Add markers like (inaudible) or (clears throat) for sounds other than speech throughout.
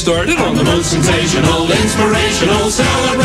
Started on the most sensational, inspirational, celebration.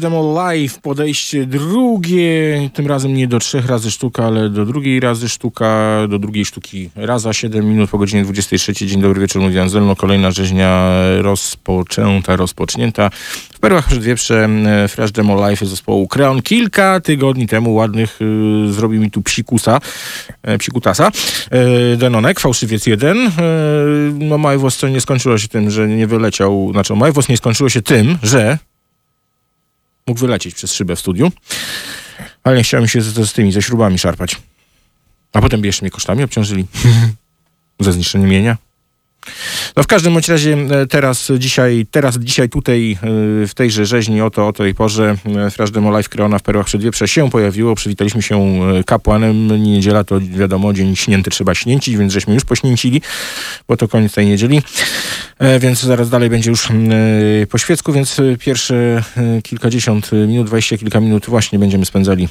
Demo Live, podejście drugie, tym razem nie do trzech razy sztuka, ale do drugiej razy sztuka, do drugiej sztuki raza 7 minut po godzinie 23. Dzień dobry wieczór, mówi Anzelno. Kolejna rzeźnia rozpoczęta, rozpocznięta. W Perłach Przedwieprze Fresh Demo Live zespołu Kreon. Kilka tygodni temu ładnych y, zrobił mi tu psikusa, e, psikutasa. E, Denonek, fałszywiec 1. E, no Majwos nie skończyło się tym, że nie wyleciał, znaczy Majwos nie skończyło się tym, że mógł wylecieć przez szybę w studiu, ale nie chciałem się z, z tymi, ze śrubami szarpać. A potem jeszcze mnie kosztami obciążyli. (laughs) Ze zniszczeniem mienia. No w każdym bądź razie e, teraz, dzisiaj, teraz, dzisiaj tutaj e, w tejże rzeźni oto o tej porze Fresh Demo Live Kreona w Perłach Przedwieprze się pojawiło. Przywitaliśmy się e, kapłanem. Niedziela to wiadomo, dzień śnięty trzeba śnięcić, więc żeśmy już pośnięcili, bo to koniec tej niedzieli. Więc zaraz dalej będzie już po świecku, więc pierwsze kilkadziesiąt minut, dwadzieścia kilka minut właśnie będziemy spędzali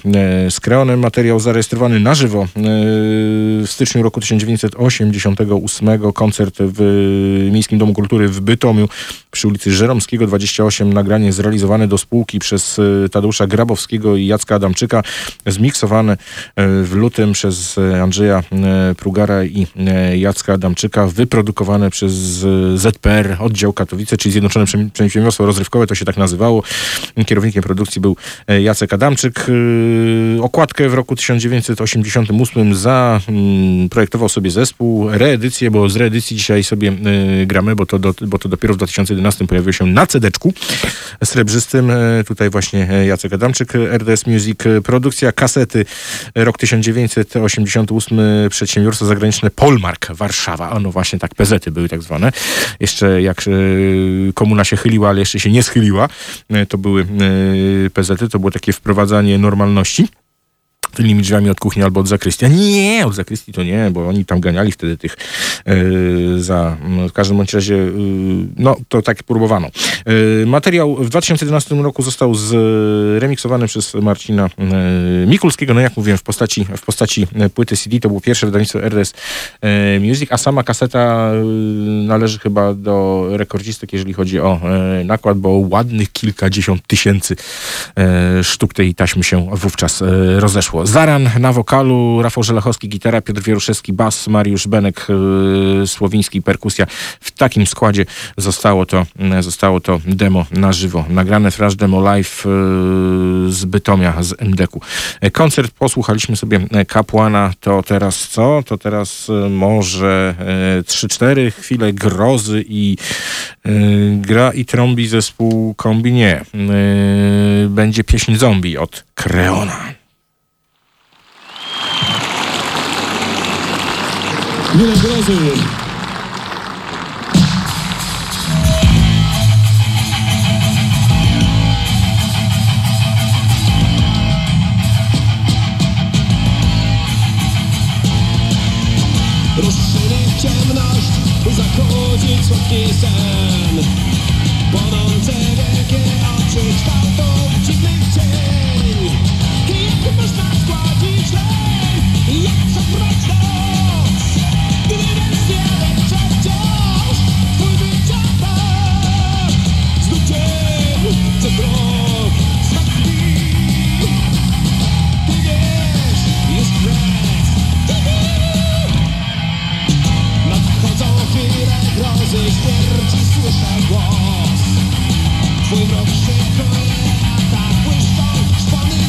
z Kreonem. Materiał zarejestrowany na żywo w styczniu roku 1988. Koncert w Miejskim Domu Kultury w Bytomiu przy ulicy Żeromskiego 28. Nagranie zrealizowane do spółki przez e, Tadeusza Grabowskiego i Jacka Adamczyka. Zmiksowane e, w lutym przez e, Andrzeja Prugara i Jacka Adamczyka. Wyprodukowane przez ZPR Oddział Katowice, czyli Zjednoczone Przedsiębiorstwo Rozrywkowe, to się tak nazywało. Kierownikiem produkcji był Jacek Adamczyk. Okładkę w roku 1988 zaprojektował sobie zespół. Reedycję, bo z reedycji dzisiaj sobie gramy, bo to, do, bo to dopiero w 2011 pojawiło się na cedeczku srebrzystym. Tutaj właśnie Jacek Adamczyk, RDS Music. Produkcja kasety rok 1988, przedsiębiorstwo zagraniczne Polmark Warszawa. A no właśnie tak, PZ były tak zwane. Jeszcze jak komuna się chyliła, ale jeszcze się nie schyliła, to były PZ, to było takie wprowadzanie normalności tylnymi drzwiami od kuchni albo od zakrystii. Nie, od zakrystii to nie, bo oni tam ganiali wtedy tych yy, za... No, w każdym bądź razie, yy, no to tak próbowano. Yy, materiał w 2011 roku został zremiksowany przez Marcina Mikulskiego, no jak mówiłem, w postaci, w postaci płyty CD. To było pierwsze wydawnictwo RDS Music, a sama kaseta należy chyba do rekordzistek, jeżeli chodzi o nakład, bo ładnych kilkadziesiąt tysięcy sztuk tej taśmy się wówczas rozeszło. Zaran na wokalu, Rafał Żelachowski gitara, Piotr Wieruszewski bas, Mariusz Benek yy, Słowiński perkusja. W takim składzie zostało to, yy, zostało to demo na żywo. Nagrane Flash Demo Live yy, z Bytomia, z MDK-u. Koncert posłuchaliśmy sobie Kapłana, to teraz co? To teraz może 3-4 chwile grozy i gra i trąbi zespół Kombinie. Będzie pieśń zombie od Kreona. Mile grozy. Rozszerzyć ciemność, zakodzić słodki sen. ze śmierci słyszę głos Twój wrog szybko je atakuje, szpony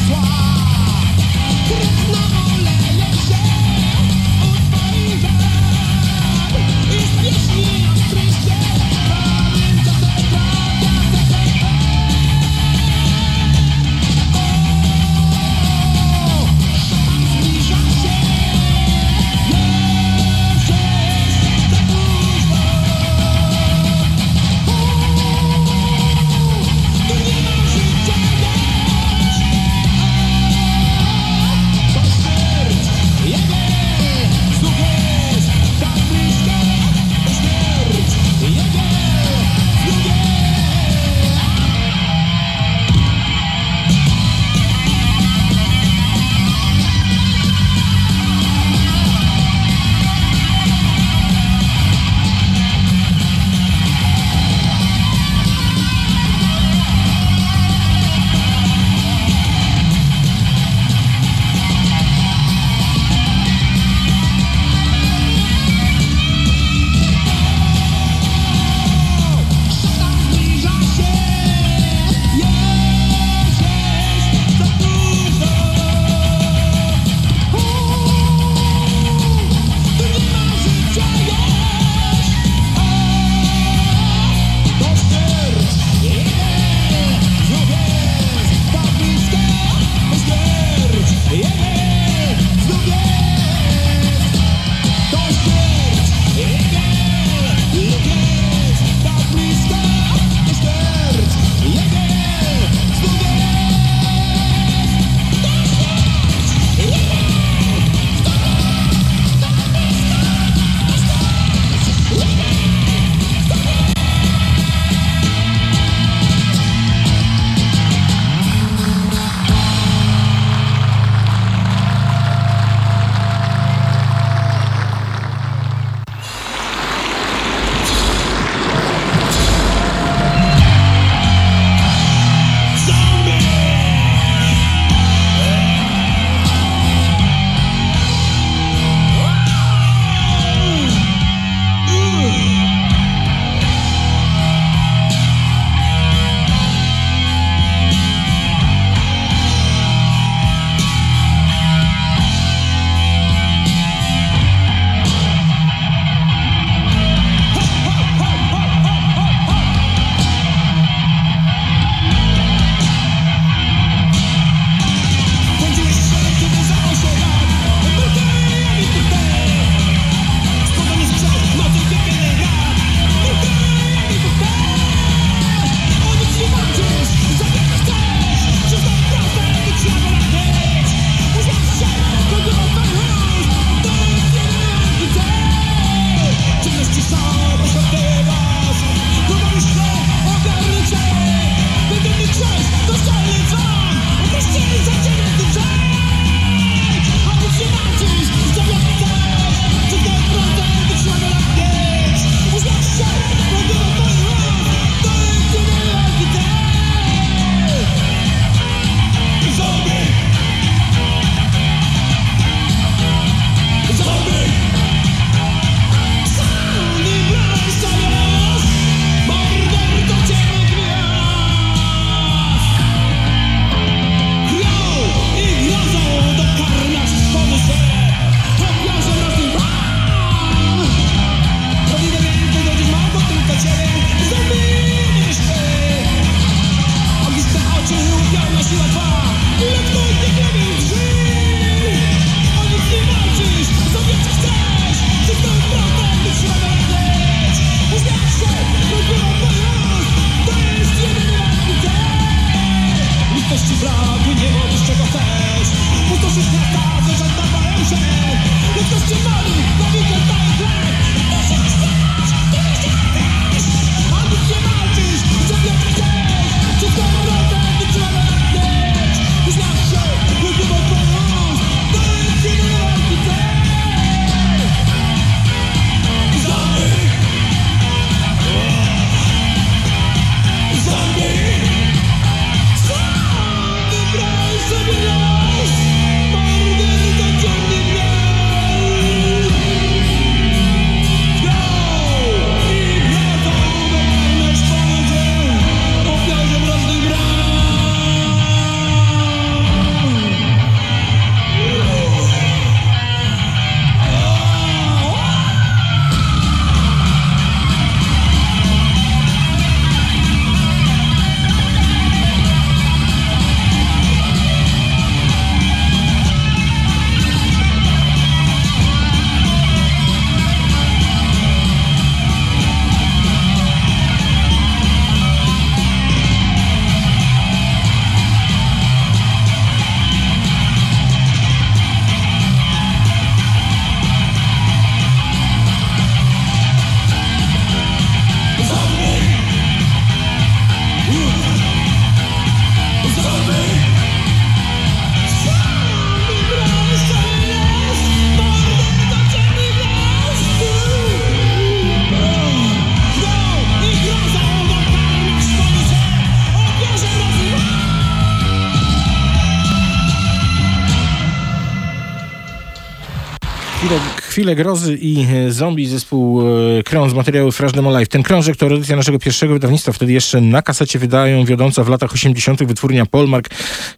chwilę grozy i e, zombie zespół e, Krąg z materiału Fresh Demo Live. Ten krążek to edycja naszego pierwszego wydawnictwa. Wtedy jeszcze na kasecie wydają wiodąca w latach 80. wytwórnia Polmark.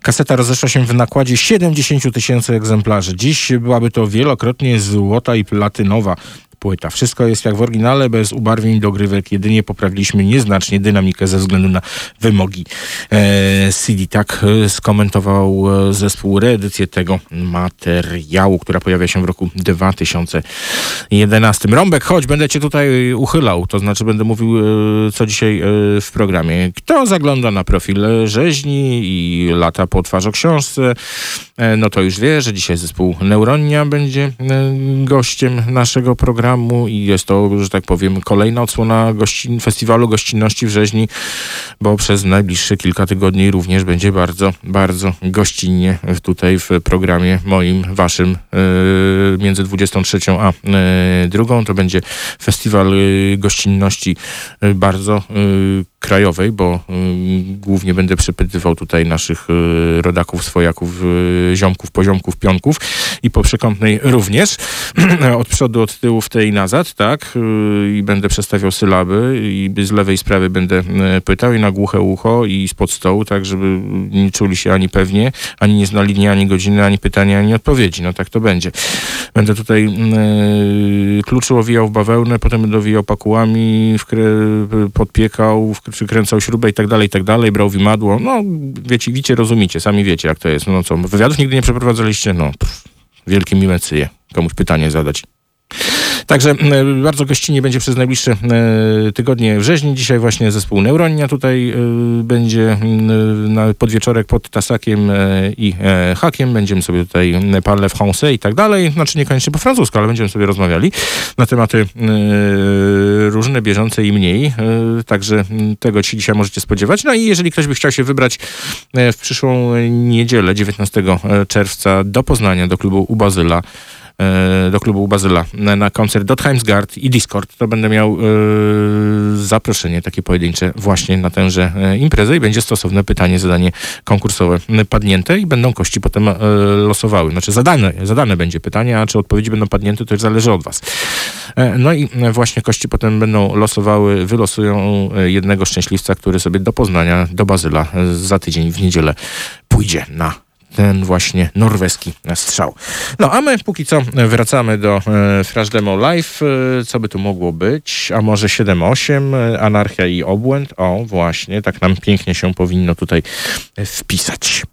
Kaseta rozeszła się w nakładzie 70 tysięcy egzemplarzy. Dziś byłaby to wielokrotnie złota i platynowa płyta. Wszystko jest jak w oryginale, bez ubarwień, dogrywek. Jedynie poprawiliśmy nieznacznie dynamikę ze względu na wymogi e, CD. Tak e, skomentował e, zespół reedycję tego materiału, która pojawia się w roku 2011. Rąbek, chodź, będę cię tutaj uchylał, to znaczy będę mówił, e, co dzisiaj w programie. Kto zagląda na profil rzeźni i lata po twarzoksiążce, no to już wie, że dzisiaj zespół Neuronia będzie gościem naszego programu i jest to, że tak powiem, kolejna odsłona gościn, festiwalu gościnności w rzeźni, bo przez najbliższe kilka tygodni również będzie bardzo, bardzo gościnnie tutaj w programie moim, waszym e, między 23 a e, drugą. To będzie festiwal e, gościnności e, bardzo e, krajowej, bo y, głównie będę przepytywał tutaj naszych y, rodaków, swojaków, y, ziomków, poziomków, pionków i po przekątnej również. (clears throat) od przodu, od tyłu, w tej nazad, tak? Y, I będę przestawiał sylaby i z lewej, z prawej będę pytał i na głuche ucho i spod stołu, tak żeby nie czuli się ani pewnie, ani nie znali dnia, ani godziny, ani pytania, ani odpowiedzi. No tak to będzie. Będę tutaj y, kluczy owijał w bawełnę, potem będę owijał pakułami, wkrę, podpiekał, przykręcał śrubę i tak dalej, i tak dalej, brał wimadło. No, wiecie, wiecie, rozumiecie, sami wiecie, jak to jest. No co, wywiadów nigdy nie przeprowadzaliście? No, pff, wielkie mi mecyje. Komuś pytanie zadać. Także e, bardzo gościnnie będzie przez najbliższe e, tygodnie w rzeźni. Dzisiaj właśnie zespół Neuronia tutaj e, będzie na podwieczorek pod Tasakiem i Hakiem. Będziemy sobie tutaj m, parler français i tak dalej. Znaczy niekoniecznie po francusku, ale będziemy sobie rozmawiali na tematy różne, bieżące i mniej. Także tego się dzisiaj możecie spodziewać. No i jeżeli ktoś by chciał się wybrać w przyszłą niedzielę, 19 czerwca do Poznania, do klubu u Bazyla, do klubu Bazyla na, koncert do Timesguard i Discord, to będę miał e, zaproszenie takie pojedyncze właśnie na tęże e, imprezę i będzie stosowne pytanie, zadanie konkursowe padnięte i będą kości potem e, losowały. Znaczy zadane, zadane będzie pytanie, a czy odpowiedzi będą padnięte, to już zależy od was. E, No i e, właśnie kości potem będą losowały, wylosują e, jednego szczęśliwca, który sobie do Poznania, do Bazyla e, za tydzień w niedzielę pójdzie na ten właśnie norweski strzał. No a my póki co wracamy do e, Demo Live. E, co by tu mogło być? A może 7-8, e, Anarchia i Obłęd? O, właśnie, tak nam pięknie się powinno tutaj e, wpisać.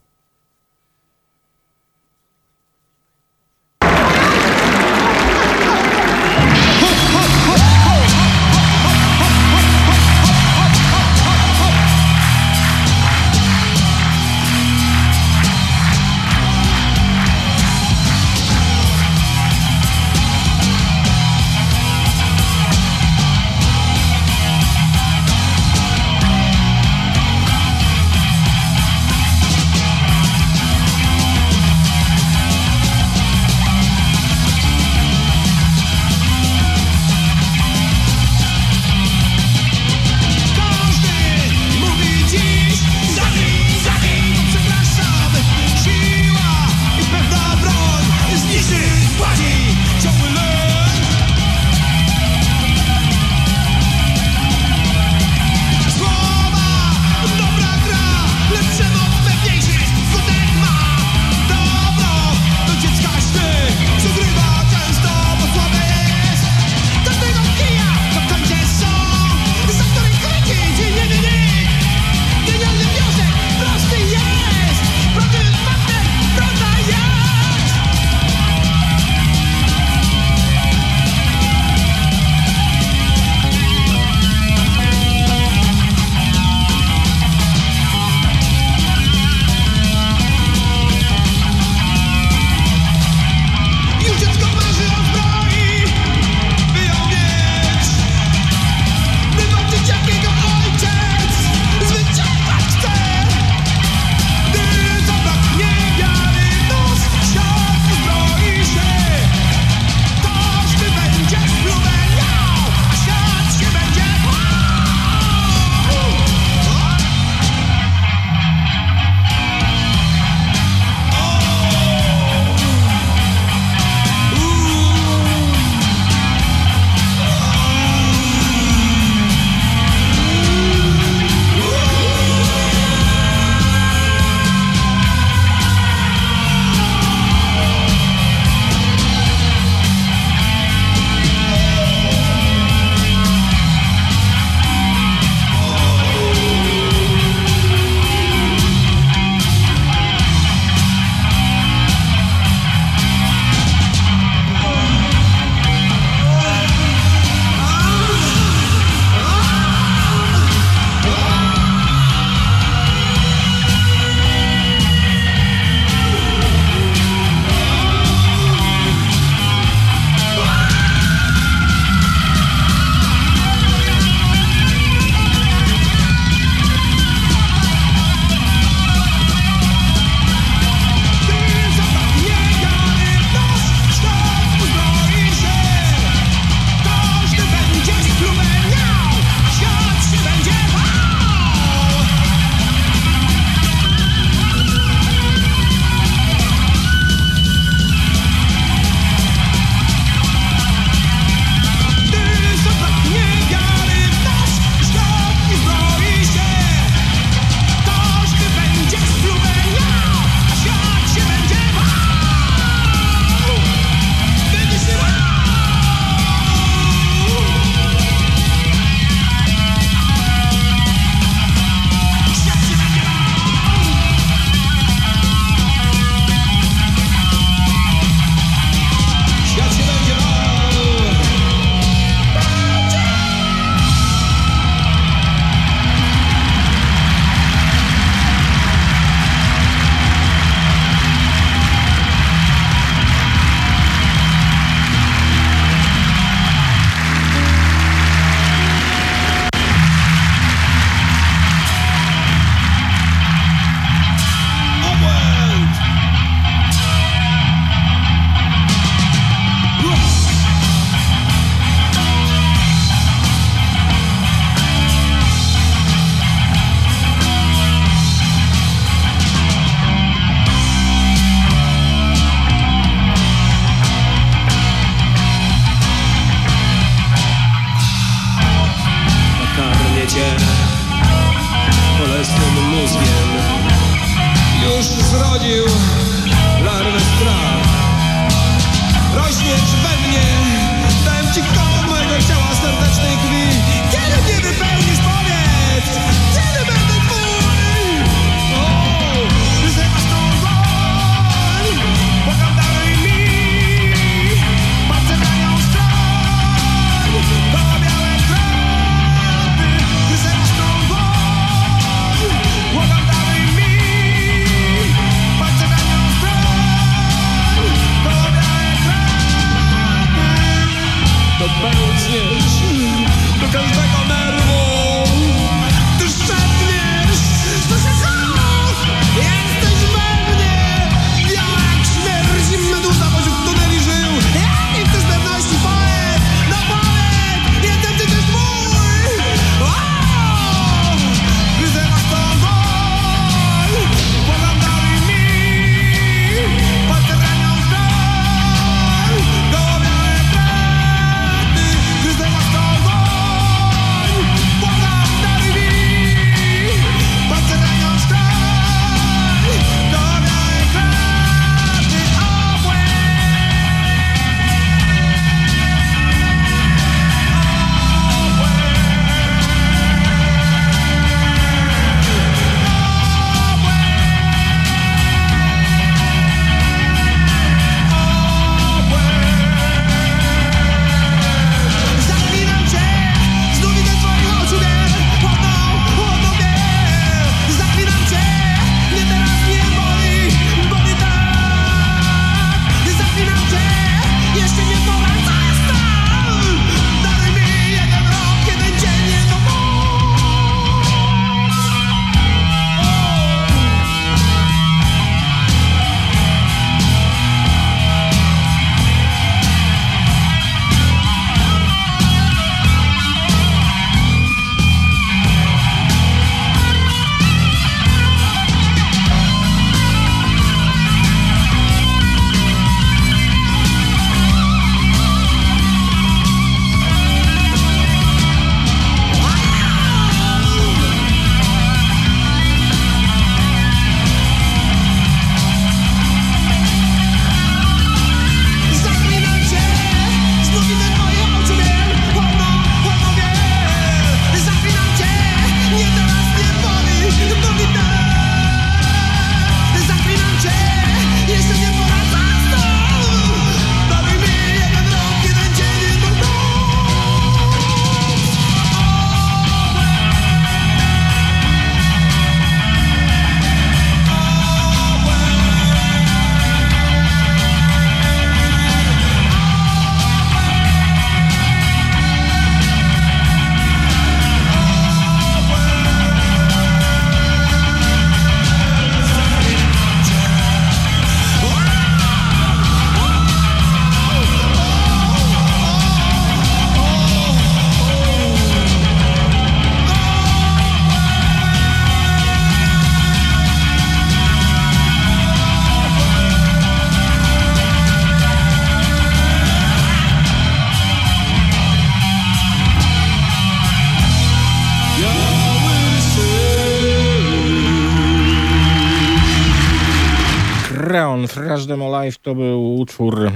them alive to był utwór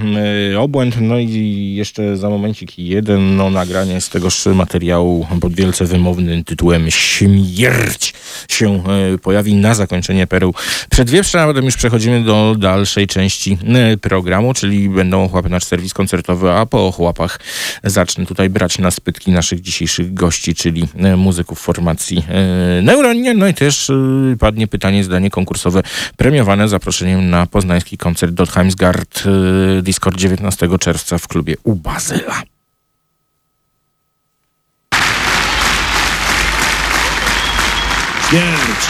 y, Obłęd, no i jeszcze za momencik jedno nagranie z tegoż materiału pod wielce wymownym tytułem Śmierć się y, pojawi na zakończenie pereł przedwieprza, a potem już przechodzimy do dalszej części y, programu, czyli będą ochłapy nasz serwis koncertowy, a po ochłapach zacznę tutaj brać na spytki naszych dzisiejszych gości, czyli muzyków formacji Neuronie, no i też padnie pytanie, zdanie konkursowe premiowane zaproszeniem na poznański koncert Dotheimsgard y, Discord 19 czerwca w klubie u Bazyla. Śmierć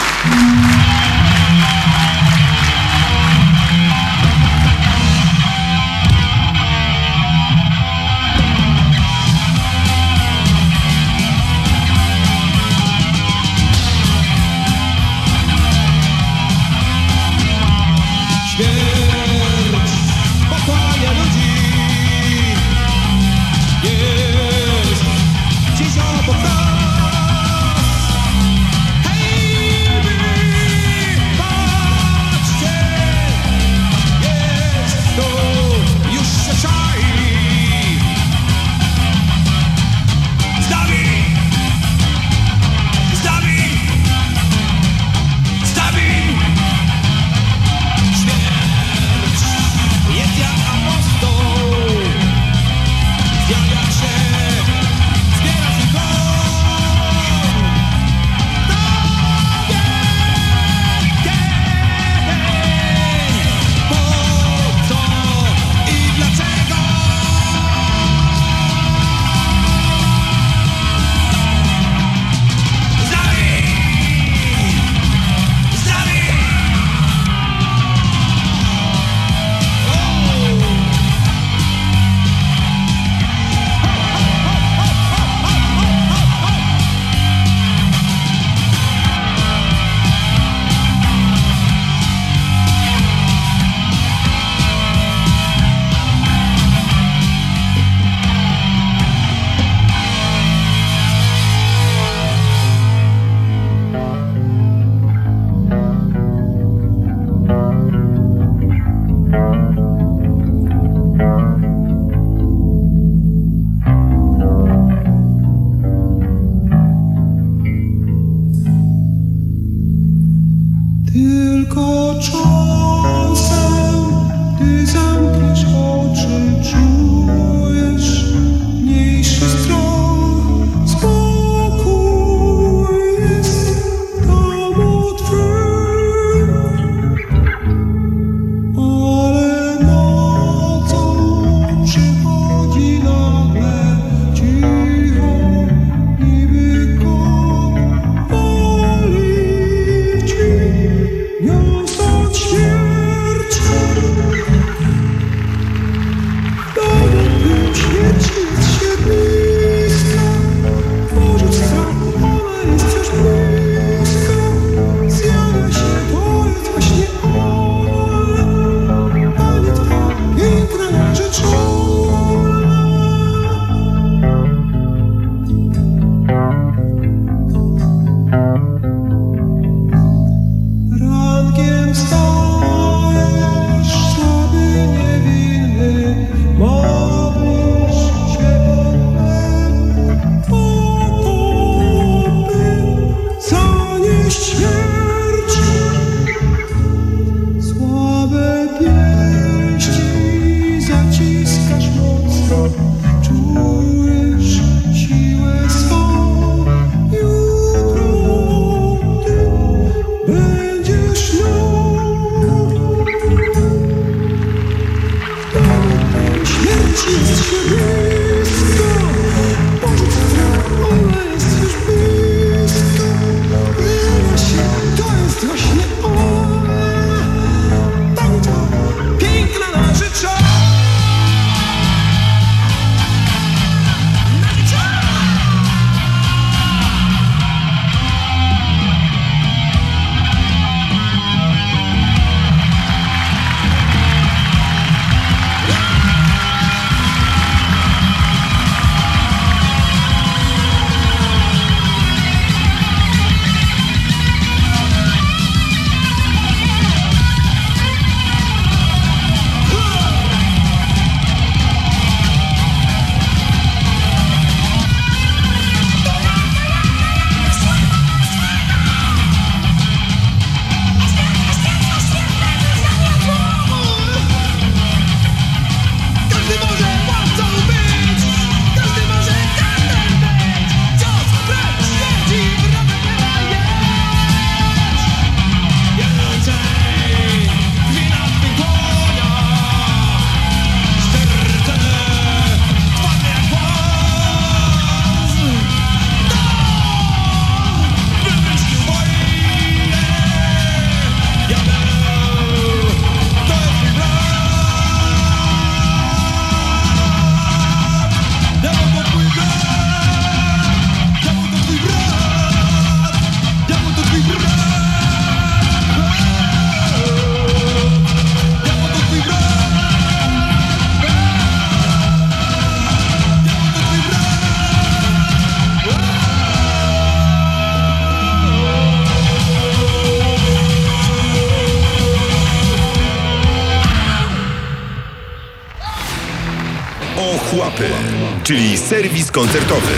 koncertowy.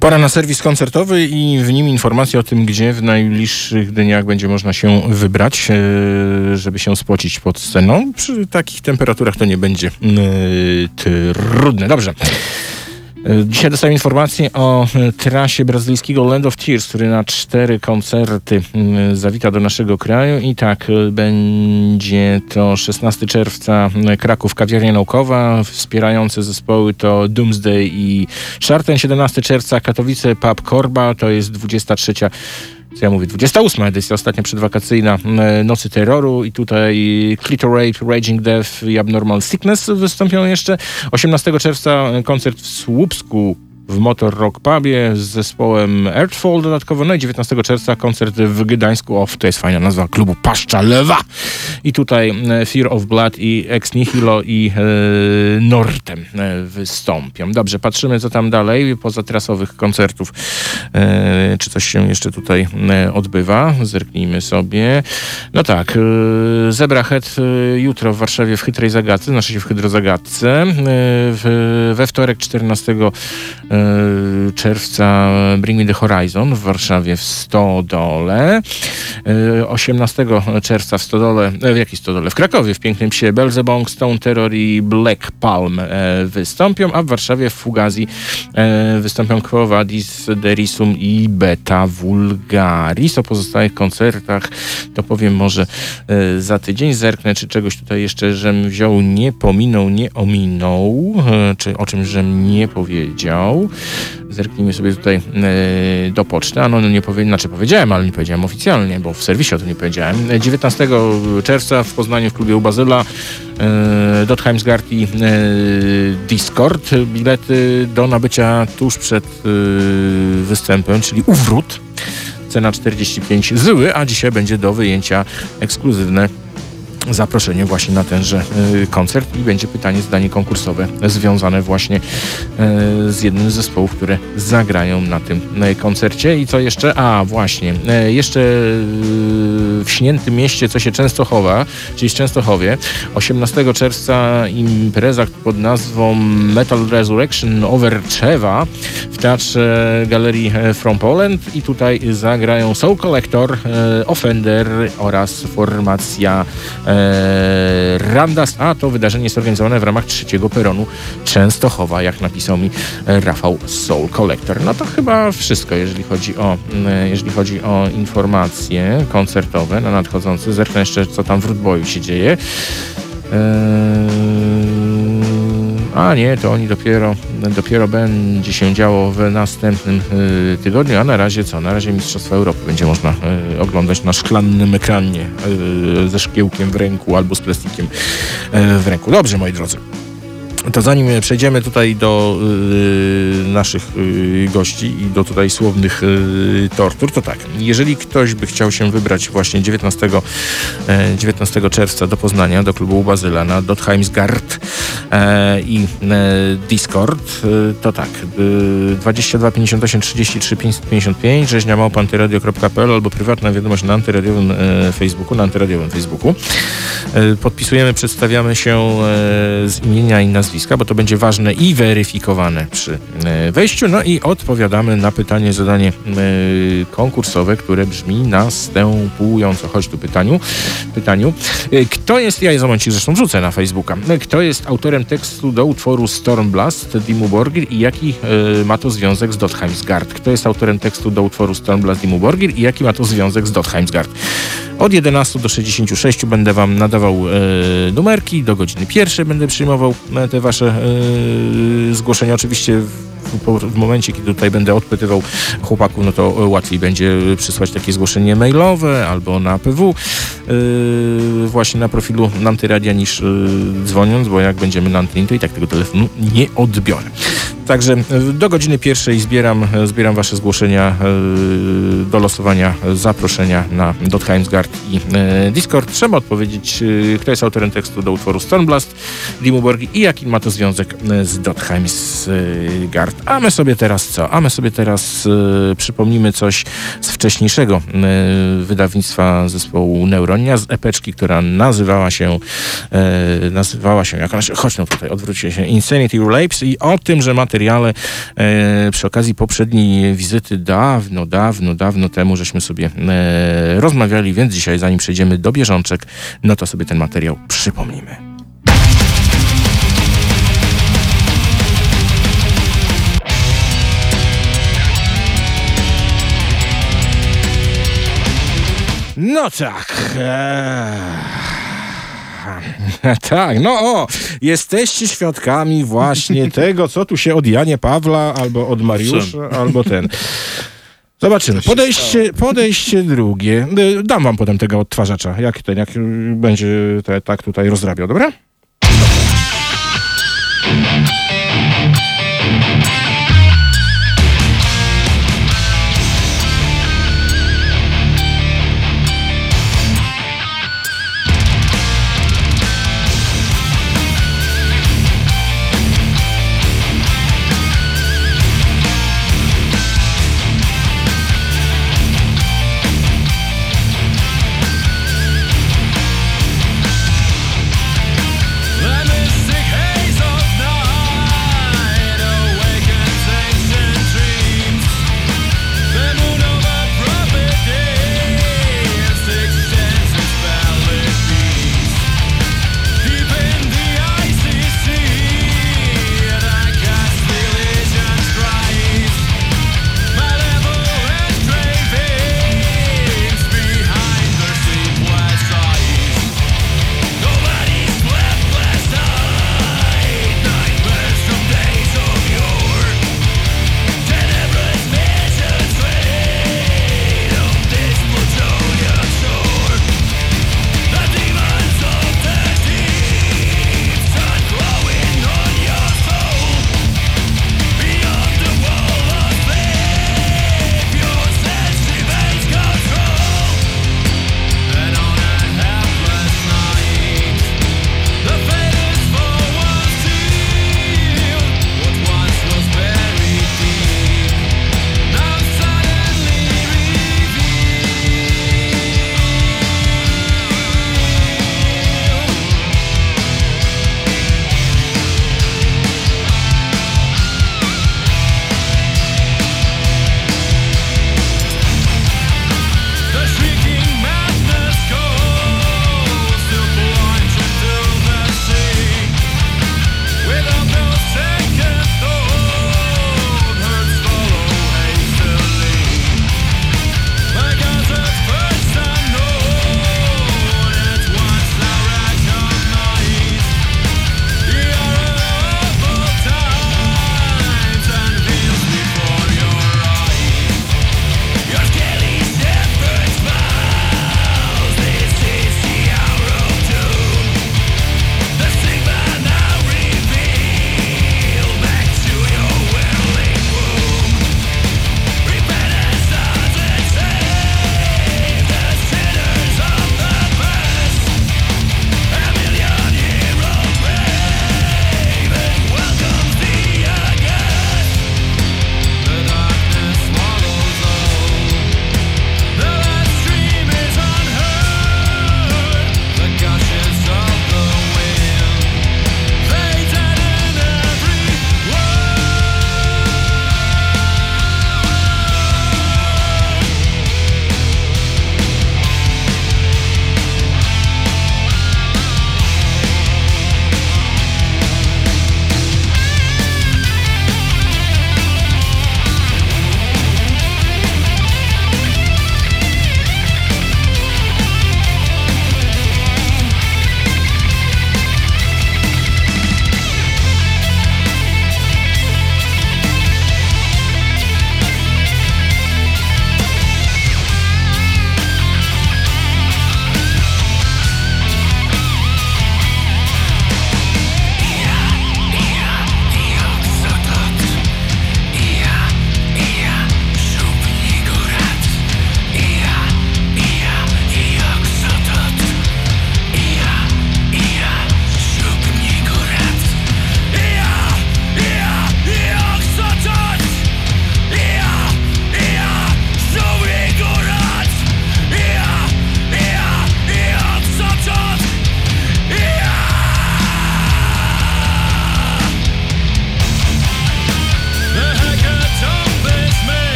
Pora na serwis koncertowy i w nim informacja o tym, gdzie w najbliższych dniach będzie można się wybrać, e, żeby się spocić pod sceną. Przy takich temperaturach to nie będzie e, trudne. Dobrze. Dzisiaj dostałem informację o e, trasie brazylijskiego Land of Tears, który na cztery koncerty zawita do naszego kraju. I tak e, będzie to 16 czerwca Kraków Kawiarnia Naukowa, wspierające zespoły to Doomsday i Szarten, 17 czerwca Katowice Pub Korba, to jest 23 co ja mówię, 28 edycja, ostatnia przedwakacyjna Nocy Terroru i tutaj Clitorate, Raging Death i Abnormal Sickness wystąpią jeszcze. 18 czerwca koncert w Słupsku w Motor Rock Pubie z zespołem Earthfall dodatkowo. No i 19 czerwca koncert w Gdańsku. O, to jest fajna nazwa klubu Paszcza Lewa. I tutaj e, Fear of Blood i Ex Nihilo i e, Nortem e, wystąpią. Dobrze, patrzymy co tam dalej. Poza trasowych koncertów, e, czy coś się jeszcze tutaj e, odbywa. Zerknijmy sobie. No tak, e, Zebra Head jutro w Warszawie w Chytrej Zagadce, znaczy się w Hydrozagadce. E, we wtorek 14 e, czerwca Bring Me The Horizon w Warszawie w Stodole. E, 18 czerwca w Stodole, e, w jakiej Stodole? W Krakowie, w Pięknym Psie, Belzebong, Stone Terror i Black Palm e, wystąpią, a w Warszawie w Fugazi e, wystąpią Quo Vadis, Derisum i Beta Vulgaris. O pozostałych koncertach to powiem może e, za tydzień. Zerknę, czy czegoś tutaj jeszcze, żem wziął, nie pominął, nie ominął, e, czy o czymś, żem nie powiedział. Zerknijmy sobie tutaj e, do poczty. A no, nie powiem, znaczy powiedziałem, ale nie powiedziałem oficjalnie, bo w serwisie o tym nie powiedziałem. E, 19 czerwca w Poznaniu w klubie u Bazyla e, i e, Discord. Bilety do nabycia tuż przed e, występem, czyli uwrót. Cena 45 zły, a dzisiaj będzie do wyjęcia ekskluzywne zaproszenie właśnie na tenże y, koncert i będzie pytanie, zdanie konkursowe związane właśnie y, z jednym z zespołów, które zagrają na tym y, koncercie. I co jeszcze? A, właśnie. Jeszcze w Śniętym Mieście, co się Częstochowa, czyli w Częstochowie, 18 czerwca impreza pod nazwą Metal Resurrection Overczewa w Teatrze Galerii e, From Poland i tutaj zagrają Soul Collector, e, Offender oraz formacja e, Randas, a to wydarzenie jest organizowane w ramach trzeciego peronu Częstochowa, jak napisał mi e, Rafał Soul Collector. No to chyba wszystko, jeżeli chodzi o, m, jeżeli chodzi o informacje koncertowe na nadchodzące. Zerknę jeszcze, co tam w Rootboyu się dzieje. Eee, A nie, to oni dopiero, dopiero będzie się działo w następnym y, tygodniu, a na razie co? Na razie Mistrzostwa Europy będzie można y, oglądać na szklanym ekranie y, ze szkiełkiem w ręku albo z plastikiem y, w ręku. Dobrze, moi drodzy. To zanim przejdziemy tutaj do y, naszych y, gości i do tutaj słownych y, tortur, to tak, jeżeli ktoś by chciał się wybrać właśnie 19, e, 19 czerwca do Poznania, do klubu Bazyla na Dotheimsgard e, i e, Discord, e, to tak, y, 22 58 33 555, rzeźnia małpa antyradio.pl albo prywatna wiadomość na antyradiowym e, Facebooku, na antyradiowym Facebooku. E, podpisujemy, przedstawiamy się e, z imienia i nazwiska, bo to będzie ważne i weryfikowane przy e, wejściu. No i odpowiadamy na pytanie, zadanie e, konkursowe, które brzmi następująco. Chodź tu pytaniu. pytaniu. E, Kto jest, ja je za zresztą wrzucę na Facebooka, kto jest autorem tekstu do utworu Stormblast Dimu Borgir i jaki ma to związek z Dotheimsgard? Kto jest autorem tekstu do utworu Stormblast Dimu Borgir i jaki ma to związek z Dotheimsgard? Od 11 do 66 będę Wam nadawał numerki, do godziny pierwszej będę przyjmował te Wasze e, zgłoszenia. Oczywiście w, w momencie, kiedy tutaj będę odpytywał chłopaków, no to e, łatwiej będzie przysłać takie zgłoszenie mailowe albo na PW e, właśnie na profilu Nantyradia niż e, dzwoniąc, bo jak będziemy na antenie, to i tak tego telefonu nie odbiorę. Także e, do godziny pierwszej zbieram, e, zbieram wasze zgłoszenia e, do losowania zaproszenia na Dotheimsgard i Discord. Trzeba odpowiedzieć, kto jest autorem tekstu do utworu Stormblast Dimmu Borgi i jaki ma to związek z Dotheimsgard. A my sobie teraz co? A my sobie teraz przypomnimy coś z wcześniejszego wydawnictwa zespołu Neuronia, z epeczki, która nazywała się nazywała się, jak ona się, chodź no tutaj, odwróćcie się, Insanity Relapse i o tymże materiale e, przy okazji poprzedniej wizyty dawno, dawno, dawno temu, żeśmy sobie e, rozmawiali, więc dzisiaj zanim przejdziemy do bieżączek, no to sobie ten materiał przypomnimy. No tak. Eee. (laughs) Tak, no o, jesteście świadkami właśnie (laughs) tego, co tu się od Janie Pawla, albo od Mariusza, albo ten. Zobaczymy. Podejście, podejście drugie. Y, Dam wam potem tego odtwarzacza, jak ten, jak będzie te, tak tutaj rozrabiał, dobra?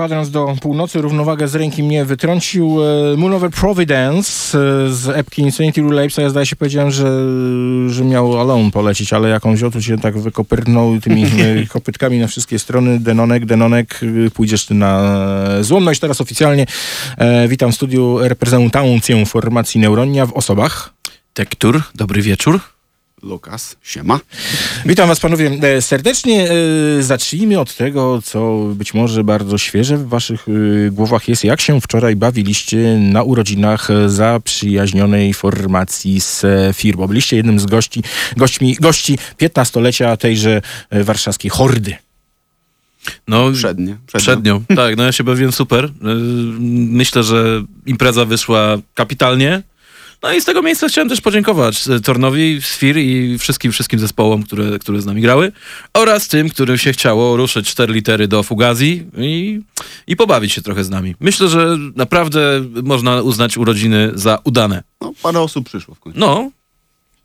Kwadrans do północy, równowagę z ręki mnie wytrącił. E, Moon Over Providence e, z epki Insanity Relapse, ja zdaje się powiedziałem, że, że miał Alone polecieć, ale jak on wziął, to się tak wykopyrnął tymi e, (laughs) kopytkami na wszystkie strony. Denonek, Denonek, pójdziesz ty na złomność. Teraz oficjalnie e, witam w studiu reprezentację formacji Neuronia w osobach. Tektur, dobry wieczór. Lukas, siema. Witam Was panowie e, serdecznie. E, Zacznijmy od tego, co być może bardzo świeże w Waszych e, głowach jest. Jak się wczoraj bawiliście na urodzinach zaprzyjaźnionej formacji z firmą? Byliście jednym z gości, gośćmi, gości 15-lecia tejże warszawskiej hordy. No, Przednie. przednią. Tak, no ja się bawiłem super. Myślę, że impreza wyszła kapitalnie. No i z tego miejsca chciałem też podziękować e, Tornowi, Sfir i wszystkim, wszystkim zespołom, które, które z nami grały oraz tym, którym się chciało ruszyć cztery litery do Fugazi i, i pobawić się trochę z nami. Myślę, że naprawdę można uznać urodziny za udane. No, parę osób przyszło w końcu. No,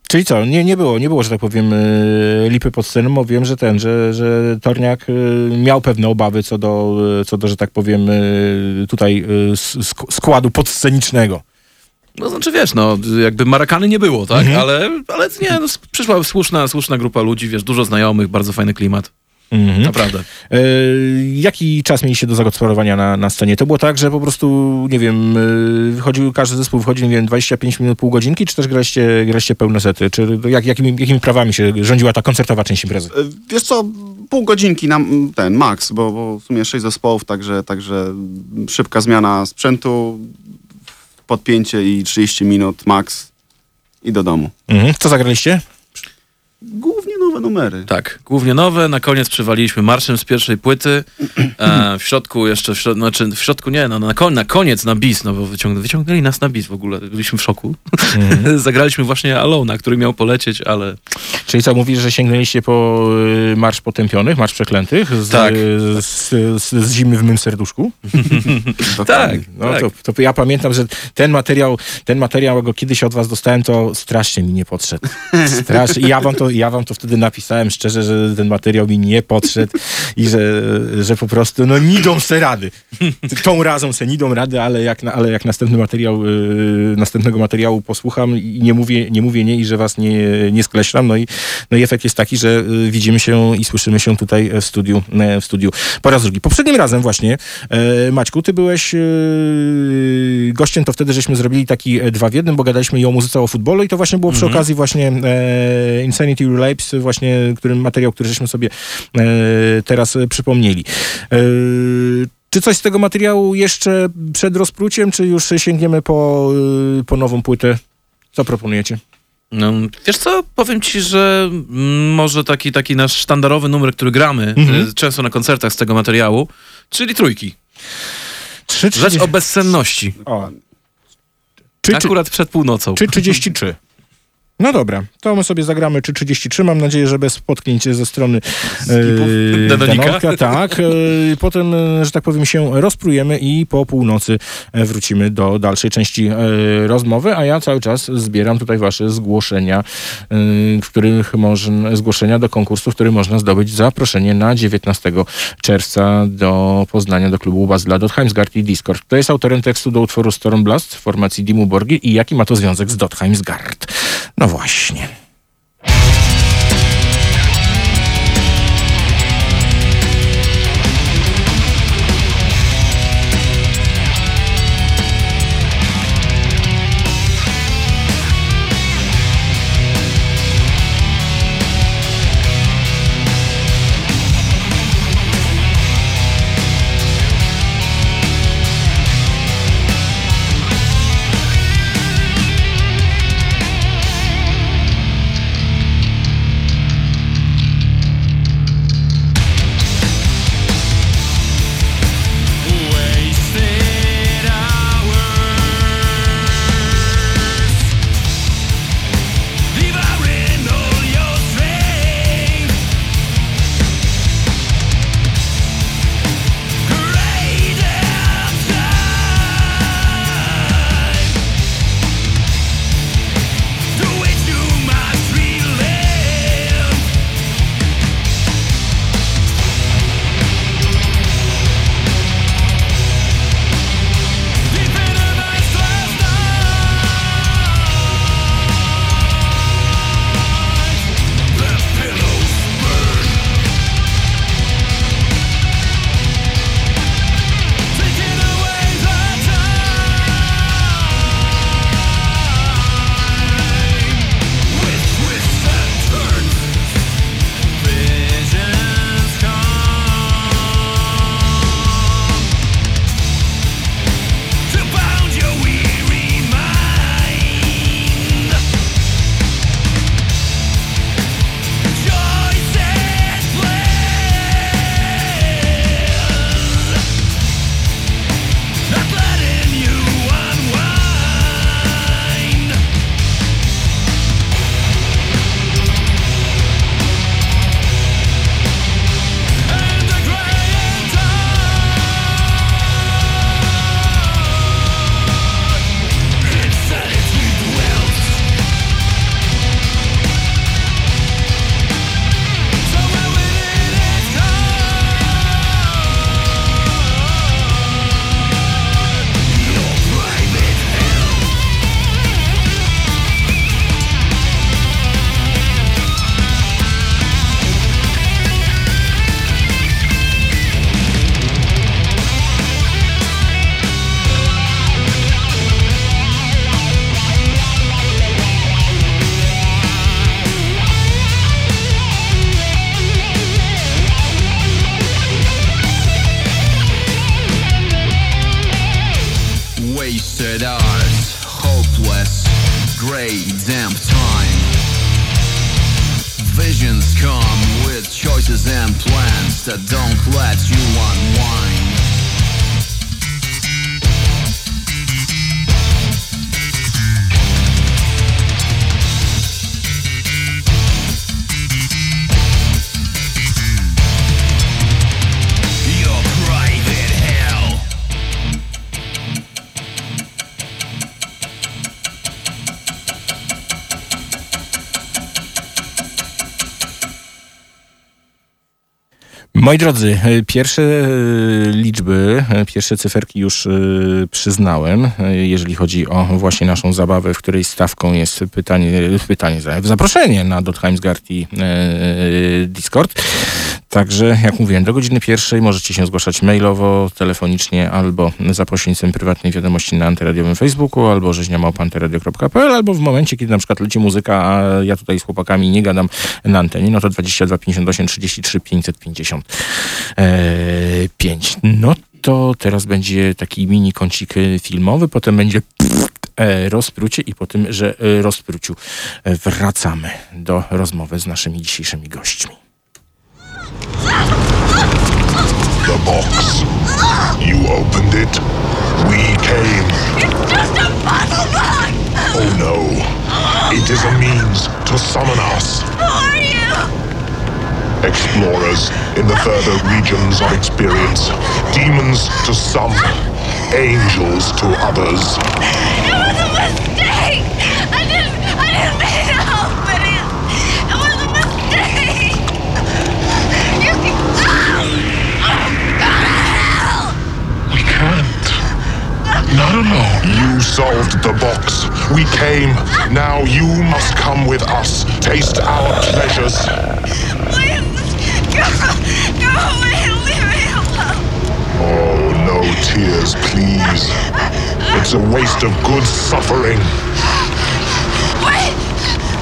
Czyli co, nie, nie było, nie było, że tak powiem, e, lipy pod sceną. Mówiłem, że ten, że, że Torniak e, miał pewne obawy co do, co do że tak powiem, tutaj sk- sk- składu podscenicznego. No znaczy wiesz, no jakby Marakany nie było, tak? Ale, ale nie, no, przyszła słuszna, słuszna grupa ludzi, wiesz, dużo znajomych, bardzo fajny klimat. Mhm. Naprawdę. E, jaki czas mieliście do zagospodarowania na, na scenie? To było tak, że po prostu, nie wiem, e, wychodził, każdy zespół wychodził, nie wiem, 25 minut, pół godzinki, czy też graliście, graliście pełne sety? Czy jak, jakimi, jakimi prawami się rządziła ta koncertowa część imprezy? E, Wiesz co, pół godzinki na ten max, bo, bo w sumie sześć zespołów, także, także szybka zmiana sprzętu, podpięcie i 30 minut max i do domu. Mhm. Co zagraliście? Głównie nowe numery. Tak, głównie nowe. Na koniec przywaliliśmy marszem z pierwszej płyty. E, w środku jeszcze, w środ- znaczy w środku nie, no na, ko- na koniec na bis, no bo wyciąg- wyciągnęli nas na bis w ogóle. Byliśmy w szoku. (laughs) Zagraliśmy właśnie Alona, który miał polecieć, ale Czyli co, mówisz, że sięgnęliście po y, Marsz Potępionych, Marsz Przeklętych z, Tak. z, z, z zimy w mym serduszku? (laughs) Tak, No tak. to, to ja pamiętam, że ten materiał, ten materiał, go kiedyś od was dostałem, to strasznie mi nie podszedł. (laughs) Strasznie. I ja wam to, ja wam to wtedy napisałem szczerze, że ten materiał mi nie podszedł i że, że po prostu, no nidą se rady. Tą razą se nidą rady, ale jak, ale jak następny materiał, yy, następnego materiału posłucham i nie mówię, nie mówię nie i że was nie, nie skreślam, no i, no i efekt jest taki, że y, widzimy się i słyszymy się tutaj w studiu, e, w studiu po raz drugi. Poprzednim razem właśnie, Maćku, ty byłeś gościem, to wtedy żeśmy zrobili taki e, dwa w jednym, bo gadaliśmy i o muzyce, o futbolu i to właśnie było przy okazji właśnie e, Insanity Relapse, właśnie którym materiał, który żeśmy sobie e, teraz e, przypomnieli. E, czy coś z tego materiału jeszcze przed rozpruciem, czy już sięgniemy po, po nową płytę? Co proponujecie? no, wiesz co, powiem ci, że może taki, taki nasz sztandarowy numer, który gramy Mhm. często na koncertach z tego materiału, czyli trójki. Trzy, Rzecz o bezsenności. o. Czy, czy, Akurat przed północą. czy 33? No dobra, to my sobie zagramy czy 33. Mam nadzieję, że bez potknięć ze strony e, Danonika. Tak. E, potem, e, że tak powiem, się rozprujemy i po północy wrócimy do dalszej części rozmowy, a ja cały czas zbieram tutaj wasze zgłoszenia, w których można, zgłoszenia do konkursu, w którym można zdobyć zaproszenie na 19 czerwca do Poznania, do klubu Bazla, Dot Heimsgard i Discord. Kto jest autorem tekstu do utworu Stormblast w formacji Dimu Borgi i jaki ma to związek z Dot Heimsgard? No właśnie. Moi drodzy, e, pierwsze e, liczby, e, pierwsze cyferki już przyznałem, jeżeli chodzi o właśnie naszą zabawę, w której stawką jest pytanie, pytanie, zaproszenie na Dotheimsgard i Discord. Także, jak mówiłem, do godziny pierwszej możecie się zgłaszać mailowo, telefonicznie albo za pośrednictwem prywatnej wiadomości na antyradiowym Facebooku, albo rzeźniamałpantyradio.pl, albo w momencie, kiedy na przykład leci muzyka, a ja tutaj z chłopakami nie gadam na antenie, no to 22 58 33 555. No to teraz będzie taki mini kącik e, filmowy, potem będzie e, rozprucie i po tym, że e, rozpruciu wracamy do rozmowy z naszymi dzisiejszymi gośćmi. The box. You opened it. We came. It's just a puzzle box! Oh no. It is a means to summon us. Who are you? Explorers in the further regions of experience. Demons to some, angels to others. Not alone. You solved the box. We came. Now you must come with us. Taste our pleasures. Please, go, go away leave me alone. Oh, no tears, please. It's a waste of good suffering. Wait!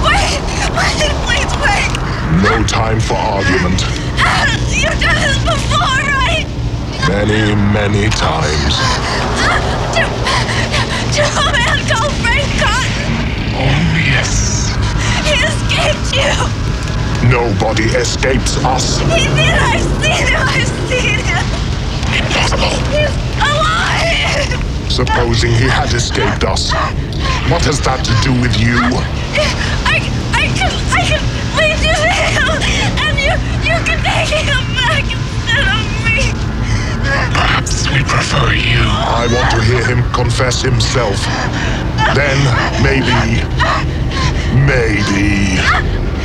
Wait! Wait! Please wait! No time for argument. You've done this before, right? Many, many times. To, to a man called Frank Cotton. Oh, yes. He escaped you. Nobody escapes us. He did. I've seen him. I've seen him. Impossible. He's alive. Supposing he had escaped us. What has that to do with you? I, I can, I can lead you to him, and you, you can take him back instead of me. Perhaps we prefer you. I want to hear him confess himself. Then, maybe. Maybe.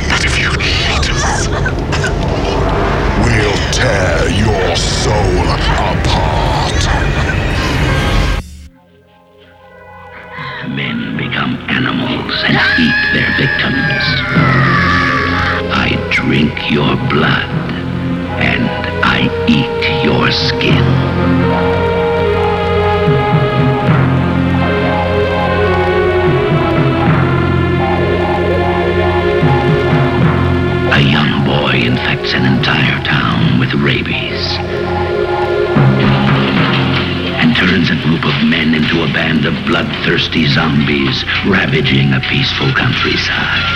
But if you cheat us, we'll tear your soul apart. Men become animals and eat their victims. I drink your blood and I eat your skin. A young boy infects an entire town with rabies and turns a group of men into a band of bloodthirsty zombies ravaging a peaceful countryside.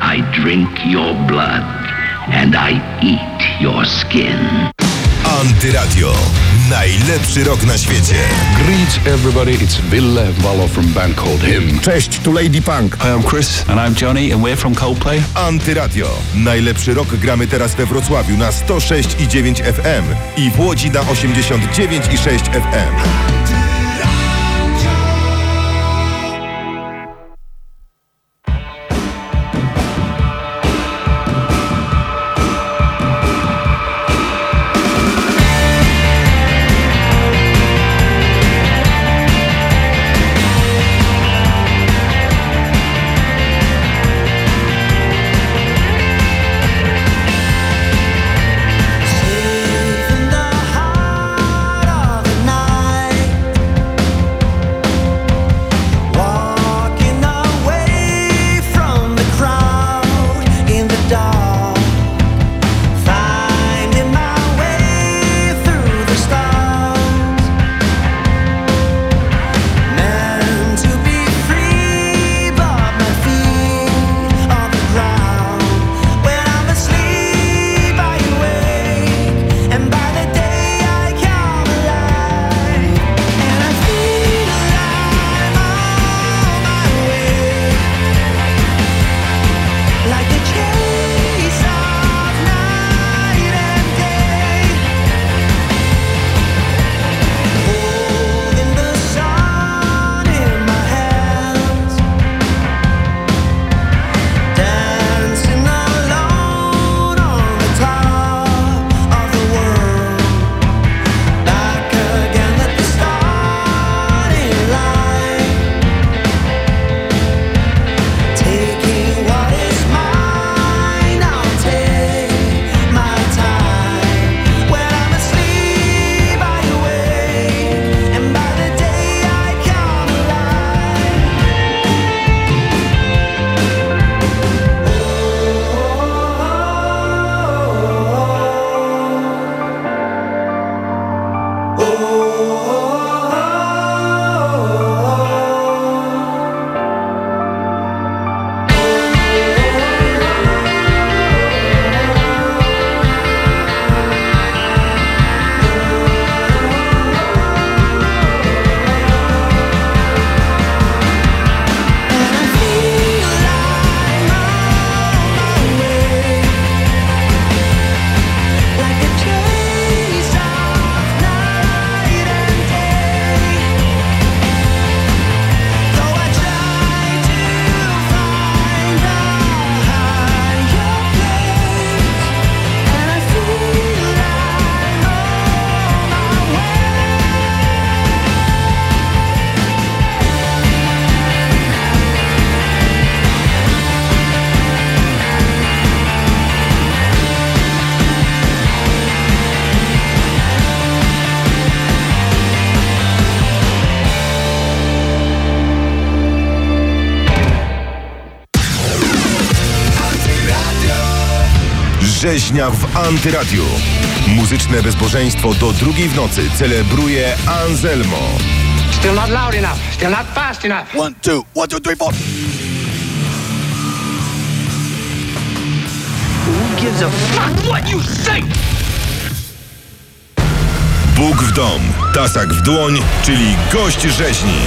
I drink your blood and I eat your skin. Antyradio. Najlepszy rok na świecie. Greet everybody, it's Ville Vallo from band called Him. Cześć, tu Lady Punk. Hi, I'm Chris. And I'm Johnny and we're from Coldplay. Antyradio. Najlepszy rok gramy teraz we Wrocławiu na 106 i 9 FM i w Łodzi na 89 i 6 FM. Rzeźnia w Antyradiu. Muzyczne bezbożeństwo do drugiej w nocy celebruje Anselmo. Still not loud enough. Still not fast enough. One, two, one, two, three, four. Who gives a fuck what you say? Bóg w dom, tasak w dłoń, czyli gość rzeźni.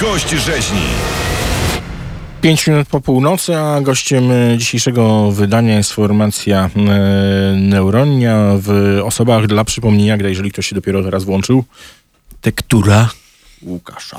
Gość rzeźni. 5 minut po północy, a gościem dzisiejszego wydania jest formacja e, Neuronia w osobach dla przypomnienia, gdy jeżeli ktoś się dopiero teraz włączył. Tektura. Łukasza.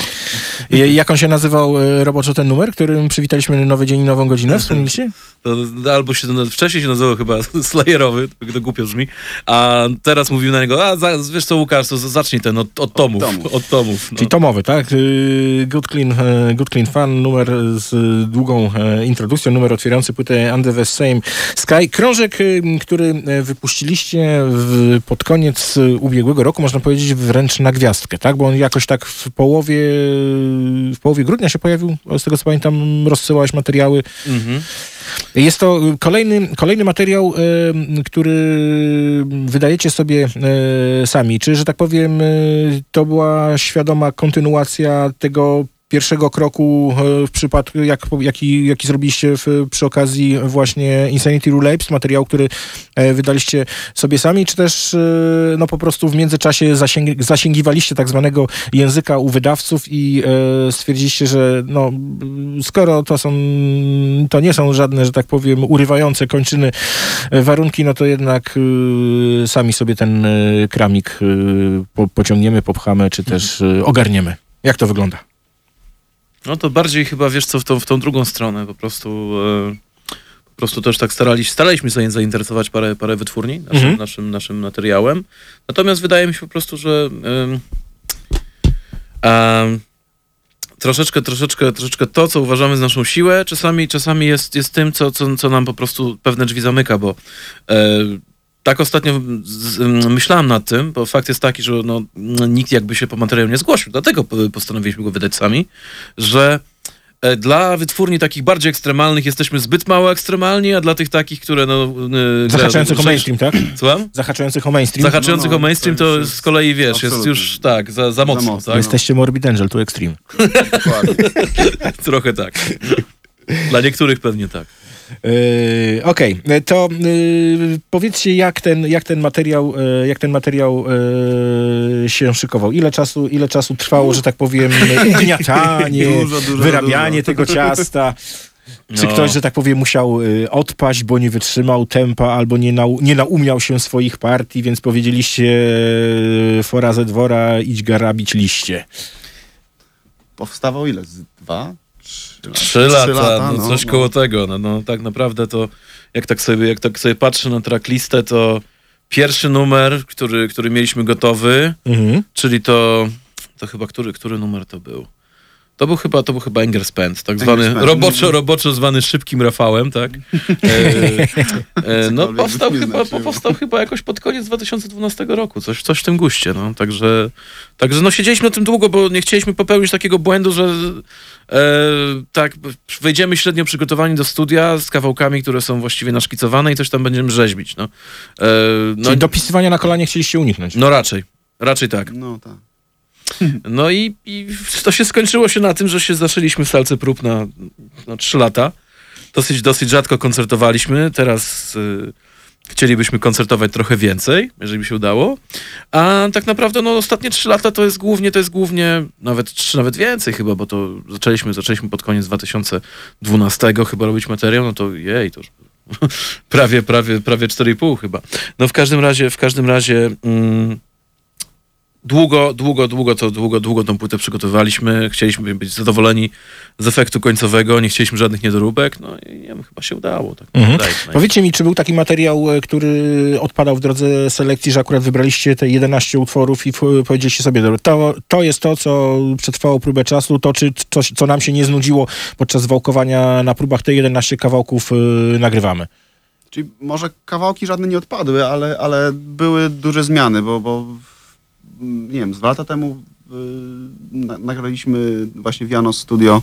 I, jak on się nazywał e, roboczo ten numer, którym przywitaliśmy nowy dzień i nową godzinę? Wspomnieliście? To, to albo się to, wcześniej się nazywał chyba (laughs) Slayerowy, to, to głupio brzmi, a teraz mówił na niego, a za, wiesz co Łukasz, to zacznij ten od, od tomów. Od tomów, no. Czyli tomowy, tak? Y, Good Clean, e, Good Clean Fun, numer z długą e, introdukcją, numer otwierający płytę Under the Same Sky. Krążek, y, który wypuściliście w, pod koniec ubiegłego roku, można powiedzieć wręcz na gwiazdkę, tak? Bo on jakoś tak w połowie, w połowie grudnia się pojawił, z tego co pamiętam, rozsyłałeś materiały. Mhm. Jest to kolejny, kolejny materiał, e, który wydajecie sobie e, sami. Czy, że tak powiem, e, to była świadoma kontynuacja tego pierwszego kroku e, w przypadku, jak, jaki, jaki zrobiliście w, przy okazji właśnie Insanity Relapse, materiał, który e, wydaliście sobie sami, czy też e, no po prostu w międzyczasie zasięg, zasięgiwaliście tak zwanego języka u wydawców i stwierdziliście, że no skoro to są, to nie są żadne, że tak powiem, urywające kończyny warunki, no to jednak sami sobie ten kramik po, pociągniemy, popchamy, czy też ogarniemy. Jak to wygląda? No to bardziej chyba, wiesz co, w tą, w tą drugą stronę, po prostu... E, po prostu też tak staraliśmy, staraliśmy się zainteresować parę, parę wytwórni naszym, Mhm. naszym, naszym materiałem. Natomiast wydaje mi się po prostu, że troszeczkę, troszeczkę, troszeczkę to, co uważamy za naszą siłę, czasami, czasami jest, jest tym, co, co, co nam po prostu pewne drzwi zamyka, bo e, tak ostatnio z, m, myślałem nad tym, bo fakt jest taki, że no, nikt jakby się po materiał nie zgłosił, dlatego po- postanowiliśmy go wydać sami, że e, dla wytwórni takich bardziej ekstremalnych jesteśmy zbyt mało ekstremalni, a dla tych takich, które no... e, Zahaczających o mainstream, tak? Słucham? Zahaczających o mainstream. Zahaczających o mainstream to z kolei, wiesz, jest już tak, za, za mocno. tak? Jesteście Morbid Angel, tu Extreme. (laughs) (laughs) Trochę tak. Dla niektórych pewnie tak. Yy, Okej, to yy, powiedzcie, jak ten, jak ten materiał, yy, jak ten materiał yy, się szykował? Ile czasu, ile czasu trwało, że tak powiem, (laughs) dużo, wyrabianie dużo. tego ciasta? Czy No. ktoś, że tak powiem, musiał y, odpaść, bo nie wytrzymał tempa, albo nie, nau, nie naumiał się swoich partii, więc powiedzieliście y, fora ze dwora, idź garabić liście. Powstawał ile? Z dwa? Trzy lata, no, coś koło tego. No, no, tak naprawdę to, jak tak, sobie, jak tak sobie patrzę na tracklistę, to pierwszy numer, który, który mieliśmy gotowy, Mhm. czyli to, to chyba, który, który numer to był? To był chyba, to był chyba Anger Spend, tak zwany, roboczo, roboczo zwany szybkim Rafałem, tak? E, e, (laughs) no powstał chyba, powstał chyba jakoś pod koniec 2012 roku, coś, coś w tym guście, no. Także, także no siedzieliśmy na tym długo, bo nie chcieliśmy popełnić takiego błędu, że e, tak, wejdziemy średnio przygotowani do studia z kawałkami, które są właściwie naszkicowane i coś tam będziemy rzeźbić, no. E, no Czyli dopisywania na kolanie chcieliście uniknąć. no raczej, raczej tak. No tak. No i, i to się skończyło się na tym, że się zaczęliśmy w salce prób na, na 3 lata. Dosyć, dosyć rzadko koncertowaliśmy. Teraz y, chcielibyśmy koncertować trochę więcej, jeżeli by się udało. A tak naprawdę no, ostatnie 3 lata to jest głównie, to jest głównie nawet 3, nawet więcej chyba, bo to zaczęliśmy, zaczęliśmy pod koniec 2012 chyba robić materiał, no to jej, to już (laughs) prawie, prawie, prawie 4,5 chyba. No w każdym razie, w każdym razie... Mm, długo, długo, długo to, długo, długo tą płytę przygotowywaliśmy. Chcieliśmy być zadowoleni z efektu końcowego, nie chcieliśmy żadnych niedoróbek, no i nie wiem, chyba się udało. Tak Mhm. Powiedzcie mi, czy był taki materiał, e, który odpadał w drodze selekcji, że akurat wybraliście te 11 utworów i powiedzieliście sobie, dobra, to, to jest to, co przetrwało próbę czasu, to czy coś, co nam się nie znudziło podczas wałkowania na próbach, te 11 kawałków y, nagrywamy. Czyli może kawałki żadne nie odpadły, ale, ale były duże zmiany, bo, bo nie wiem, z dwa lata temu y, na, nagraliśmy właśnie w Jano Studio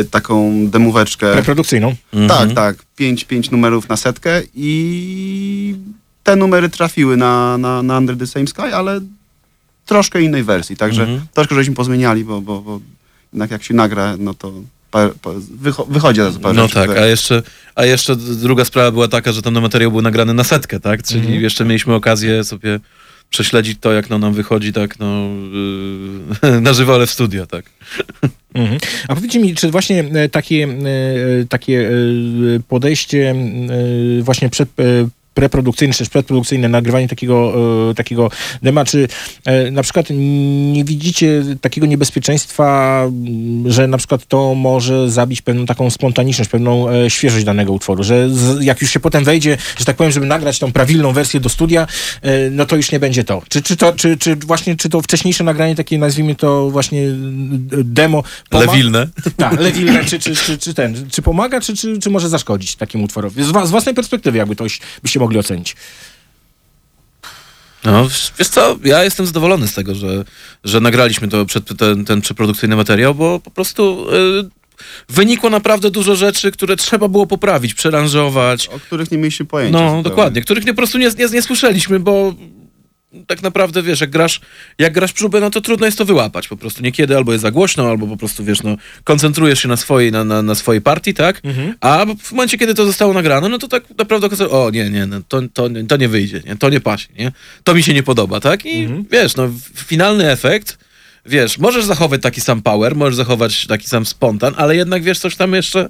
y, taką demóweczkę. Reprodukcyjną. Tak, tak. Pięć, pięć numerów na setkę i te numery trafiły na, na, na Under the Same Sky, ale troszkę innej wersji. Także Mhm. troszkę żeśmy pozmieniali, bo, bo, bo jednak jak się nagra, no to wycho, wychodzi od razu parę No rzeczy, tak, które- a jeszcze, a jeszcze druga sprawa była taka, że ten materiał był nagrany na setkę, tak? Czyli Mhm. jeszcze mieliśmy okazję sobie prześledzić to, jak no, nam wychodzi tak, no, yy, (laughs) na żywo, ale w studio, tak. Mhm. A powiedzcie mi, czy właśnie e, takie, e, takie e, podejście e, właśnie przed, preprodukcyjne, czy też przedprodukcyjne, nagrywanie takiego, e, takiego dema, czy e, na przykład nie widzicie takiego niebezpieczeństwa, m, że na przykład to może zabić pewną taką spontaniczność, pewną e, świeżość danego utworu, że z, jak już się potem wejdzie, że tak powiem, żeby nagrać tą prawilną wersję do studia, e, no to już nie będzie to. Czy, czy, to, czy, czy właśnie, czy to wcześniejsze nagranie, takie nazwijmy to właśnie e, demo, pomaga- Lewilne. tak, lewilne, czy, czy, czy, czy ten, czy pomaga, czy, czy, czy może zaszkodzić takiemu utworowi? Z, z własnej perspektywy jakby to byście mogli ocenić. No, wiesz co, ja jestem zadowolony z tego, że, że nagraliśmy to przed, ten, ten przeprodukcyjny materiał, bo po prostu y, wynikło naprawdę dużo rzeczy, które trzeba było poprawić, przeranżować. O których nie mieliśmy pojęcia. No, dokładnie, których nie, po prostu nie, nie, nie słyszeliśmy, bo tak naprawdę, wiesz, jak grasz, jak grasz próbę, no to trudno jest to wyłapać po prostu. Niekiedy albo jest za głośno, albo po prostu, wiesz, no, koncentrujesz się na swojej, na, na, na swojej partii, tak? A w momencie, kiedy to zostało nagrane, no to tak naprawdę o nie, nie, no, to, to, nie- to nie wyjdzie, nie? to nie pasie, nie? To mi się nie podoba, tak? I wiesz, no, finalny efekt, wiesz, możesz zachować taki sam power, możesz zachować taki sam spontan, ale jednak, wiesz, coś tam jeszcze,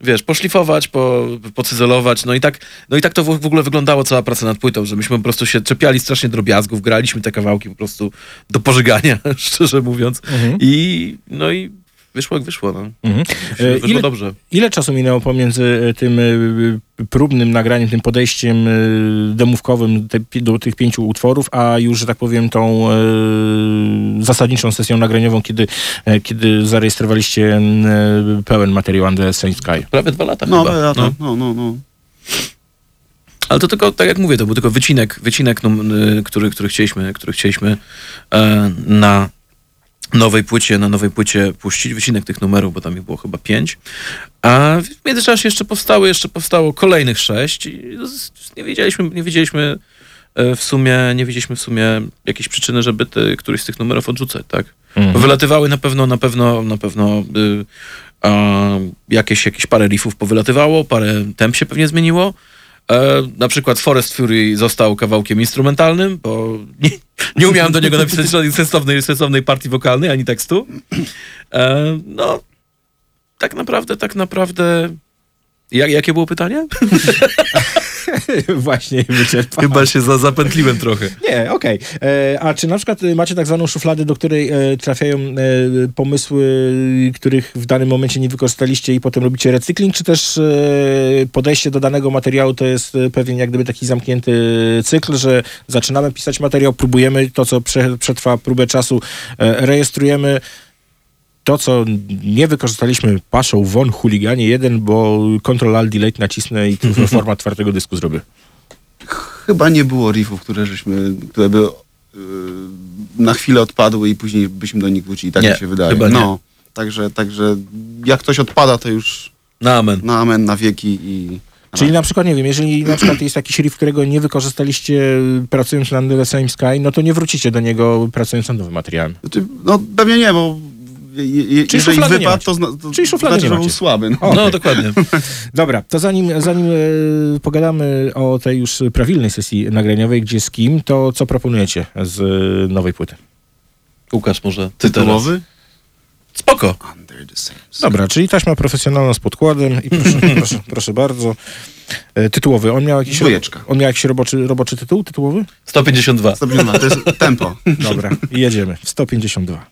wiesz, poszlifować, po, pocyzelować, no i tak, no i tak to w w ogóle wyglądało cała praca nad płytą, że myśmy po prostu się czepiali strasznie drobiazgów, graliśmy te kawałki po prostu do pożegania, (laughs) szczerze mówiąc. I no i wyszło jak wyszło, no. Mhm. Wyszło, E, wyszło ile- dobrze. Ile czasu minęło pomiędzy e, tym e, próbnym nagraniem, tym podejściem demówkowym do tych pięciu utworów, a już, że tak powiem, tą e, zasadniczą sesją nagraniową, kiedy, e, kiedy zarejestrowaliście e, pełen materiał Under the Same Sky? Prawie dwa lata No, chyba. ale lata, no. no, no, no. Ale to tylko, tak jak mówię, to był tylko wycinek, wycinek y, który, który chcieliśmy, który chcieliśmy na nowej płycie, na nowej płycie puścić, wycinek tych numerów, bo tam ich było chyba pięć. A w międzyczasie jeszcze powstały, jeszcze powstało kolejnych sześć i nie wiedzieliśmy, nie wiedzieliśmy e, w sumie, nie wiedzieliśmy w sumie jakiejś przyczyny, żeby te, któryś z tych numerów odrzucać, tak? Mhm. Wylatywały na pewno, na pewno, na pewno y, a, jakieś, jakieś parę riffów powylatywało, parę temp się pewnie zmieniło. E, na przykład Forest Fury został kawałkiem instrumentalnym, bo (laughs) nie, nie umiałem do niego napisać (laughs) sensownej, sensownej partii wokalnej, ani tekstu. E, no, tak naprawdę, tak naprawdę... Jak, jakie było pytanie? (laughs) (laughs) Właśnie wyczerpałem. Chyba się za, zapętliłem trochę. Nie, okej. E, A czy na przykład macie tak zwaną szufladę, do której e, trafiają e, pomysły, których w danym momencie nie wykorzystaliście i potem robicie recykling, czy też e, podejście do danego materiału to jest e, pewien jak gdyby taki zamknięty cykl, że zaczynamy pisać materiał, próbujemy to, co prze, przetrwa próbę czasu, e, rejestrujemy to, co nie wykorzystaliśmy, paszą won chuliganie jeden, bo Ctrl Alt Delete nacisnę i (laughs) format twardego dysku zrobię. Chyba nie było riffów, które żeśmy, które by yy, na chwilę odpadły i później byśmy do nich wrócili, tak Nie, mi się wydaje. chyba nie. No, także, także jak ktoś odpada, to już Na amen. na amen, na wieki i... Czyli na przykład, nie wiem, jeżeli na przykład jest jakiś riff, którego nie wykorzystaliście pracując nad The Same Sky, no to nie wrócicie do niego pracując nad nowym materiałem. Znaczy, no pewnie nie, bo je, je, jeżeli szuflady wypadł, to, zna, to Czyli szuflady znaczy, nie że był słaby. No. O, No, dokładnie. (laughs) Dobra, to zanim, zanim e, pogadamy o tej już prawilnej sesji nagraniowej, gdzie z kim, to co proponujecie z e, nowej płyty? Łukasz, może ty Tytułowy? teraz. Spoko. Dobra, czyli taśma profesjonalna z podkładem i proszę, (laughs) proszę, proszę bardzo. E, tytułowy, on miał jakiś, Dwójeczka. on miał jakiś roboczy, roboczy tytuł tytułowy? 152. Dobrze, no, to jest tempo. Dobra, i jedziemy. 152.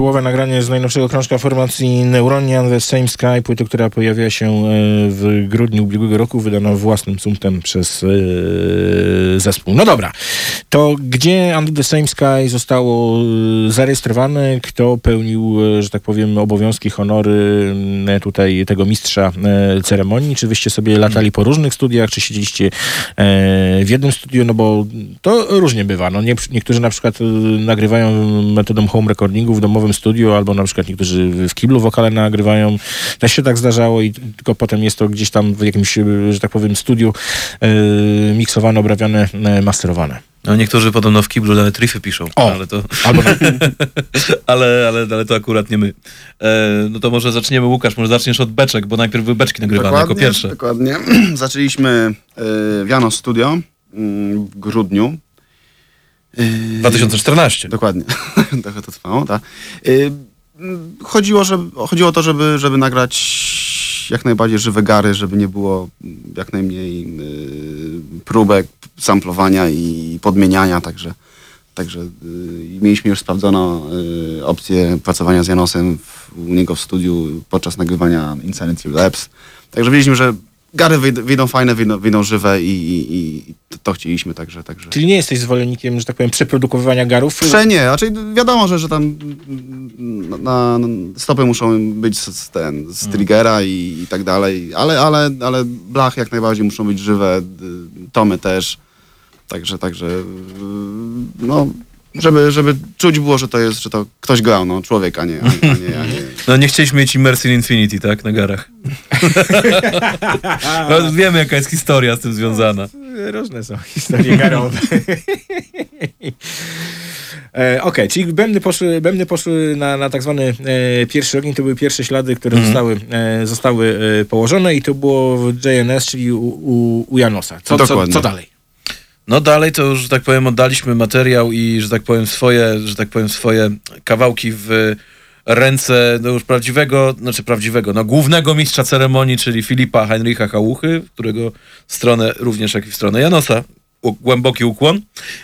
tytułowe nagranie z najnowszego krążka formacji Neuronian The Same Sky, płyty, która pojawia się e, w grudniu ubiegłego roku, wydana własnym sumptem przez e, zespół. No dobra, to gdzie Under the Same Sky zostało e, zarejestrowane, kto pełnił, że tak powiem, obowiązki, honory tutaj tego mistrza ceremonii, czy wyście sobie latali po różnych studiach, czy siedzieliście w jednym studiu, no bo to różnie bywa. No nie, niektórzy na przykład nagrywają metodą home recordingu w domowym studiu, albo na przykład niektórzy w kiblu wokale nagrywają. Też się tak zdarzało i tylko potem jest to gdzieś tam w jakimś, że tak powiem, studiu e, miksowane, obrabiane, e, masterowane. No niektórzy podobno w kiblu nawet riffy piszą, O, ale to... albo- (laughs) ale, ale, ale to akurat nie my. E, no to może zaczniemy, Łukasz, może zaczniesz od beczek, bo najpierw były beczki nagrywane jako pierwsze. Dokładnie. (clears throat) Zaczęliśmy y, Wiano Studio mm, w grudniu. Y, 2014. Dokładnie. (laughs) Trochę to trwało, tak. Y, mm, chodziło, żeby, chodziło o to, żeby, żeby nagrać jak najbardziej żywe gary, żeby nie było jak najmniej y, próbek, samplowania i podmieniania, także, także mieliśmy już sprawdzono y, opcję pracowania z Janosem w, u niego w studiu podczas nagrywania Insanity Labs. Także wiedzieliśmy, że gary wyjdą, fajne, wyjdą, wyjdą żywe i, i, i to, chcieliśmy, także, także. Czyli nie jesteś zwolennikiem, że tak powiem, przeprodukowywania garów? Prze nie, raczej wiadomo, że, że tam mm, na, na stopy muszą być z, ten, z triggera i, i tak dalej, ale, ale, ale blach jak najbardziej muszą być żywe, d- tomy też, także, także y, no, żeby, żeby czuć było, że to jest, że to ktoś grał, no, człowiek, a nie, a nie, a nie, a nie. (laughs) No nie chcieliśmy mieć Immerse in Infinity, tak? Na garach. (laughs) no, wiemy, jaka jest historia z tym związana. Różne są historie garowe. (laughs) E, Okej, czyli bębny poszły, bębny poszły na, na tak zwany e, pierwszy ogień. To były pierwsze ślady, które Mhm. zostały, e, zostały e, położone i to było w JNS, czyli u, u, u Janosa. Co, co, Dokładnie. co dalej? No dalej to już, że tak powiem, oddaliśmy materiał i, że tak powiem, swoje, że tak powiem, swoje kawałki w ręce no już prawdziwego, znaczy prawdziwego, no głównego mistrza ceremonii, czyli Filipa Heinricha Hałuchy, którego stronę również jak i w stronę Janosa. U, głęboki ukłon.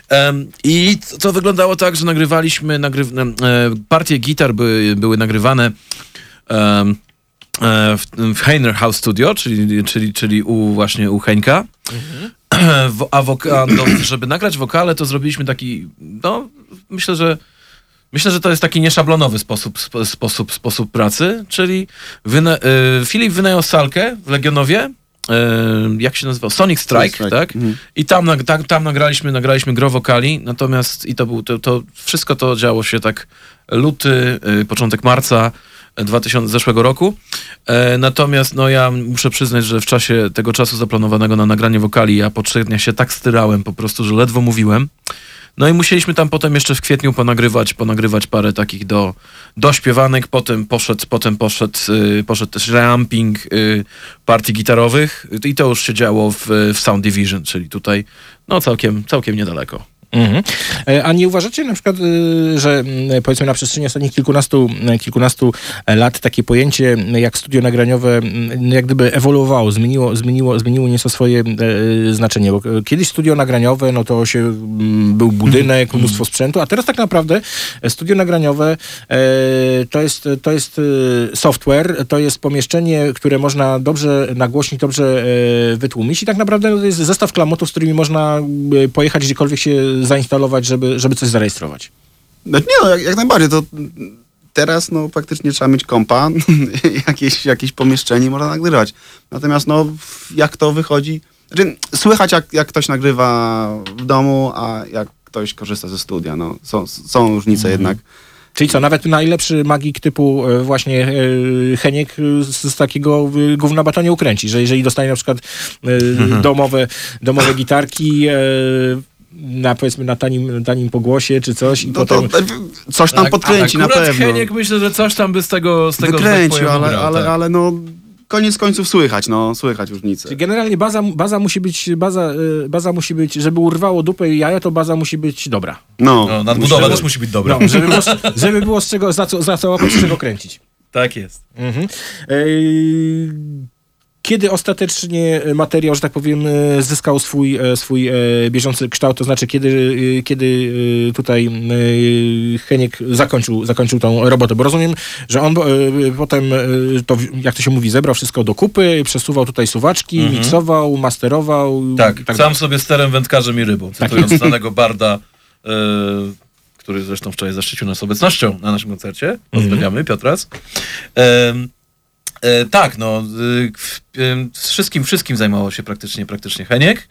Em, I to, wyglądało tak, że nagrywaliśmy, nagryw, e, partie gitar były, były nagrywane e, w, w Heiner House Studio, czyli, czyli, czyli u właśnie u Heńka. W- A woka, no, żeby nagrać wokale, to zrobiliśmy taki, no, myślę, że myślę, że to jest taki nieszablonowy sposób, spo, sposób, sposób pracy, czyli wyna, y, Filip wynajął salkę w Legionowie, y, jak się nazywał? Sonic Strike, Strike, tak? mhm. I tam, tam, tam nagraliśmy, nagraliśmy gro wokali, natomiast i to był, to, to wszystko to działo się tak luty, y, początek marca 2000 zeszłego roku. E, natomiast no ja muszę przyznać, że w czasie tego czasu zaplanowanego na nagranie wokali ja po trzech dniach się tak styrałem po prostu, że ledwo mówiłem. No i musieliśmy tam potem jeszcze w kwietniu ponagrywać, ponagrywać parę takich do, do śpiewanek, potem poszedł, potem poszedł, y, poszedł też ramping y, partii gitarowych i to już się działo w, w Sound Division, czyli tutaj no całkiem, całkiem niedaleko. Mhm. E, A nie uważacie na przykład, y, że mm, powiedzmy na przestrzeni ostatnich kilkunastu, e, kilkunastu lat takie pojęcie m, jak studio nagraniowe m, jak gdyby ewoluowało, zmieniło, zmieniło, zmieniło nieco swoje e, znaczenie, bo e, kiedyś studio nagraniowe, no to się m, był budynek, mnóstwo sprzętu, a teraz tak naprawdę e, studio nagraniowe e, to jest, to jest e, software, to jest pomieszczenie, które można dobrze nagłośnić, dobrze e, wytłumić i tak naprawdę to jest zestaw klamotów, z którymi można e, pojechać gdziekolwiek się zainstalować, żeby, żeby coś zarejestrować. No, nie no, jak, jak najbardziej, to teraz no faktycznie trzeba mieć kompa, (laughs) jakieś, jakieś pomieszczenie można nagrywać. Natomiast no jak to wychodzi, znaczy, słychać jak, jak ktoś nagrywa w domu, a jak ktoś korzysta ze studia, no są, są różnice jednak. Czyli co, nawet najlepszy magik typu e, właśnie e, Heniek z, z takiego e, gówna bata nie ukręci, że jeżeli dostanie na przykład e, domowe, domowe gitarki na powiedzmy na tanim, tanim pogłosie czy coś i No to, potem... coś tam podkręci na pewno. Heniek myślę, że coś tam by z tego, z tego tak Wykręcił, ale, ale, tak. ale no koniec końców słychać, no słychać różnice. Czyli generalnie baza, baza musi być, baza, e, baza musi być, żeby urwało dupę i jaja, to baza musi być dobra. No, No, nadbudowa też musi być dobra. No, żeby, było, żeby było z czego, za co, za co łapać, z czego kręcić. Tak jest. Mhm. Ej, kiedy ostatecznie materiał, że tak powiem, e, zyskał swój, e, swój e, bieżący kształt, to znaczy kiedy, e, kiedy e, tutaj e, Heniek zakończył, zakończył tą robotę, bo rozumiem, że on e, potem, e, to, jak to się mówi, zebrał wszystko do kupy, przesuwał tutaj suwaczki, Mhm. miksował, masterował. Tak, tak sam sobie sterem, wędkarzem i rybą. Cytując (laughs) znanego barda, e, który zresztą wczoraj zaszczycił nas obecnością na naszym koncercie. Pozdrawiamy, Piotras. E, e, tak, no, z wszystkim, wszystkim zajmował się praktycznie, praktycznie Heniek.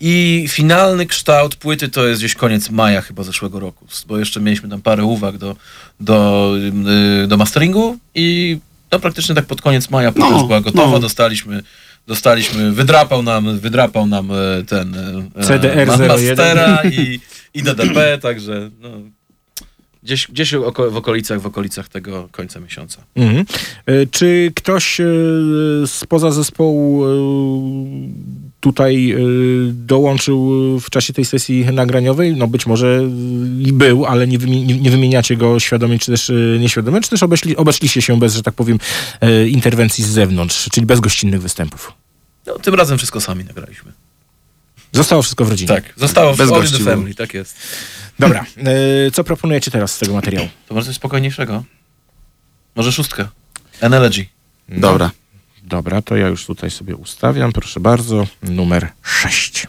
I finalny kształt płyty to jest gdzieś koniec maja chyba zeszłego roku, bo jeszcze mieliśmy tam parę uwag do, do, y, do masteringu i no, praktycznie tak pod koniec maja płyta No, była gotowa, no. dostaliśmy Dostaliśmy, wydrapał nam, wydrapał nam e, ten e, CDR ma- 01. Mastera i, i DDP, także no, gdzieś, gdzieś w okolicach, w okolicach tego końca miesiąca. Mhm. E, Czy ktoś e, spoza zespołu e, tutaj dołączył w czasie tej sesji nagraniowej? No być może i był, ale nie, wymi- nie- wymieniacie go świadomie, czy też nieświadomie, czy też obeszli, obeszliście się bez, że tak powiem, interwencji z zewnątrz, czyli bez gościnnych występów. No, tym razem wszystko sami nagraliśmy. Zostało wszystko w rodzinie. Tak, zostało Bez w All in gości the. Family, tak jest. Dobra, e, co proponujecie teraz z tego materiału? To może coś spokojniejszego? Może szóstkę? Analogy. Dobra. Dobra, to ja już tutaj sobie ustawiam, proszę bardzo, numer 6.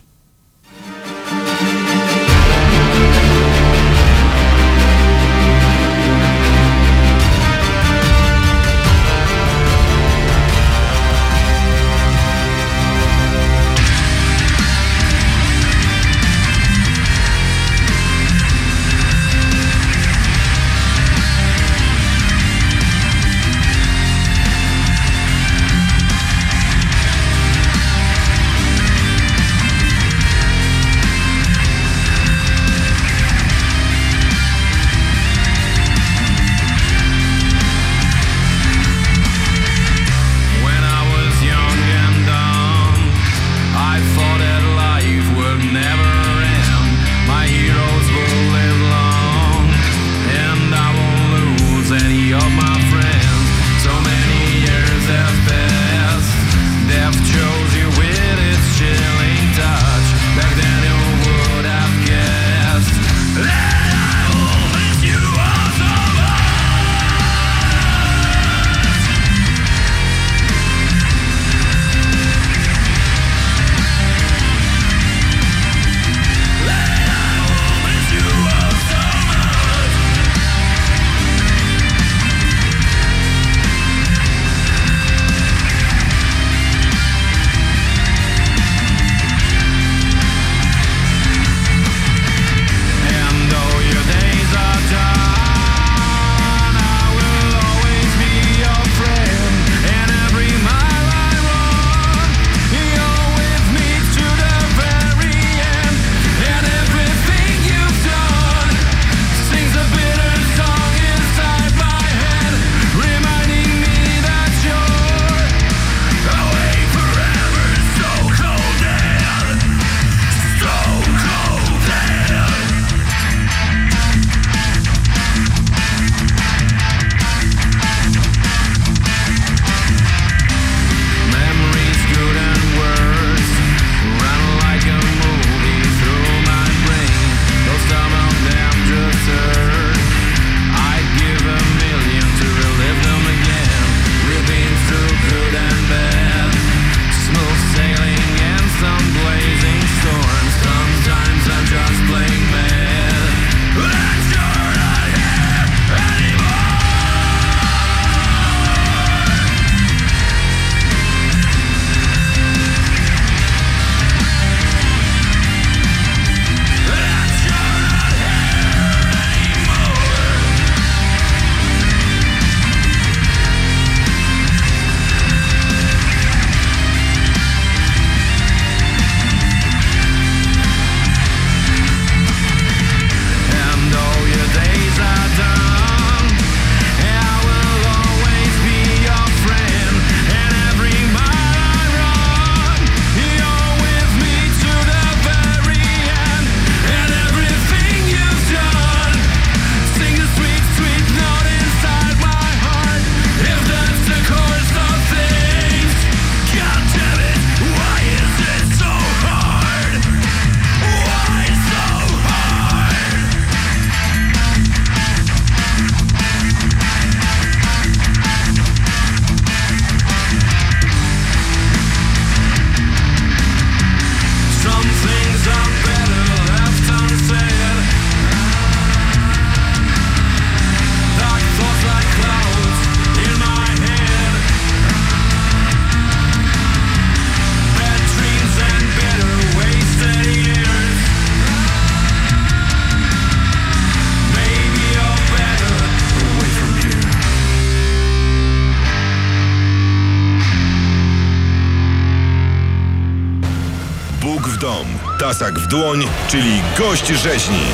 dłoń, czyli gość rzeźni.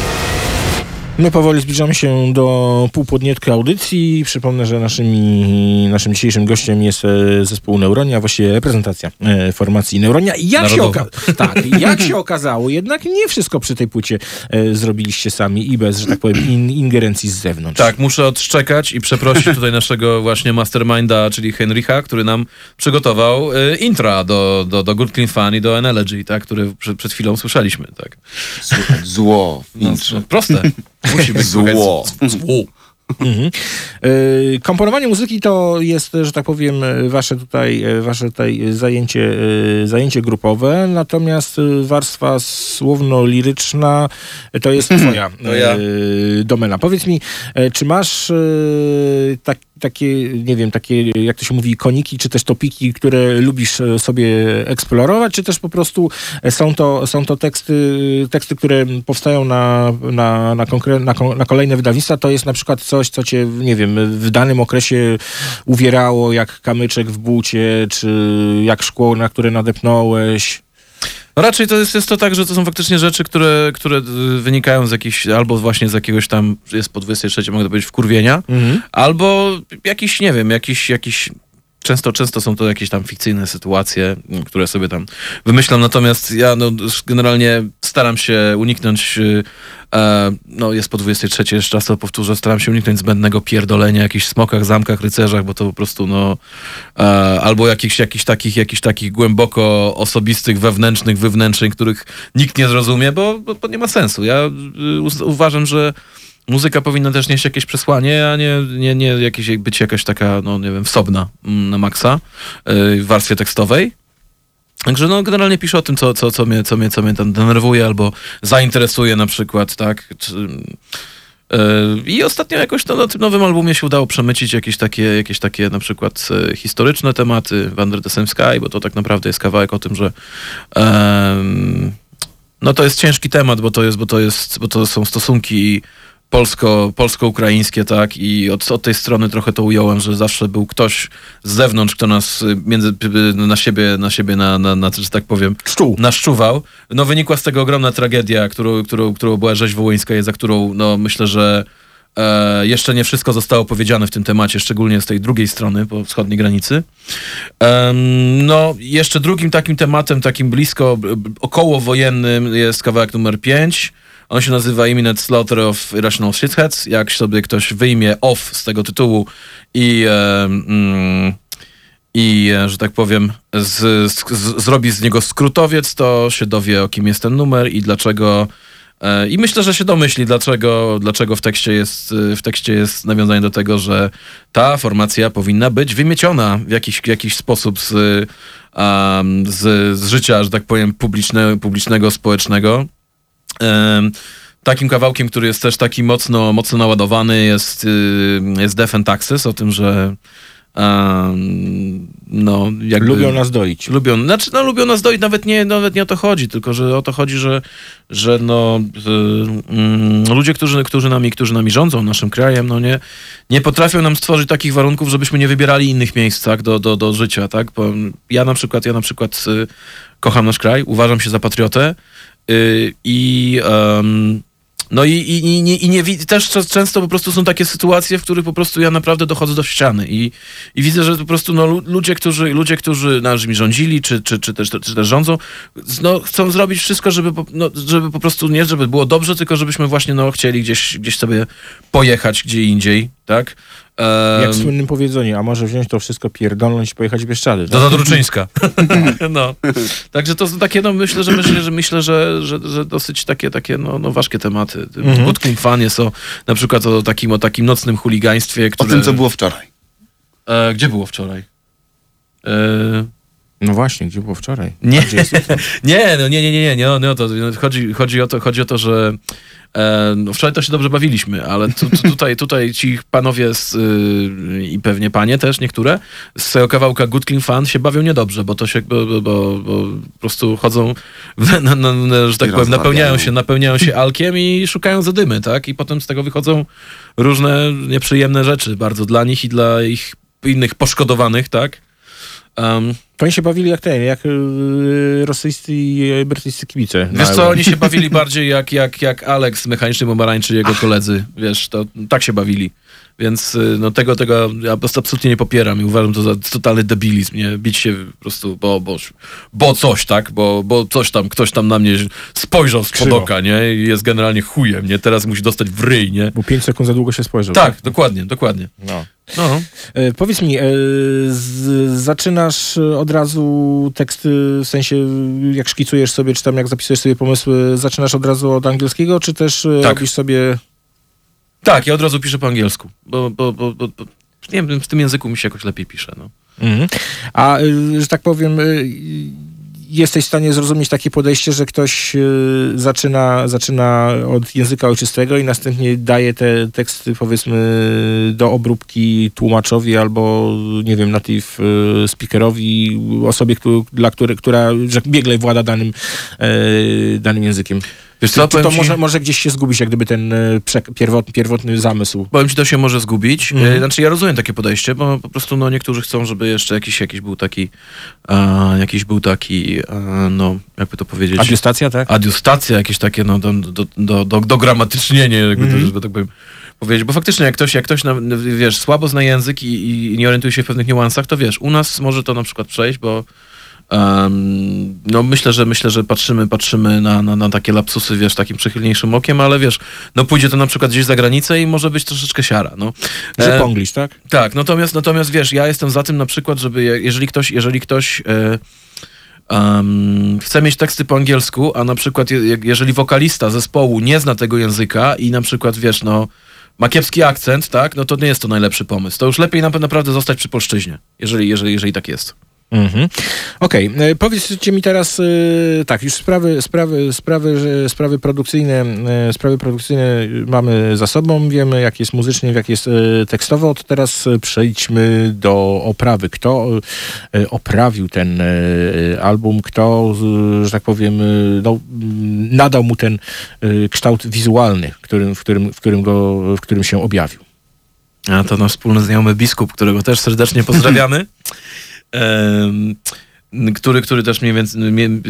My powoli zbliżamy się do półpodnietki audycji. Przypomnę, że naszymi, naszym dzisiejszym gościem jest e, zespół Neuronia, właściwie reprezentacja e, formacji Neuronia. I Jak się, oka- tak, jak się okazało, jednak nie wszystko przy tej płycie e, zrobiliście sami i bez, że tak powiem, in, ingerencji z zewnątrz. Tak, muszę odszczekać i przeprosić tutaj naszego właśnie masterminda, czyli Henrycha, który nam przygotował intra do, do, do Good Clean Fun i do Analogy, tak, które przed, przed chwilą słyszeliśmy. Tak. Zło No, proste. Musi być (laughs) Zło. Mhm. E, Komponowanie muzyki to jest, że tak powiem, e, wasze tutaj, e, wasze tutaj zajęcie, zajęcie grupowe, natomiast warstwa słowno-liryczna to jest twoja To ja. domena. Powiedz mi, czy masz tak, takie, nie wiem, takie, jak to się mówi, koniki, czy też topiki, które lubisz e, sobie eksplorować, czy też po prostu e, są to, są to teksty, teksty, które powstają na, na, na, konkre- na, na kolejne wydawnictwa, to jest na przykład coś, co cię, nie wiem, w danym okresie uwierało, jak kamyczek w bucie, czy jak szkło, na które nadepnąłeś. No raczej to jest, jest to tak, że to są faktycznie rzeczy, które, które y, wynikają z jakichś, albo właśnie z jakiegoś tam, jest po 23, mogę to powiedzieć, wkurwienia, Mhm. albo jakiś, nie wiem, jakiś, jakiś Często, często są to jakieś tam fikcyjne sytuacje, które sobie tam wymyślam, natomiast ja no, generalnie staram się uniknąć, e, no jest po 23, jeszcze raz to powtórzę, staram się uniknąć zbędnego pierdolenia, jakichś smokach, zamkach, rycerzach, bo to po prostu no, e, albo jakichś, jakichś takich, jakichś takich głęboko osobistych, wewnętrznych, wywnętrznych, których nikt nie zrozumie, bo, bo, bo nie ma sensu. Ja y, uważam, że muzyka powinna też nieść jakieś przesłanie, a nie, nie, nie jakieś, być jakaś taka, no nie wiem, wsobna mm, na maksa yy, w warstwie tekstowej. Także no generalnie piszę o tym, co, co, co, mnie, co, mnie, co mnie tam denerwuje albo zainteresuje na przykład, tak? Yy, I ostatnio jakoś no, na tym nowym albumie się udało przemycić jakieś takie, jakieś takie na przykład e, historyczne tematy w Under the Same Sky, bo to tak naprawdę jest kawałek o tym, że em, no to jest ciężki temat, bo to jest, bo to jest, bo to są stosunki polsko, polsko-ukraińskie, tak, i od, od tej strony trochę to ująłem, że zawsze był ktoś z zewnątrz, kto nas y, między, y, na siebie, na siebie, na, na, na że tak powiem, Szczuł. naszczuwał. No wynikła z tego ogromna tragedia, którą, którą, którą była rzeź wołyńska, za którą, no myślę, że e, jeszcze nie wszystko zostało powiedziane w tym temacie, szczególnie z tej drugiej strony, po wschodniej granicy. No, jeszcze drugim takim tematem, takim blisko, b- okołowojennym jest kawałek numer 5. On się nazywa Imminent Slaughter of Irrational Shitheads. Jak sobie ktoś wyjmie off z tego tytułu i, em, mm, i e, że tak powiem, z, z, z, zrobi z niego skrótowiec, to się dowie, o kim jest ten numer i dlaczego. e, I myślę, że się domyśli, dlaczego, dlaczego w, tekście jest, e, w tekście jest nawiązanie do tego, że ta formacja powinna być wymieciona w jakiś, w jakiś sposób z, em, z, z życia, że tak powiem, publiczne, publicznego, społecznego. Takim kawałkiem, który jest też taki mocno, mocno naładowany, jest, y, jest Death and Taxes, o tym, że em, no, jakby, Lubią nas doić. Lubią, znaczy, no, lubią nas doić, nawet nie, nawet nie o to chodzi, tylko że o to chodzi, że, że no, y, mm, ludzie, którzy, którzy, nami, którzy nami rządzą, naszym krajem, no nie, nie potrafią nam stworzyć takich warunków, żebyśmy nie wybierali innych miejsc tak, do, do, do życia. Tak? Bo ja na przykład, ja na przykład y, kocham nasz kraj, uważam się za patriotę i em, no i, i, i, i nie, też często po prostu są takie sytuacje, w których po prostu ja naprawdę dochodzę do ściany i, i widzę, że po prostu no, lu- ludzie, którzy, ludzie, którzy nami rządzili, czy, czy, czy, też, czy też rządzą, no, chcą zrobić wszystko, żeby po, no, żeby po prostu nie, żeby było dobrze, tylko żebyśmy właśnie no, chcieli gdzieś, gdzieś sobie pojechać gdzie indziej, tak? Jak w słynnym powiedzeniu, a może wziąć to wszystko, pierdolnąć i pojechać Bieszczady. do Zadruczyńska. (laughs) no. Także to są takie, no myślę, że myślę, że myślę, że, że, że dosyć takie, takie no, no ważkie tematy. Mhm. Good Clean Fun jest o na przykład o takim, o takim nocnym chuligaństwie, O które... tym, co było wczoraj. E, gdzie było wczoraj? E, No właśnie, gdzie było wczoraj? nie, (laughs) nie, no nie, nie, nie, nie, nie, no, nie o to. No, Chodzi, chodzi, o to, chodzi o to, że no, wczoraj to się dobrze bawiliśmy, ale tu, tu, tutaj, tutaj ci panowie z, y, i pewnie panie też niektóre z tego kawałka Good Clean Fun się bawią niedobrze, bo to się, bo, bo, bo, bo po prostu chodzą, na, na, na, że tak powiem, napełniają się, napełniają się alkiem i szukają zadymy, tak? I potem z tego wychodzą różne nieprzyjemne rzeczy bardzo dla nich i dla ich innych poszkodowanych, tak? Um, oni się bawili jak ten, jak yy, rosyjscy i yy, brytyjscy kibice. Wiesz co, oni się (laughs) bawili bardziej jak, jak, jak Alex, mechaniczny pomarańczy i jego koledzy. Wiesz, to tak się bawili. Więc y, no tego, tego ja po prostu absolutnie nie popieram i uważam to za totalny debilizm, nie? Bić się po prostu, bo, bo, bo coś, tak? Bo, bo coś tam, ktoś tam na mnie spojrzał z Krzywo. oka, nie? I jest generalnie chujem, nie? Teraz musi dostać w ryj, nie? Bo 5 sekund za długo się spojrzał. Tak, dokładnie, dokładnie. No. No. E, powiedz mi, e, z, zaczynasz od razu teksty, w sensie jak szkicujesz sobie, czy tam jak zapisujesz sobie pomysły, zaczynasz od razu od angielskiego, czy też e, Tak. robisz sobie... Tak, ja od razu piszę po angielsku, bo, bo, bo, bo, nie wiem, w tym języku mi się jakoś lepiej pisze, no. Mhm. A, y, że tak powiem, y, jesteś w stanie zrozumieć takie podejście, że ktoś y, zaczyna, zaczyna od języka ojczystego i następnie daje te teksty, powiedzmy, do obróbki tłumaczowi albo, nie wiem, native speakerowi, osobie, która że biegle włada danym, danym językiem. Wiesz co, to ci- może, może gdzieś się zgubić, jak gdyby ten e, pierwotny, pierwotny zamysł. Powiem ci, to się może zgubić. Mhm. E, Znaczy, ja rozumiem takie podejście, bo po prostu no, niektórzy chcą, żeby jeszcze jakiś, jakiś był taki, jakiś był taki, no, jakby to powiedzieć... Adiustacja, tak? Adiustacja, jakieś takie, no, do, do, do, do, dogramatycznienie, jakby Mhm. to, żeby tak powiem powiedzieć. Bo faktycznie, jak ktoś, jak ktoś na, wiesz, słabo zna język i, i nie orientuje się w pewnych niuansach, to wiesz, u nas może to na przykład przejść, bo em, no myślę, że myślę, że patrzymy, patrzymy na, na, na takie lapsusy, wiesz, takim przychylniejszym okiem, ale wiesz, no pójdzie to na przykład gdzieś za granicę i może być troszeczkę siara, no. Że E, ponglisz, tak? tak, natomiast, natomiast wiesz, ja jestem za tym na przykład, żeby je- jeżeli ktoś, jeżeli ktoś e, em, chce mieć teksty po angielsku, a na przykład je- jeżeli wokalista zespołu nie zna tego języka i na przykład wiesz, no ma kiepski akcent, tak, no to nie jest to najlepszy pomysł. To już lepiej na, naprawdę zostać przy polszczyźnie, jeżeli, jeżeli, jeżeli tak jest. Mhm. Okej, e, powiedzcie mi teraz, e, tak, już sprawy, sprawy, sprawy, że- sprawy produkcyjne, e, sprawy produkcyjne mamy za sobą, wiemy jak jest muzycznie, jak jest tekstowo, to teraz przejdźmy do oprawy. Kto oprawił ten album, kto, że tak powiem, no, nadał mu ten kształt wizualny, w którym, w którym, w którym, go, w którym się objawił. A to nasz wspólny znajomy biskup, którego też serdecznie pozdrawiamy. (laughs) Który, który też mniej więcej,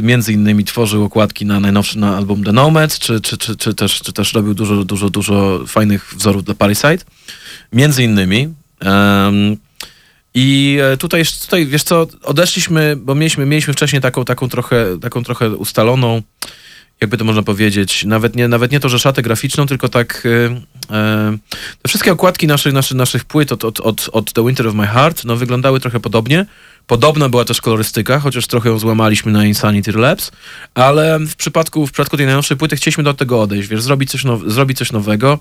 między innymi tworzył okładki na najnowszy na album The Nomad, czy, czy, czy, czy, też, czy też robił dużo, dużo, dużo fajnych wzorów dla Parasite. Między innymi. Em, I e, tutaj, tutaj, wiesz co, odeszliśmy, bo mieliśmy, mieliśmy wcześniej taką, taką, trochę, taką trochę ustaloną, jakby to można powiedzieć, nawet nie, nawet nie to, że szatę graficzną, tylko tak e, e, te wszystkie okładki naszych, naszych, naszych płyt od, od, od, od The Winter of My Heart no, wyglądały trochę podobnie. Podobna była też kolorystyka, chociaż trochę ją złamaliśmy na Insanity Relapse, ale w przypadku, w przypadku tej najnowszej płyty chcieliśmy do tego odejść, wiesz, zrobić coś, now, zrobić coś nowego.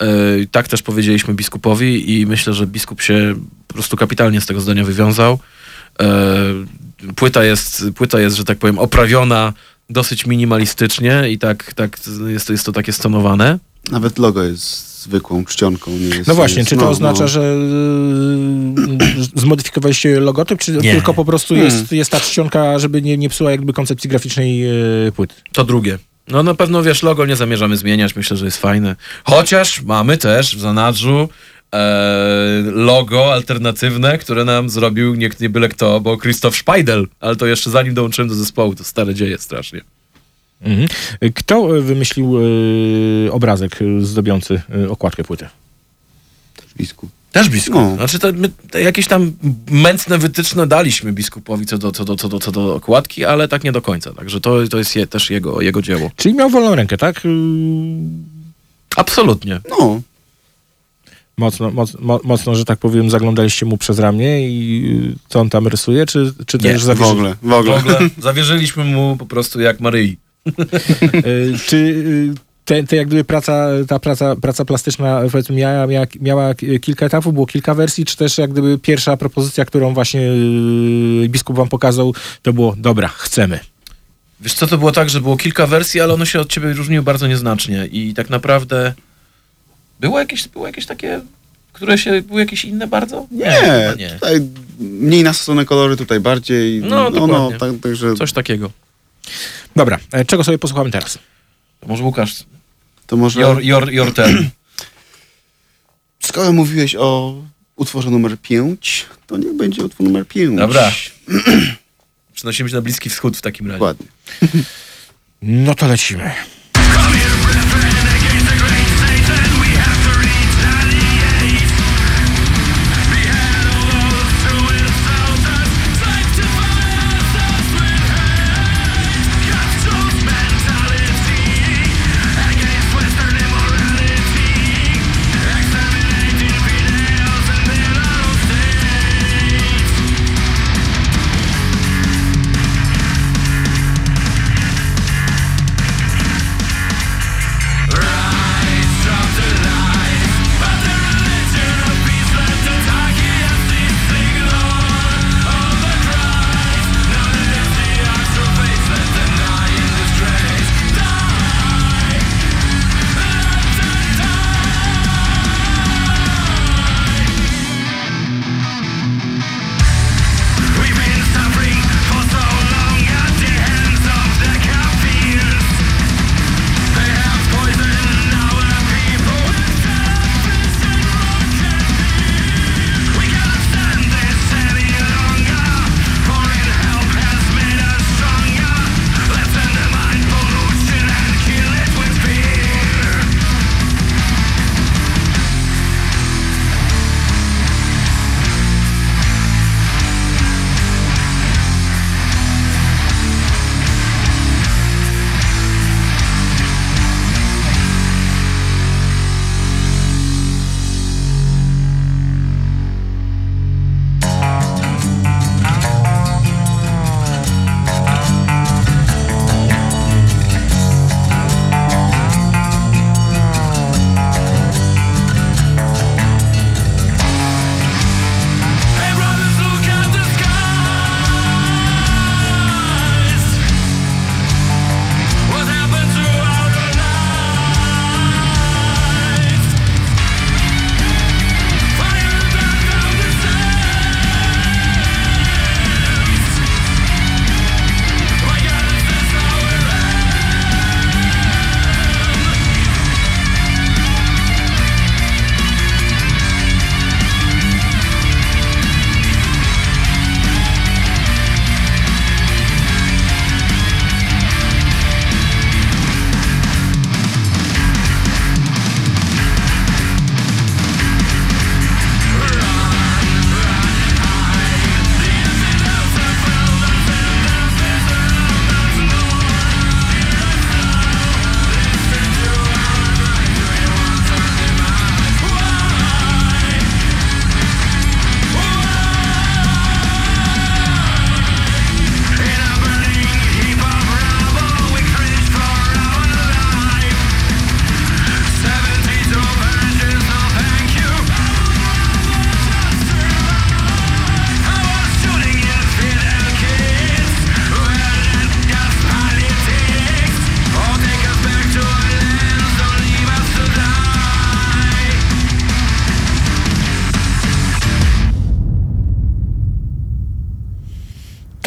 E, tak też powiedzieliśmy biskupowi i myślę, że biskup się po prostu kapitalnie z tego zdania wywiązał. E, płyta jest, płyta jest, że tak powiem, oprawiona dosyć minimalistycznie i tak, tak jest, to- jest to takie stonowane. Nawet logo jest zwykłą czcionką. Nie jest, No właśnie, jest, czy to no, oznacza, no. że y, zmodyfikowaliście logotyp, czy Nie. tylko po prostu Hmm. jest, jest ta czcionka, żeby nie, nie psuła jakby koncepcji graficznej y, płyty? To drugie. No na pewno wiesz, logo nie zamierzamy zmieniać, myślę, że jest fajne. Chociaż mamy też w zanadrzu logo alternatywne, które nam zrobił nie, nie byle kto, bo Krzysztof Speidel, ale to jeszcze zanim dołączyłem do zespołu, to stare dzieje strasznie. Mhm. Kto y, wymyślił y, obrazek zdobiący okładkę płyty? Biskup. Też biskup. No. Znaczy to, my, to jakieś tam mętne wytyczne daliśmy biskupowi co do, co do, co do, co do okładki, ale tak nie do końca. Także to, to jest je, też jego, jego dzieło. Czyli miał wolną rękę, tak? Absolutnie. No, Mocno, moc, mo, mocno, że tak powiem, zaglądaliście mu przez ramię i y, co on tam rysuje, czy, czy Nie, też w zawierzy- ogóle, w W ogóle. ogóle zawierzyliśmy mu po prostu jak Maryi. (laughs) Y, czy y, te, te jak gdyby praca, ta praca, praca plastyczna powiedzmy miała, miała, miała kilka etapów, było kilka wersji, czy też jak gdyby pierwsza propozycja, którą właśnie biskup wam pokazał, to było dobra, chcemy. Wiesz co, to było tak, że było kilka wersji, ale one się od ciebie różniły bardzo nieznacznie i tak naprawdę było jakieś, było jakieś takie, które się, były jakieś inne bardzo? Nie, nie. tutaj mniej nasycone kolory, tutaj bardziej. No, dokładnie. tak, także Coś takiego. Dobra, e, czego sobie posłuchamy teraz? To może Łukasz, to może... your, your, your turn. (clears throat) Skoro mówiłeś o utworze numer 5, to niech będzie utwór numer 5. Dobra. (clears throat) Przenosimy się na Bliski Wschód w takim razie. Dokładnie. No to lecimy.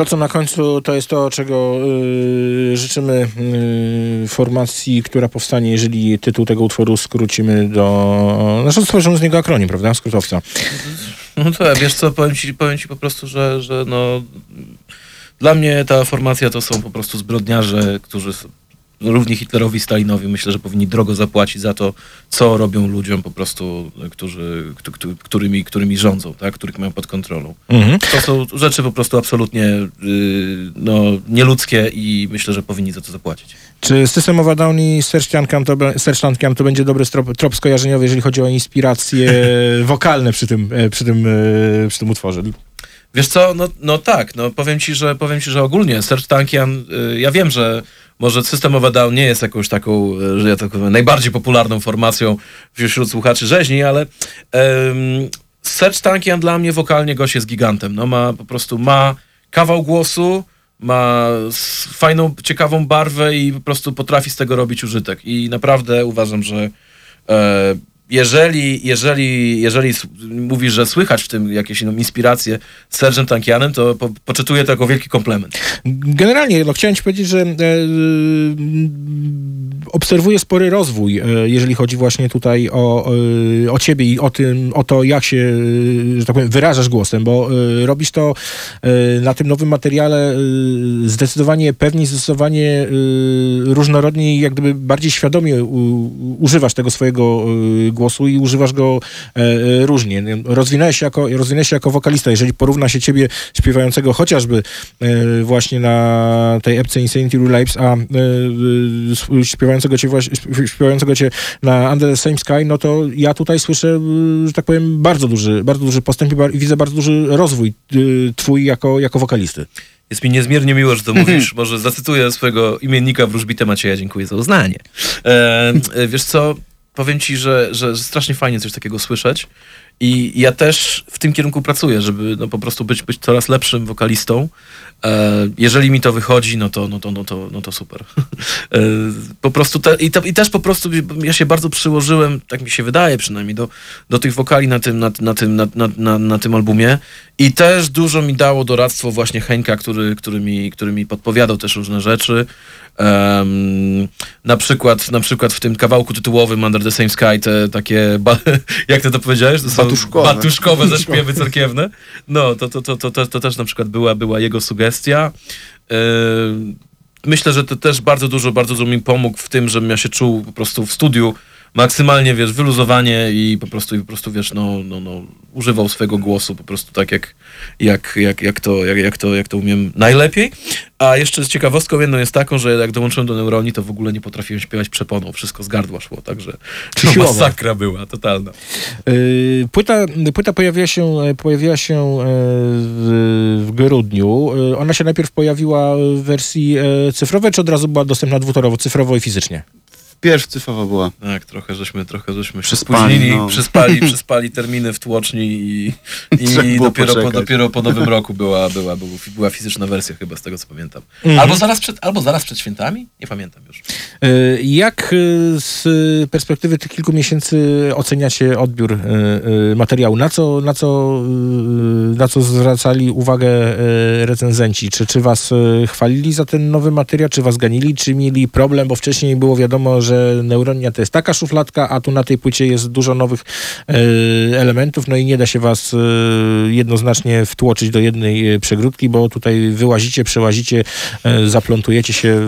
Co na końcu, to jest to, czego y, życzymy y, formacji, która powstanie, jeżeli tytuł tego utworu skrócimy do... Znaczy stworzymy z niego akronim, prawda? Skrótowca. No ja, wiesz co, powiem ci, powiem ci po prostu, że, że no... Dla mnie ta formacja to są po prostu zbrodniarze, którzy s- równi Hitlerowi, Stalinowi. Myślę, że powinni drogo zapłacić za to, co robią ludziom po prostu, którzy, któ- któ- którymi, którymi rządzą, tak? których mają pod kontrolą. Mhm. To są rzeczy po prostu absolutnie yy, no, nieludzkie i myślę, że powinni za to zapłacić. Czy System of a Down i Serge Tankian to, to będzie dobry strop, trop skojarzeniowy, jeżeli chodzi o inspiracje (laughs) wokalne przy tym, e, przy tym, e, przy tym utworze? Wiesz co, no, no tak, no powiem ci, że powiem ci, że ogólnie Serge Tankian, y, ja wiem, że może System of a Down nie jest jakąś taką, y, że ja tak powiem, najbardziej popularną formacją wśród słuchaczy rzeźni, ale um, Serge Tankian dla mnie wokalnie gość jest gigantem. No ma po prostu, ma kawał głosu, ma fajną, ciekawą barwę i po prostu potrafi z tego robić użytek. I naprawdę uważam, że e, jeżeli, jeżeli, jeżeli mówisz, że słychać w tym jakieś no, inspiracje z Sergeant Tankianem, to po, poczytuję to jako wielki komplement. Generalnie, no, chciałem ci powiedzieć, że e, obserwuję spory rozwój, e, jeżeli chodzi właśnie tutaj o, e, o ciebie i o tym, o to, jak się, e, że tak powiem, wyrażasz głosem, bo e, robisz to e, na tym nowym materiale zdecydowanie pewniej, zdecydowanie różnorodniej, jak gdyby bardziej świadomie u, używasz tego swojego głosu i używasz go e, e, różnie. Rozwinąłeś się jako, rozwinąłeś się jako wokalista. Jeżeli porówna się ciebie śpiewającego chociażby e, właśnie na tej epce Insanity Relapse, a e, e, śpiewającego cię, śpiewającego cię na Under the Same Sky, no to ja tutaj słyszę, e, że tak powiem, bardzo duży, bardzo duży postęp i, bar- i widzę bardzo duży rozwój twój jako, jako wokalisty. Jest mi niezmiernie miło, że to (laughs) mówisz. Może zacytuję swojego imiennika wróżbity Macieja. Dziękuję za uznanie. E, wiesz co, powiem ci, że, że, strasznie fajnie coś takiego słyszeć. I ja też w tym kierunku pracuję, żeby no, po prostu być, być coraz lepszym wokalistą. E, jeżeli mi to wychodzi, no to, no to, no to, no to super. (laughs) e, po prostu te, i, i też po prostu ja się bardzo przyłożyłem, tak mi się wydaje przynajmniej, do, do tych wokali na tym, na, na, tym, na, na, na, na tym albumie. I też dużo mi dało doradztwo właśnie Henka, który, który, mi, który mi podpowiadał też różne rzeczy. Em, na, przykład, na przykład w tym kawałku tytułowym Under the Same Sky te takie, ba, (laughs) jak ty to powiedziałeś? To Batuszkowe. Batuszkowe (laughs) zaśpiewy cerkiewne. No, to, to, to, to, to, to też na przykład była, była jego sugestia. Myślę, że to też bardzo dużo, bardzo dużo mi pomógł w tym, żebym ja się czuł po prostu w studiu maksymalnie, wiesz, wyluzowanie i po prostu, i po prostu wiesz, no, no, no, używał swojego głosu po prostu tak, jak, jak, jak, jak, to, jak, jak, to, jak to umiem najlepiej. A jeszcze z ciekawostką jedną jest taką, że jak dołączyłem do Neuronii, to w ogóle nie potrafiłem śpiewać przeponą, wszystko z gardła szło, także to (laughs) siłowo? masakra była, totalna. Yy, Płyta, płyta pojawiła się, e, pojawiła się e, w, w grudniu. E, Ona się najpierw pojawiła w wersji cyfrowej, czy od razu była dostępna dwutorowo, cyfrowo i fizycznie? Wpierw cyfrowa była. Tak, trochę żeśmy, trochę żeśmy się Przyspali, spóźnili, no. przyspali, (laughs) przyspali terminy w tłoczni i, (laughs) i dopiero, po, dopiero po nowym roku była, była, była, była fizyczna wersja chyba z tego co pamiętam. Mhm. Albo, zaraz przed, albo zaraz przed świętami? Nie pamiętam już. E, Jak e, z perspektywy tych kilku miesięcy oceniacie odbiór e, materiału? Na co, na co, na co zwracali uwagę recenzenci? Czy, czy was chwalili za ten nowy materiał, czy was ganili, czy mieli problem? Bo wcześniej było wiadomo, że Neuronia to jest taka szufladka, a tu na tej płycie jest dużo nowych e, elementów, no i nie da się was e, jednoznacznie wtłoczyć do jednej e, przegródki, bo tutaj wyłazicie, przełazicie, zaplątujecie się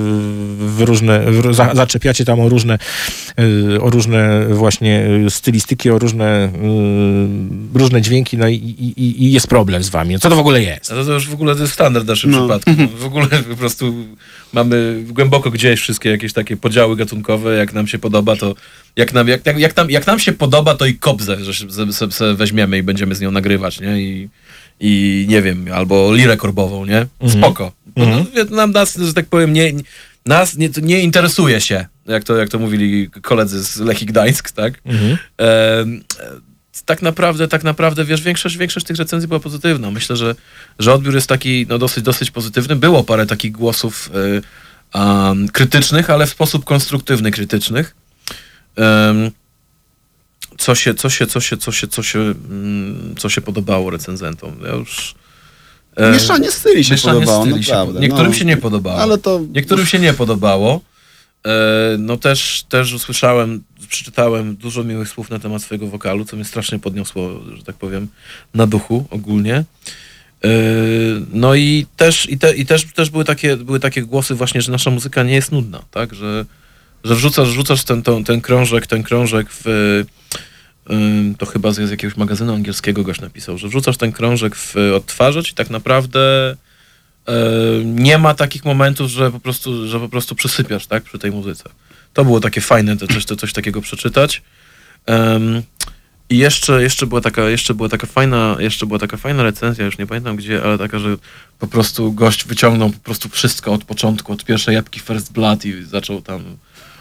w różne, w, za, zaczepiacie tam o różne, o różne właśnie stylistyki, o różne, różne dźwięki, no i, i, i- jest problem z wami. Co to w ogóle jest? A to, to już w ogóle to jest standard w naszym No. przypadku. W ogóle po prostu mamy głęboko gdzieś wszystkie jakieś takie podziały gatunkowe, jak nam się podoba, to jak nam, jak, jak, jak nam, jak nam się podoba, to i kobzę że se, se, se weźmiemy i będziemy z nią nagrywać, nie? I, i nie wiem, albo lirę korbową, nie? Mhm. Spoko. Bo Mhm. to, nam, nas, że tak powiem, nie, nas nie, nie interesuje się, jak to, jak to mówili koledzy z Lechii Gdańsk, tak? Mhm. E, tak naprawdę, tak naprawdę, wiesz, większość, większość tych recenzji była pozytywna. Myślę, że, że odbiór jest taki, no dosyć, dosyć pozytywny. Było parę takich głosów y, um, krytycznych, ale w sposób konstruktywny krytycznych. Em, co się, co się, co się, co się, co się, mm, co się podobało recenzentom. Ja już... Mieszanie styli się mieszanie podobało, styli się naprawdę, pod- Niektórym no. się nie podobało. Ale to... Niektórym się nie podobało. E, No też, też usłyszałem, przeczytałem dużo miłych słów na temat swojego wokalu, co mnie strasznie podniosło, że tak powiem, na duchu ogólnie. E, No i też, i te, i też, też były, takie, były takie głosy właśnie, że nasza muzyka nie jest nudna, tak? Że, że wrzucasz, wrzucasz ten, ten, ten krążek, ten krążek w... ym, To chyba z jakiegoś magazynu angielskiego goś napisał, że wrzucasz ten krążek w odtwarzacz i tak naprawdę e, nie ma takich momentów, że po prostu, że po prostu przysypiasz, tak, przy tej muzyce. To było takie fajne, to coś, to coś takiego przeczytać. Em, I jeszcze, jeszcze była taka, jeszcze była taka fajna, jeszcze była taka fajna recenzja, już nie pamiętam gdzie, ale taka, że po prostu gość wyciągnął po prostu wszystko od początku, od pierwszej jabłki First Blood i zaczął tam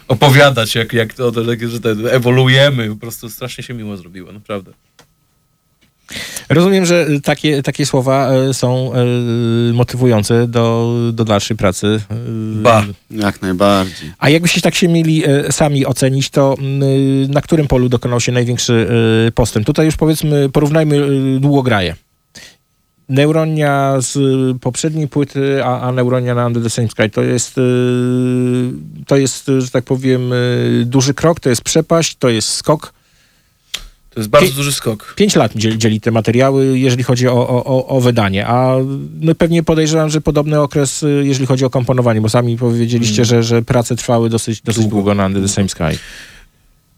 opowiadać, jak, jak to, że te, ewoluujemy, po prostu strasznie się miło zrobiło, naprawdę. Rozumiem, że takie, takie słowa e, są e, motywujące do, do dalszej pracy. e, Ba. Jak najbardziej. A jakbyście tak się mieli sami ocenić, to na którym polu dokonał się największy postęp? Tutaj już powiedzmy, porównajmy długograje. Neuronia z poprzedniej płyty, a, a Neuronia na Under the Same Sky to jest, to jest, że tak powiem, duży krok, to jest przepaść, to jest skok. To jest bardzo Pię- duży skok. Pięć lat dzieli, dzieli te materiały, jeżeli chodzi o, o, o, wydanie, a no pewnie podejrzewam, że podobny okres, y, jeżeli chodzi o komponowanie, bo sami powiedzieliście, Mm. że, że prace trwały dosyć, dosyć długo na Under the Same Sky.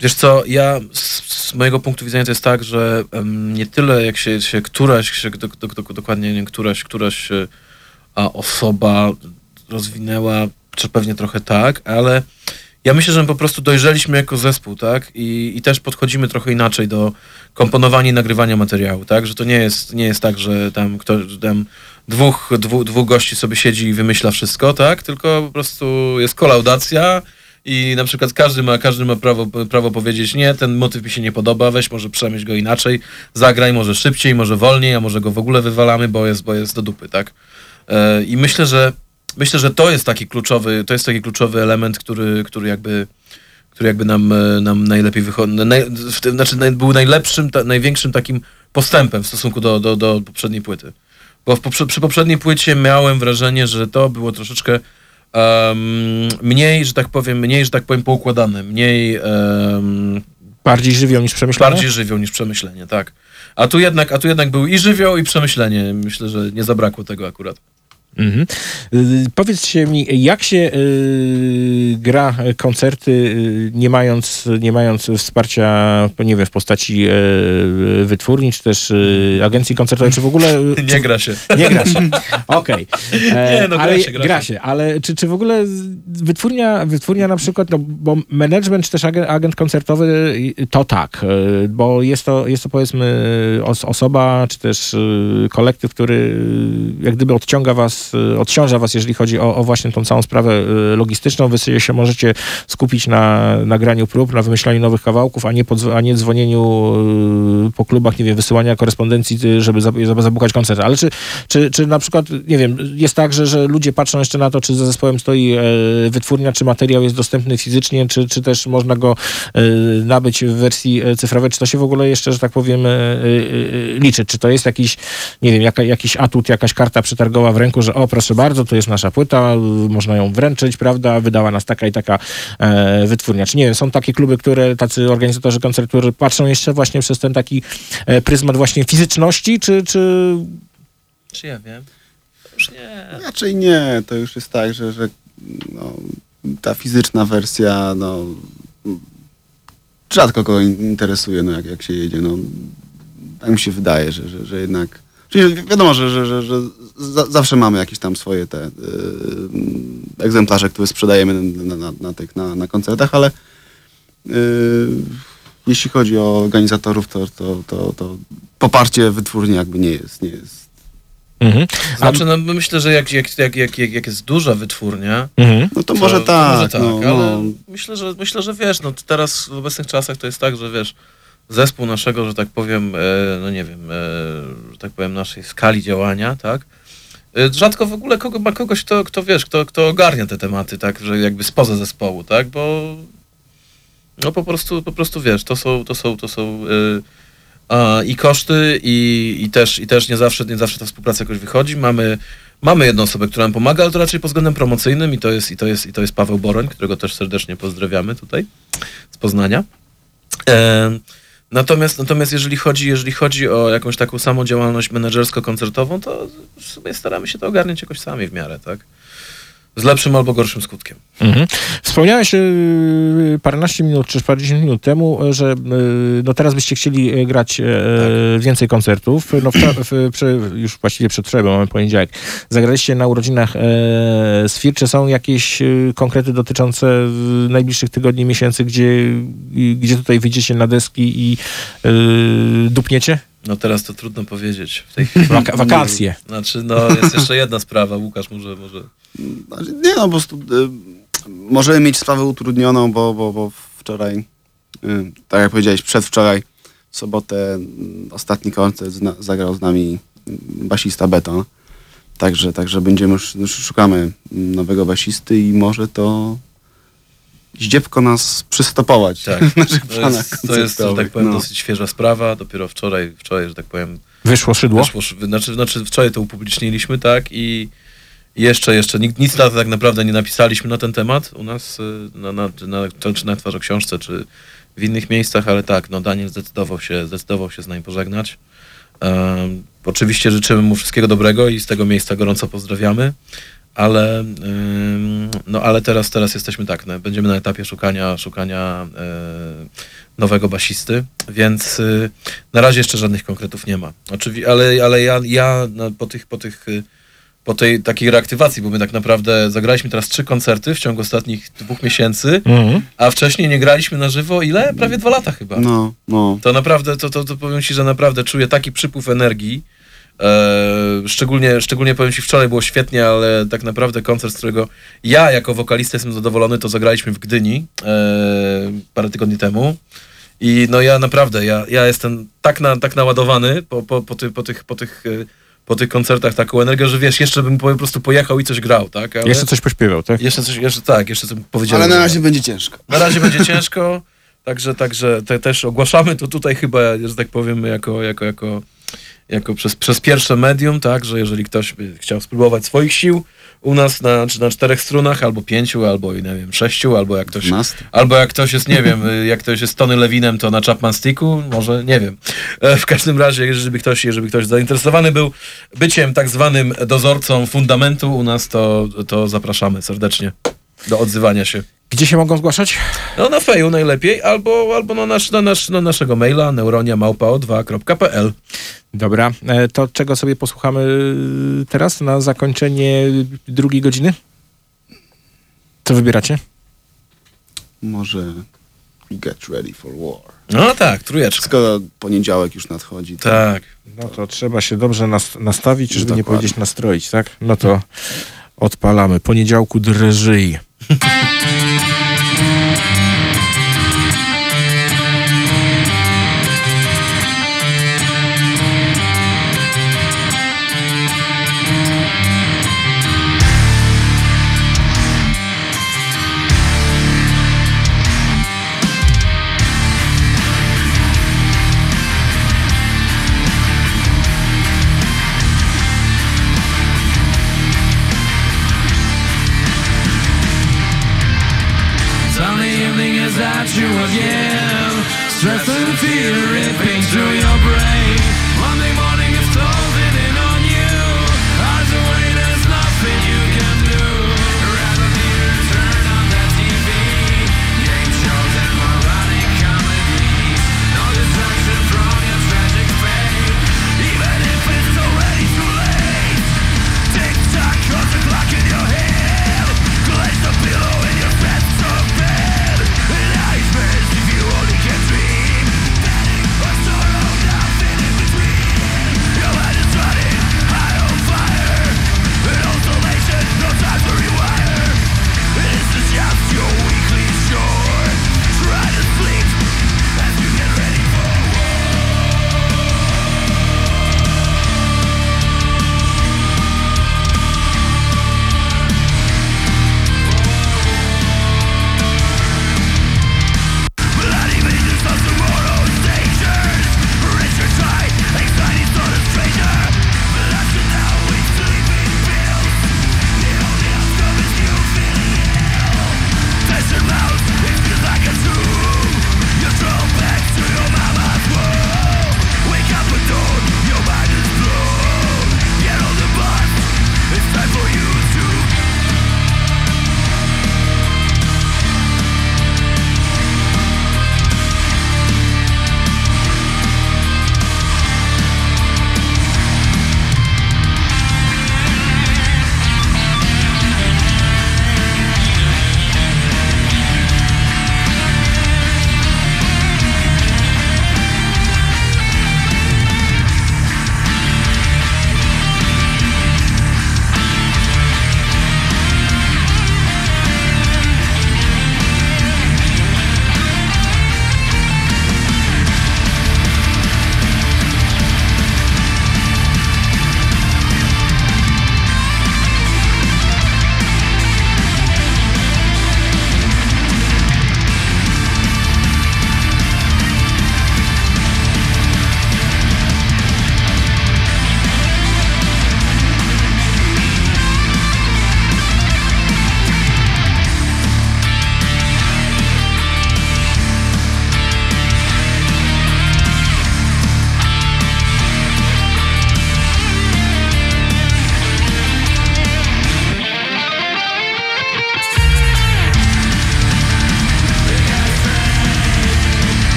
Wiesz co, ja z, z mojego punktu widzenia to jest tak, że em, nie tyle jak się, się któraś, się, do, do, do, dokładnie nie któraś, któraś e, a osoba rozwinęła, czy pewnie trochę tak, ale ja myślę, że my po prostu dojrzeliśmy jako zespół, tak? I, i też podchodzimy trochę inaczej do komponowania i nagrywania materiału, tak? Że to nie jest, nie jest tak, że tam ktoś, tam dwóch, dwóch, gości sobie siedzi i wymyśla wszystko, tak? Tylko po prostu jest kolaudacja i na przykład każdy ma, każdy ma prawo, prawo powiedzieć, nie, ten motyw mi się nie podoba, weź może przemyśl go inaczej, zagraj może szybciej, może wolniej, a może go w ogóle wywalamy, bo jest, bo jest do dupy, tak? E, I myślę, że myślę, że to jest taki kluczowy, to jest taki kluczowy element, który, który jakby który jakby nam, e, nam najlepiej wychodzi, naj, znaczy naj, był najlepszym, ta, największym takim postępem w stosunku do, do, do poprzedniej płyty. Bo w przy poprzedniej płycie miałem wrażenie, że to było troszeczkę em, mniej, że tak powiem, mniej, że tak powiem, poukładane, mniej... em, Bardziej żywioł niż przemyślenie? Bardziej żywioł niż przemyślenie, tak. A tu jednak, a tu jednak był i żywioł, i przemyślenie. Myślę, że nie zabrakło tego akurat. Mhm. Y, Powiedzcie mi, jak się y, gra koncerty, y, nie mając, nie mając wsparcia, nie wiem, w postaci y, wytwórni, czy też y, agencji koncertowej, czy w ogóle... y, (laughs) Nie gra się. Nie gra się. Okej. E, (laughs) Nie, no gra ale się, gra gra się. się. Ale czy, czy w ogóle wytwórnia, wytwórnia na przykład, no, bo management czy też agent, agent koncertowy to tak, bo jest to, jest to powiedzmy os, osoba, czy też kolektyw, który jak gdyby odciąga was, y, odciąża was, jeżeli chodzi o, o właśnie tą całą sprawę y, logistyczną. Wy się możecie skupić na nagraniu prób, na wymyślaniu nowych kawałków, a nie, podzw- a nie dzwonieniu y, po klubach, nie wiem, wysyłania korespondencji, żeby za- żeby zabukać koncert. Ale czy, czy, czy na przykład, nie wiem, jest tak, że, że ludzie patrzą jeszcze na to, czy za zespołem stoi e, wytwórnia, czy materiał jest dostępny fizycznie, czy, czy też można go e, nabyć w wersji e, cyfrowej, czy to się w ogóle jeszcze, że tak powiem, liczy? Czy to jest jakiś, nie wiem, jaka, jakiś atut, jakaś karta przetargowa w ręku, że o, proszę bardzo, to jest nasza płyta, można ją wręczyć, prawda, wydała nas taka i taka e, wytwórnia. Czy nie wiem, są takie kluby, które, tacy organizatorzy koncertów, którzy patrzą jeszcze właśnie przez ten taki e, pryzmat właśnie fizyczności, czy, czy Czy ja wiem? Już nie. Raczej nie, to już jest tak, że, że no, ta fizyczna wersja, no, rzadko kogo in- interesuje, no, jak, jak się jedzie, no, tak mi się wydaje, że, że, że jednak, czyli wi- wiadomo, że, że, że, że za, zawsze mamy jakieś tam swoje te y, egzemplarze, które sprzedajemy na, na, na, tych, na, na koncertach, ale y, jeśli chodzi o organizatorów, to, to, to, to poparcie wytwórni jakby nie jest, nie jest Mhm. Znaczy, no, myślę, że jak, jak, jak, jak, jak jest duża wytwórnia, Mhm. No to może tak, może tak no, ale no. Myślę, że, myślę, że wiesz, no teraz w obecnych czasach to jest tak, że wiesz, zespół naszego, że tak powiem, e, no nie wiem, e, że tak powiem, naszej skali działania, tak, e, rzadko w ogóle kogo, ma kogoś, kto, kto wiesz, kto, kto ogarnia te tematy, tak, że jakby spoza zespołu, tak, bo no po prostu, po prostu wiesz, to są, to są, to są y, a, i koszty i, i, też, i też nie zawsze, nie zawsze ta współpraca jakoś wychodzi. Mamy, mamy jedną osobę, która nam pomaga, ale to raczej pod względem promocyjnym i to jest, i to jest, i to jest Paweł Boroń, którego też serdecznie pozdrawiamy tutaj z Poznania. E, natomiast, natomiast jeżeli chodzi, jeżeli chodzi o jakąś taką samą działalność menedżersko-koncertową, to w sumie staramy się to ogarniać jakoś sami w miarę, tak? Z lepszym albo gorszym skutkiem. Mhm. Wspomniałeś y, paręnaście minut czy parędziesiąt minut temu, y, że y, no teraz byście chcieli grać y, więcej koncertów. No wczor- w, przy, już właściwie przedwczoraj, bo mamy poniedziałek. Zagraliście na urodzinach e, Sfir. Czy są jakieś konkrety dotyczące najbliższych tygodni, miesięcy, gdzie, gdzie tutaj wyjdziecie na deski i dupniecie? No teraz to trudno powiedzieć. W tej (laughs) chwili. Waka- wakacje. Znaczy, no jest jeszcze jedna (laughs) sprawa. Łukasz może, może... Znaczy, Nie no, po prostu y, możemy mieć sprawę utrudnioną, bo, bo, bo wczoraj, y, tak jak powiedziałeś, przedwczoraj, w sobotę y, ostatni koncert zna, zagrał z nami y, basista Beton. Także, także będziemy, już- już szukamy nowego basisty i może to zdziepko nas przystopować Tak, (laughs) w naszych to planach jest, to jest, że tak powiem, no. dosyć świeża sprawa. Dopiero wczoraj, wczoraj, że tak powiem, Wyszło szydło? Wyszło, znaczy, znaczy wczoraj to upubliczniliśmy, tak, i jeszcze, jeszcze nikt, nic na, tak naprawdę nie napisaliśmy na ten temat u nas, y, na, na, czy na, czy- czy na twarz książce, czy w innych miejscach, ale tak, no Daniel zdecydował się, zdecydował się z nami pożegnać. Um, oczywiście życzymy mu wszystkiego dobrego i z tego miejsca gorąco pozdrawiamy, ale, no, ale teraz, teraz jesteśmy tak, no, będziemy na etapie szukania, szukania e, nowego basisty, więc y, na razie jeszcze żadnych konkretów nie ma. Oczywiście, ale, ale ja, ja no, po tych, po tych y, po tej takiej reaktywacji, bo my tak naprawdę zagraliśmy teraz trzy koncerty w ciągu ostatnich dwóch miesięcy, Mhm. a wcześniej nie graliśmy na żywo ile? Prawie dwa lata chyba. No, no. To naprawdę, to, to, to powiem ci, że naprawdę czuję taki przypływ energii. E, szczególnie, szczególnie powiem ci, wczoraj było świetnie, ale tak naprawdę koncert, z którego ja jako wokalista jestem zadowolony, to zagraliśmy w Gdyni e, parę tygodni temu. I no ja naprawdę, ja, ja jestem tak, na, tak naładowany po, po, po, ty, po, tych, po, tych, e, po tych koncertach taką energią, że wiesz, jeszcze bym po prostu pojechał i coś grał, tak? Ale Jeszcze coś pośpiewał, tak? Jeszcze coś, jeszcze tak, jeszcze coś powiedziałem. Ale na razie będzie ciężko. na razie będzie ciężko, także, także te, też ogłaszamy to tutaj chyba, że tak powiem, jako, jako, jako, jako przez, przez pierwsze medium, tak, że jeżeli ktoś by chciał spróbować swoich sił u nas na, czy na czterech strunach, albo pięciu, albo nie wiem, sześciu, albo jak ktoś, albo jak ktoś jest, nie wiem, (laughs) jak ktoś jest Tony Lewinem, to na Chapman Sticku, może, nie wiem. E, W każdym razie, jeżeli ktoś, jeżeli ktoś zainteresowany był byciem tak zwanym dozorcą fundamentu u nas, to, to zapraszamy serdecznie do odzywania się. Gdzie się mogą zgłaszać? No na feju najlepiej, albo, albo na, nasz, na, nasz, na naszego maila neuroniamałpa2.pl Dobra, e, to czego sobie posłuchamy e, teraz na zakończenie drugiej godziny? Co wybieracie? Może Get Ready for War. No tak, trójeczka. Skoro poniedziałek już nadchodzi. To... Tak. No to trzeba się dobrze nas, nastawić, żeby nie Dokładnie. powiedzieć nastroić, tak? No to odpalamy. Poniedziałku drżyj. Thank. (laughs)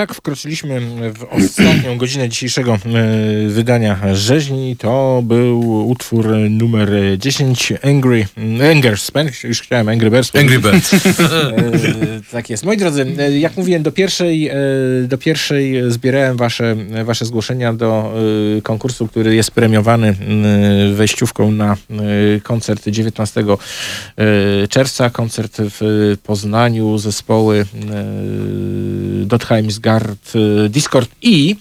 Tak wkroczyliśmy w ostatnią godzinę dzisiejszego e, wydania Rzeźni. To był utwór numer 10, Angry, Anger Spend. Już chciałem Angry Birds. Angry Birds. (laughs) E, tak jest. Moi drodzy, e, jak mówiłem, do pierwszej, do pierwszej zbierałem wasze, wasze zgłoszenia do konkursu, który jest premiowany wejściówką na koncert 19 e, czerwca. Koncert w Poznaniu, zespoły e, Dotheimsgard, e, Discord i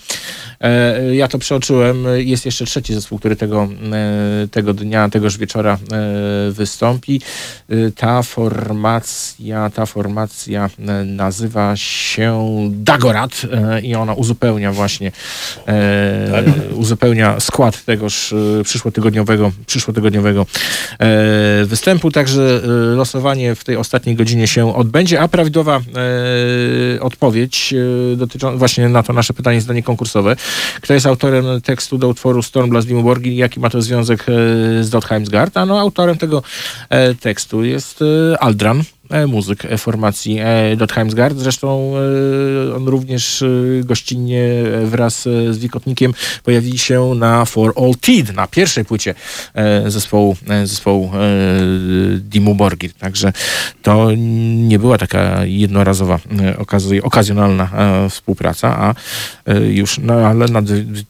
ja to przeoczyłem. Jest jeszcze trzeci zespół, który tego, e, tego dnia, tegoż wieczora e, wystąpi. E, Ta formacja, ta formacja e, nazywa się Dagorat e, i ona uzupełnia właśnie e, uzupełnia skład tegoż e, przyszłotygodniowego, przyszłotygodniowego e, występu. Także e, losowanie w tej ostatniej godzinie się odbędzie, a prawidłowa e, odpowiedź e, dotyczą właśnie na to nasze pytanie, zdanie konkursowe. Kto jest autorem tekstu do utworu Stormblast Dimmu Jaki ma to związek e, z Dotheimsgard? A no, autorem tego e, tekstu jest e, Aldran. E, Muzyk e, formacji e, Dotheimsgard. Zresztą on również gościnnie wraz z Wikotnikiem pojawili się na For All Tid, na pierwszej płycie zespołu, zespołu Dimmu Borgir. Także to nie była taka jednorazowa, okazjonalna współpraca, a już ale na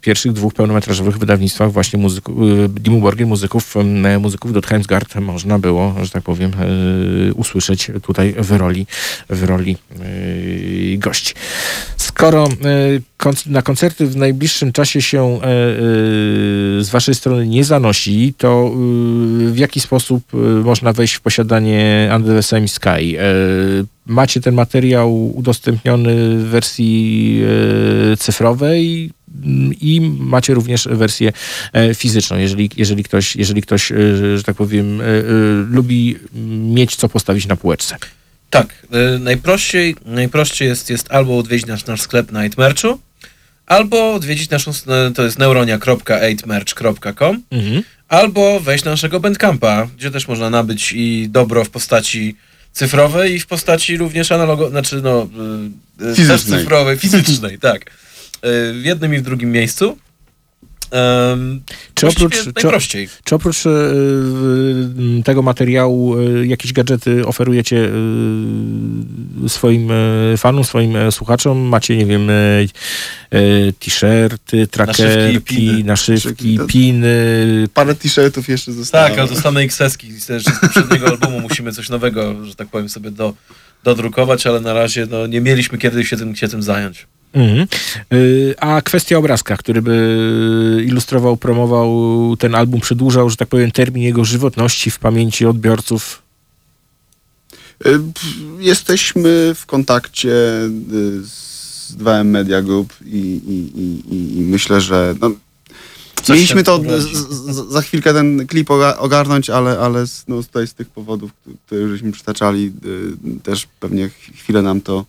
pierwszych dwóch pełnometrażowych wydawnictwach właśnie muzyku, Dimmu Borgir, muzyków, muzyków Dotheimsgard można było, że tak powiem, e, tutaj w roli, w roli e, gości. Skoro e, konc- na koncerty w najbliższym czasie się e, z waszej strony nie zanosi, to e, w jaki sposób e, można wejść w posiadanie Under the Same Sky? E, Macie ten materiał udostępniony w wersji cyfrowej i macie również wersję e, fizyczną, jeżeli, jeżeli ktoś, jeżeli ktoś e, że tak powiem, e, lubi mieć co postawić na półeczce. Tak, najprościej, najprościej jest, jest albo odwiedzić nasz, nasz sklep na 8merchu, albo odwiedzić naszą, stronę, to jest neuronia.8merch.com, Mhm. albo wejść na naszego bandcampa, gdzie też można nabyć i dobro w postaci cyfrowej i w postaci również analogo, znaczy no, y, też Fizycznej. cyfrowej, fizycznej, tak. Y, W jednym i w drugim miejscu. Um, Czy oprócz, czy, najprościej. czy oprócz e, e, tego materiału e, jakieś gadżety oferujecie e, swoim e, fanom, swoim słuchaczom? Macie, nie wiem, t-shirty, trackerki, piny. naszywki, piny. Parę t-shirtów jeszcze zostało. Tak, ale same XS-ki z poprzedniego (laughs) albumu musimy coś nowego, że tak powiem, sobie do, dodrukować, ale na razie no, nie mieliśmy kiedy się tym, się tym zająć. Y, A kwestia obrazka, który by ilustrował, promował ten album, przedłużał, że tak powiem, termin jego żywotności w pamięci odbiorców. Y, Jesteśmy w kontakcie y, z 2M Media Group i, i, i, i, myślę, że no, mieliśmy to z, za chwilkę ten klip oga- ogarnąć, ale, ale z- no, tutaj z tych powodów, które już żeśmy przytaczali, też pewnie ch- chwilę nam to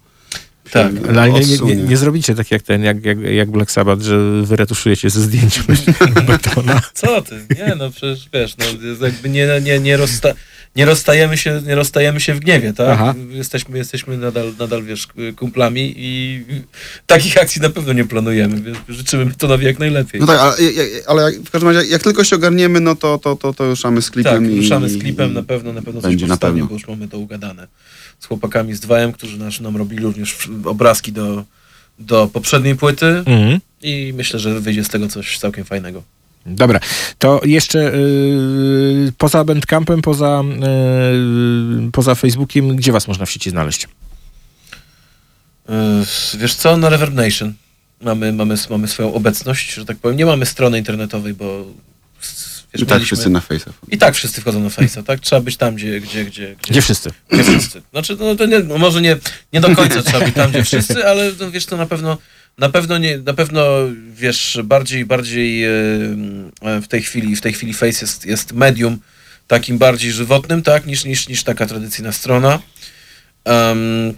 Tak, Ale nie, nie, nie, zrobicie tak jak ten, jak, jak, jak Black Sabbath, że wyretuszujecie ze zdjęć (laughs) betona. Co ty? Nie, no przecież wiesz, no, jakby nie, nie, nie, rozsta nie, rozstajemy się, nie rozstajemy się w gniewie, tak? Aha. Jesteśmy, jesteśmy nadal, nadal, wiesz, kumplami i takich akcji na pewno nie planujemy, wiesz, życzymy betonowi jak najlepiej. No tak, ale, ale jak- w każdym razie, jak tylko się ogarniemy, no to, to, to, to ruszamy z klipem. Tak, i, ruszamy z klipem, na pewno, na pewno coś będzie na powstanie, pewno. bo już mamy to ugadane z chłopakami z 2M, którzy nas, nam robili również obrazki do, do poprzedniej płyty Mhm. i myślę, że wyjdzie z tego coś całkiem fajnego. Dobra, to jeszcze y, poza Bandcampem, poza, y, poza Facebookiem, gdzie was można w sieci znaleźć? Yy, Wiesz co, na Reverb Nation mamy, mamy, mamy swoją obecność, że tak powiem. Nie mamy strony internetowej, bo wiesz, I tak mieliśmy- wszyscy na Face'a. I tak wszyscy wchodzą na Face'a, tak? Trzeba być tam, gdzie... Gdzie, gdzie, Gdzie wszyscy? Gdzie wszyscy. Znaczy, no to nie, no może nie, nie do końca trzeba być tam, gdzie wszyscy, ale no, wiesz, to na pewno na pewno nie, na pewno wiesz, bardziej, bardziej w tej chwili, w tej chwili Face jest, jest medium takim bardziej żywotnym, tak, niż, niż, niż taka tradycyjna strona. Em,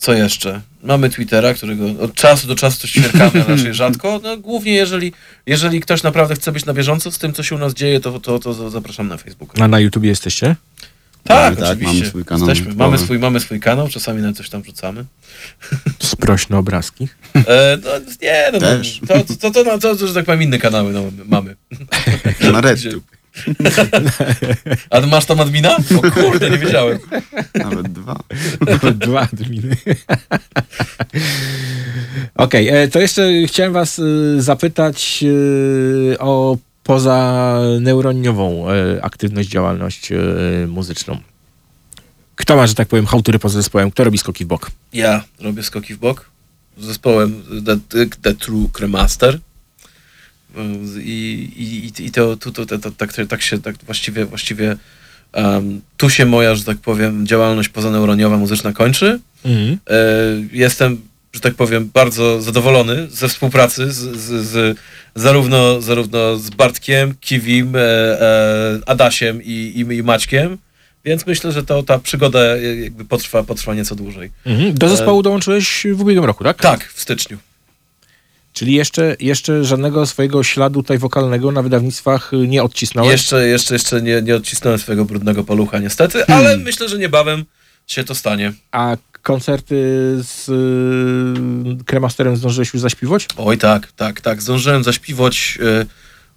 co jeszcze? Mamy Twittera, którego od czasu do czasu coś ćwierkamy, a raczej (laughs) rzadko. No, głównie jeżeli, jeżeli ktoś naprawdę chce być na bieżąco z tym, co się u nas dzieje, to, to, to zapraszam na Facebooka. A na YouTubie jesteście? Tak, tak, oczywiście. mamy swój kanał. Jesteśmy, mamy, swój, mamy swój kanał, czasami na coś tam wrzucamy. Sprośne obrazki. E, no, nie, no, Też. to, to, to, to, to, to, że tak powiem, inne kanały no, mamy. Na (laughs) RedTube. (laughs) A masz tam admina? O kurde, nie wiedziałem. Nawet dwa. Dwa adminy. (laughs) Okej, e, to jeszcze chciałem was e, zapytać e, o pozaneuroniową e, aktywność, działalność muzyczną. Kto ma, że tak powiem, hałtury poza zespołem? Kto robi skoki w bok? Ja robię skoki w bok z zespołem The, The True Cremaster. I, i, i to, tu, to, to, to, tak, tak się tak właściwie, właściwie um, tu się moja, że tak powiem, działalność pozaneuroniowa muzyczna kończy. Mhm. E, jestem, że tak powiem, bardzo zadowolony ze współpracy z, z, z, zarówno, zarówno z Bartkiem, Kiwim, e, e, Adasiem i, i, i Maćkiem. Więc myślę, że to, ta przygoda e, jakby potrwa, potrwa nieco dłużej. Mhm. Do E, zespołu dołączyłeś w ubiegłym roku, tak? Tak, w styczniu. Czyli jeszcze, jeszcze żadnego swojego śladu tutaj wokalnego na wydawnictwach y, nie odcisnąłeś? Jeszcze, jeszcze, jeszcze nie, nie odcisnąłem swojego brudnego palucha niestety, Hmm. ale myślę, że niebawem się to stanie. A koncerty z y, Kremasterem zdążyłeś już zaśpiwać? Oj tak, tak, tak. Zdążyłem zaśpiwać y,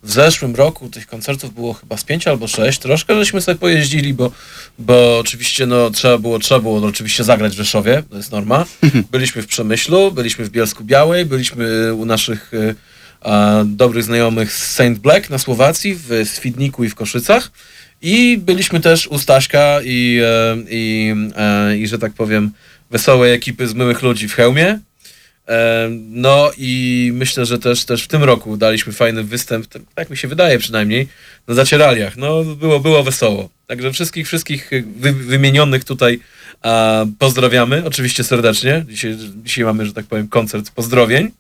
w zeszłym roku. Tych koncertów było chyba z pięć albo sześć. Troszkę żeśmy sobie pojeździli, bo, bo oczywiście no, trzeba, było, trzeba było oczywiście zagrać w Rzeszowie, to jest norma. Byliśmy w Przemyślu, byliśmy w Bielsku Białej, byliśmy u naszych y, a, dobrych znajomych z Saint Black na Słowacji, w Swidniku i w Koszycach. I byliśmy też u Staśka i, e, i, e, i że tak powiem, wesołej ekipy z Myłych Ludzi w Chełmie. E, No i myślę, że też, też w tym roku daliśmy fajny występ, tak- mi się wydaje przynajmniej, na zacieraliach. No było, było wesoło. Także wszystkich, wszystkich wy, wymienionych tutaj a, pozdrawiamy, oczywiście serdecznie. Dzisiaj, dzisiaj mamy, że tak powiem, koncert pozdrowień.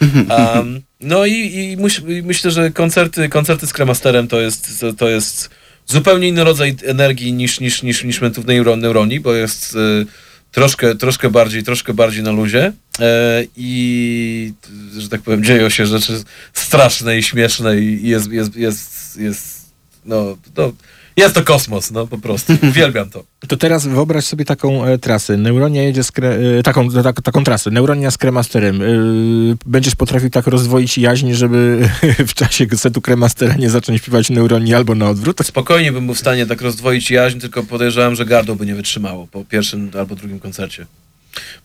(laughs) Um, no i, i, myśl, i myślę, że koncerty, koncerty z Kremasterem to jest, to, to jest zupełnie inny rodzaj energii niż, niż, niż, niż Mentów Neuro, Neuroni, bo jest y, troszkę, troszkę, bardziej, troszkę bardziej na luzie. E, i, że tak powiem, dzieją się rzeczy straszne i śmieszne i jest, jest, jest, jest no, to, jest to kosmos, no po prostu. (laughs) Uwielbiam to. To teraz wyobraź sobie taką e, trasę. Neuronia jedzie z kre, e, taką, tak, taką trasę. Neuronia z kremasterem. E, będziesz potrafił tak rozdwoić jaźń, żeby (laughs) w czasie setu kremastera nie zacząć śpiewać neuronii albo na odwrót? Spokojnie bym był w stanie tak rozdwoić jaźń, tylko podejrzewam, że gardło by nie wytrzymało po pierwszym albo drugim koncercie.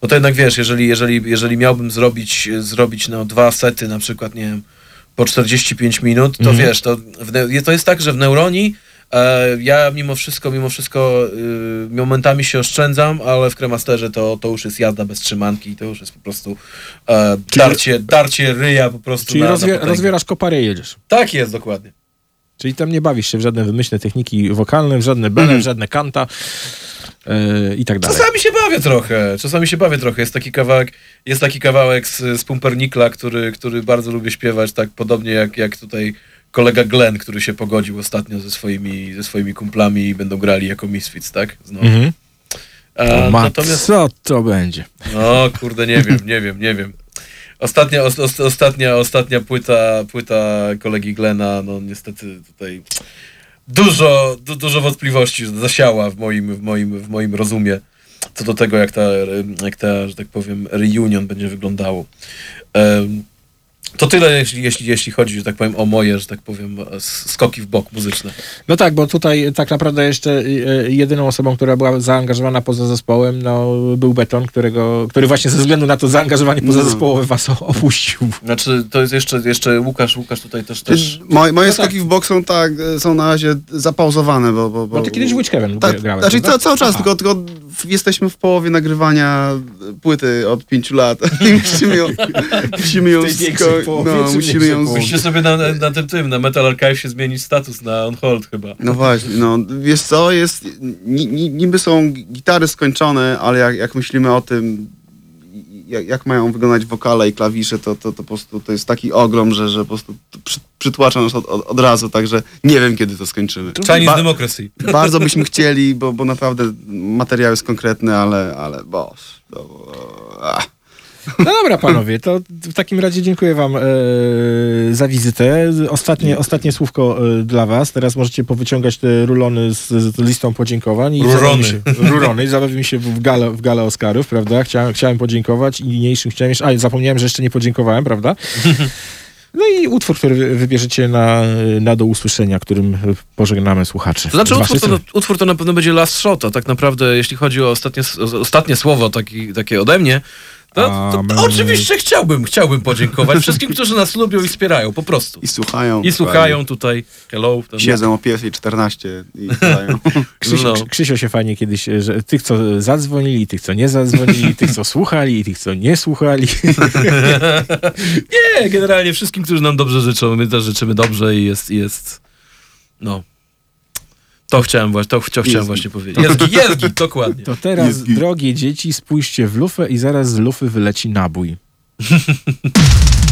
Bo to jednak wiesz, jeżeli, jeżeli, jeżeli miałbym zrobić, zrobić no, dwa sety, na przykład, nie wiem, po 45 minut, to Mhm. wiesz, to, w, to jest tak, że w Neuronii ja mimo wszystko, mimo wszystko y, momentami się oszczędzam, ale w Kremasterze to, to już jest jazda bez trzymanki i to już jest po prostu e, darcie, darcie ryja po prostu Czyli na, rozwie, na rozwierasz koparę i jedziesz. Tak jest, dokładnie. Czyli tam nie bawisz się w żadne wymyślne techniki wokalne, w żadne bele, w żadne kanta e, i tak dalej. Czasami się bawię trochę, czasami się bawię trochę. Jest taki kawałek, jest taki kawałek z, z Pumpernikla, który, który bardzo lubię śpiewać, tak podobnie jak, jak tutaj kolega Glenn, który się pogodził ostatnio ze swoimi, ze swoimi kumplami i będą grali jako Misfits, tak? Znowu. Mhm. A, O, ma, natomiast, Co to będzie? no kurde, nie wiem, nie wiem, nie wiem. Ostatnia, os, os, ostatnia, ostatnia płyta, płyta kolegi Glena, no niestety tutaj dużo, du, dużo wątpliwości zasiała w moim, w, moim, w moim rozumie co do tego, jak ta, jak ta, że tak powiem, reunion będzie wyglądało. To tyle, jeśli, jeśli, jeśli chodzi, że tak powiem, o moje, że tak powiem, skoki w bok muzyczne. No tak, bo tutaj tak naprawdę jeszcze e, jedyną osobą, która była zaangażowana poza zespołem, no, był Beton, którego, który właśnie ze względu na to zaangażowanie pozazespołowe was o- opuścił. Znaczy, to jest jeszcze, jeszcze Łukasz, Łukasz tutaj też, też Moje, moje No tak. skoki w bok są tak, e, są na razie zapauzowane, bo... Bo, Bo ty kiedyś w Witchhaven tak, grałeś, Znaczy ca, cały czas, tylko, tylko jesteśmy w połowie nagrywania płyty od pięciu lat (laughs) i musimy ją, musimy ją, No, musimy ją? Musicie sobie na, na tym tym, na Metal Archive się zmienić status na on hold chyba. No właśnie, no wiesz co, jest, ni, ni, niby są gitary skończone, ale jak, jak myślimy o tym, jak, jak mają wyglądać wokale i klawisze, to, to, to po prostu to jest taki ogrom, że, że po prostu przy, przytłacza nas od, od, od razu, także nie wiem, kiedy to skończymy. Chinese Ba- Democracy. (laughs) Bardzo byśmy chcieli, bo, bo naprawdę materiał jest konkretny, ale, ale boż, to, a. No dobra, panowie, to w takim razie dziękuję wam e, za wizytę. Ostatnie, ostatnie słówko e, dla was. Teraz możecie powyciągać te rulony z, z listą podziękowań. I Rurony. zabawimy Się, rurony. I zabawimy się w gale, w gale Oscarów, prawda? Chciałem, chciałem podziękować i niniejszym chciałem jeszcze... A, zapomniałem, że jeszcze nie podziękowałem, prawda? (laughs) No i utwór, który wy- wybierzecie na, na do usłyszenia, którym pożegnamy słuchaczy. To znaczy utwór to, utwór to na pewno będzie Last Shot, a tak naprawdę jeśli chodzi o ostatnie, ostatnie słowo taki, takie ode mnie, to, to, to oczywiście chciałbym, chciałbym podziękować wszystkim, którzy nas lubią i wspierają, po prostu. I słuchają. I słuchają tutaj, hello. Ten, Siedzą o pierwszej 14 i gadają. (laughs) Krzysio, No. Krzysio się fajnie kiedyś, że tych, co zadzwonili, tych, co nie zadzwonili, (laughs) tych, co słuchali i tych, co nie słuchali. (laughs) Nie, generalnie wszystkim, którzy nam dobrze życzą, my też życzymy dobrze i jest, i jest no. To chciałem właśnie, to chcia- chciałem właśnie powiedzieć. Jest git, dokładnie. To teraz, Jest git. drogie dzieci, spójrzcie w lufę i zaraz z lufy wyleci nabój. (laughs)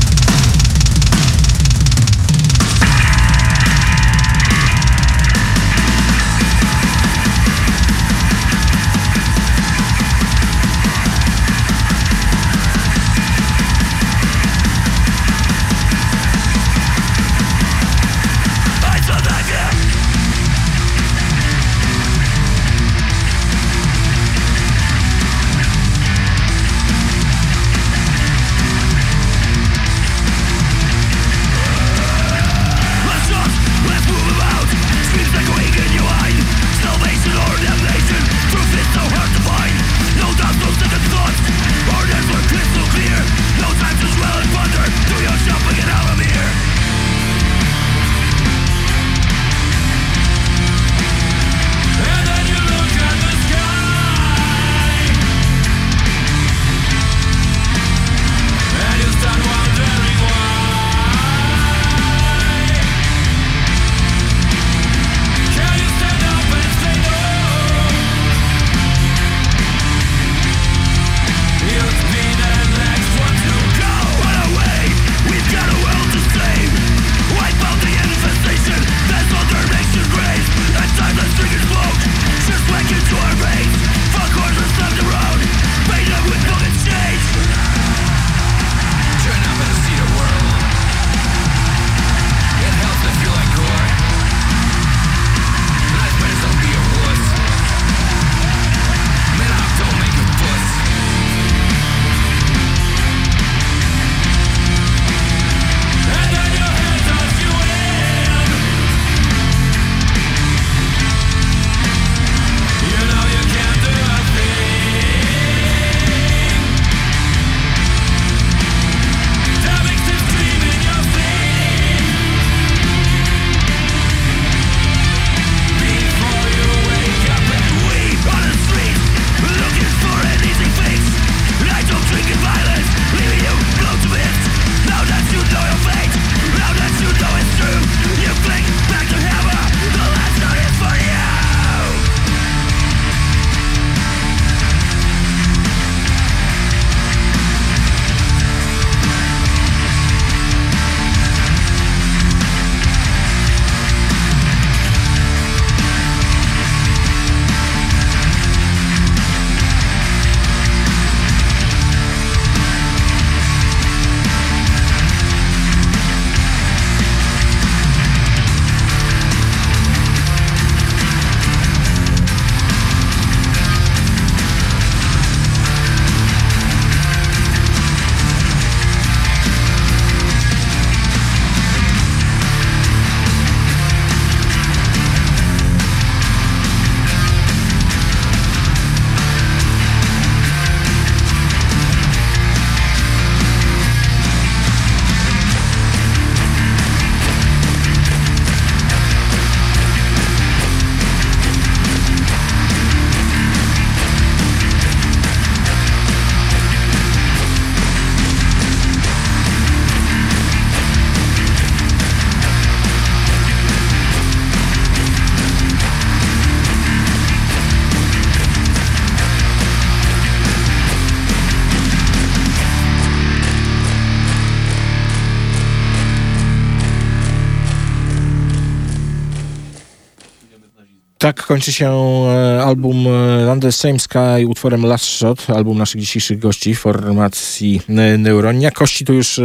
Kończy się e, album e, Under Same Sky utworem Last Shot, album naszych dzisiejszych gości formacji e, Neuronia. Kości to już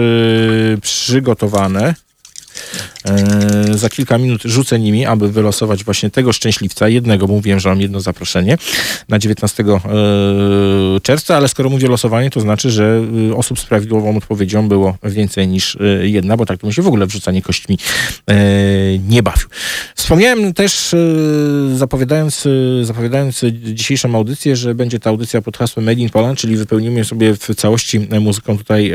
przygotowane. E, za kilka minut rzucę nimi, aby wylosować właśnie tego szczęśliwca. Jednego mówiłem, że mam jedno zaproszenie na 19 e, czerwca, ale skoro mówię losowanie, to znaczy, że e, osób z prawidłową odpowiedzią było więcej niż jedna, bo tak to mi się w ogóle wrzucanie kośćmi nie bawił. Wspomniałem też, zapowiadając, zapowiadając dzisiejszą audycję, że będzie ta audycja pod hasłem Made in Poland, czyli wypełnimy sobie w całości muzyką tutaj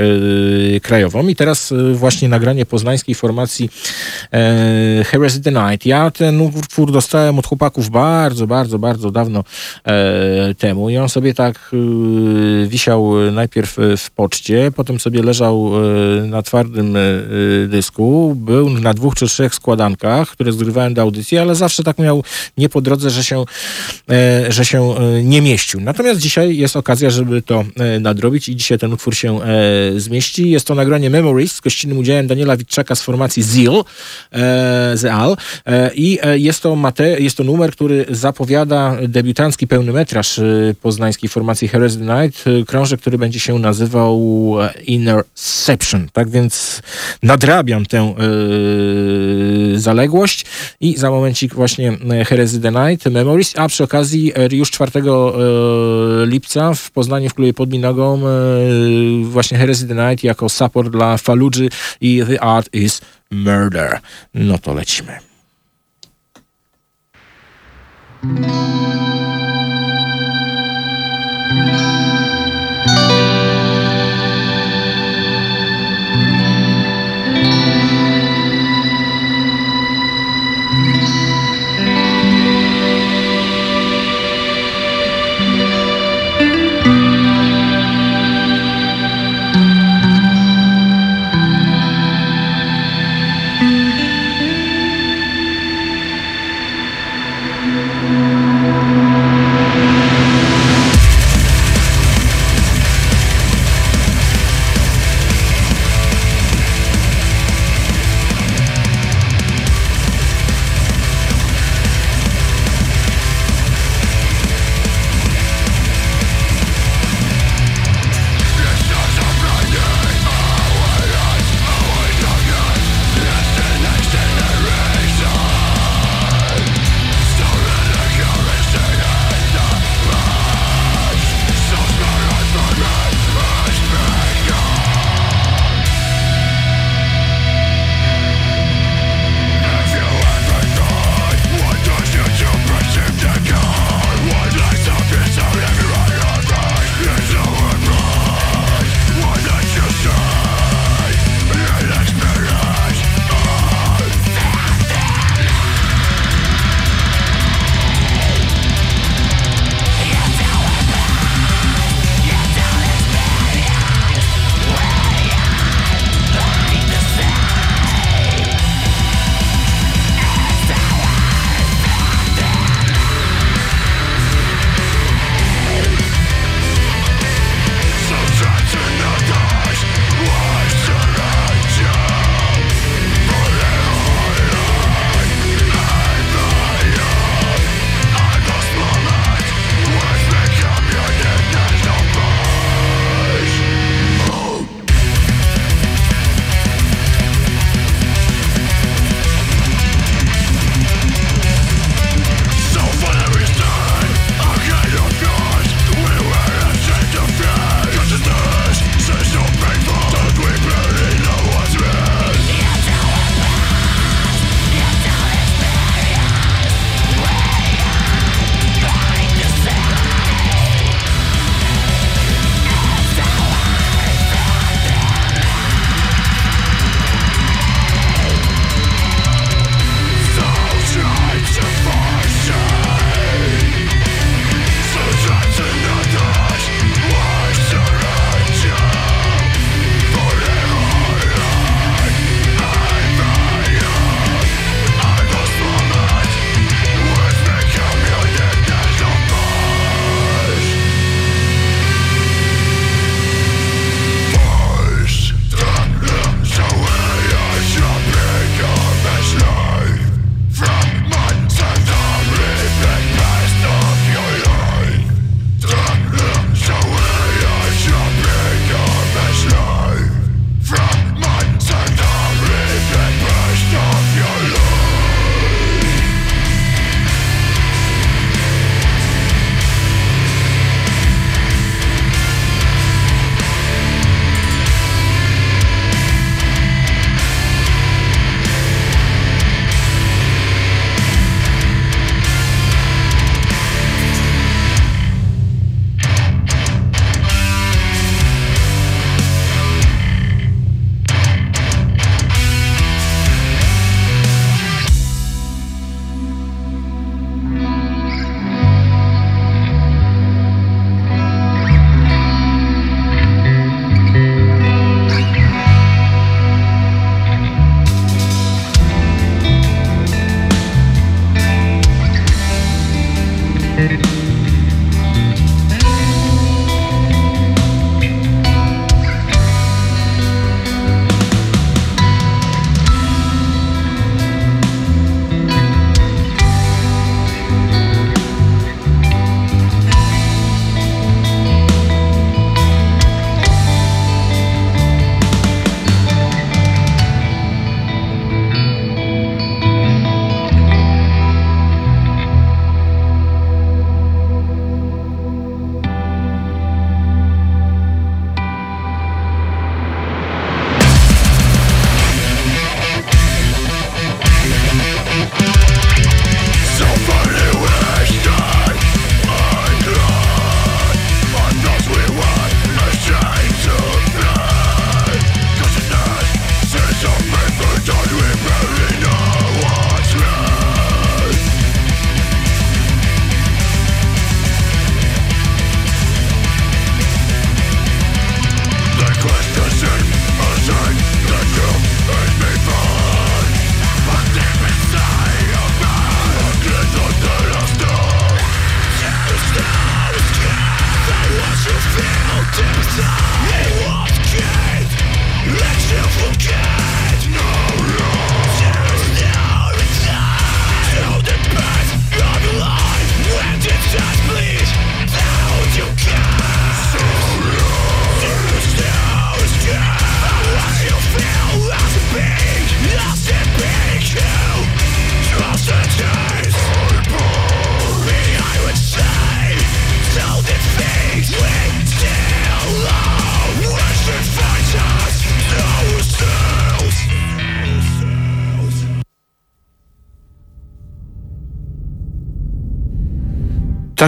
krajową. I teraz właśnie nagranie poznańskiej formacji e, Heresy the Night. Ja ten utwór dostałem od chłopaków bardzo, bardzo, bardzo dawno e, temu i on sobie tak e, wisiał najpierw w poczcie, potem sobie leżał e, na twardym e, e, dysku, był na dwóch czy trzech składankach, które zgrywałem do audycji, ale zawsze tak miał nie po drodze, że się, że się nie mieścił. Natomiast dzisiaj jest okazja, żeby to nadrobić i dzisiaj ten utwór się zmieści. Jest to nagranie Memories z gościnnym udziałem Daniela Witczaka z formacji Zeal, e, Zeal e, i e, jest to, mate, jest to numer, który zapowiada debiutancki pełny metraż e, poznańskiej formacji the Night, krążek, który będzie się nazywał Innerception. Tak więc nadrabiam tę e, zaległość i za momencik właśnie Heresy the Night, Memories, a przy okazji już 4 e, lipca w Poznaniu w klubie pod Minogą e, właśnie Heresy the Night jako support dla Faludży i The Art is Murder. No to lecimy.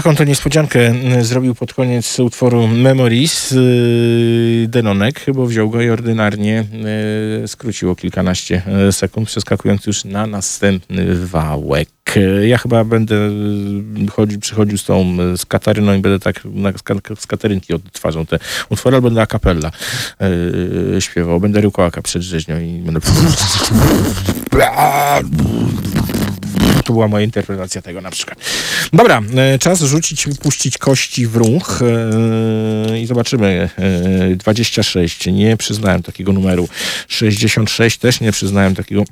Taką to niespodziankę y, zrobił pod koniec utworu Memories y, Denonek, bo wziął go i ordynarnie y, skrócił o kilkanaście sekund, przeskakując już na następny wałek. Ja chyba będę chodzi, przychodził z tą, z Kataryną i będę tak na, z, ka- z Katarynki odtwarzał te utwory, albo będę a śpiewał. Będę rykołaka przed rzeźnią i będę... To była moja interpretacja tego na przykład. Dobra, e, czas rzucić, puścić kości w ruch e, i zobaczymy. E, 26, nie przyznałem takiego numeru. 66 też nie przyznałem takiego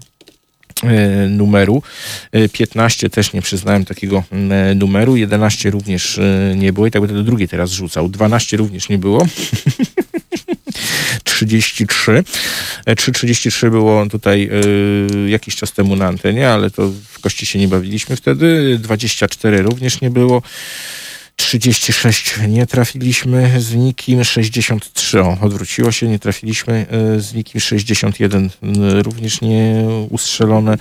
e, numeru. E, 15 też nie przyznałem takiego e, numeru. 11 również e, nie było i tak będę do drugiej teraz rzucał. 12 również nie było. (laughs) 33. E, 3.33 było tutaj e, jakiś czas temu na antenie, ale to w kości się nie bawiliśmy wtedy. 24 również nie było. 36 nie trafiliśmy z nikim, 63 o, odwróciło się, nie trafiliśmy e, z nikim, 61 n, również nie ustrzelone,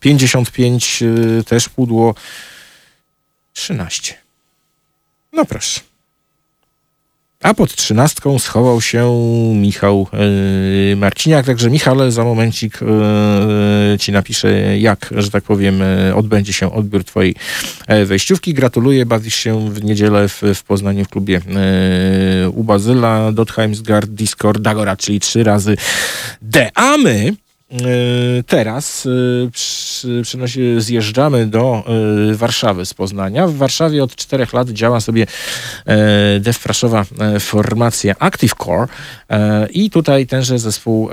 55 e, też pudło, 13. No proszę. A pod trzynastką schował się Michał e, Marciniak. Także Michale, za momencik e, ci napiszę, jak, że tak powiem, e, odbędzie się odbiór twojej e, wejściówki. Gratuluję, bawisz się w niedzielę w, w Poznaniu w klubie e, u Bazyla, Dotheimsgard, Discord, Dagora, czyli trzy razy D. A my teraz e, przy, przynosi, zjeżdżamy do e, Warszawy z Poznania. W Warszawie od czterech lat działa sobie e, defraszowa e, formacja Active Core e, i tutaj tenże zespół e,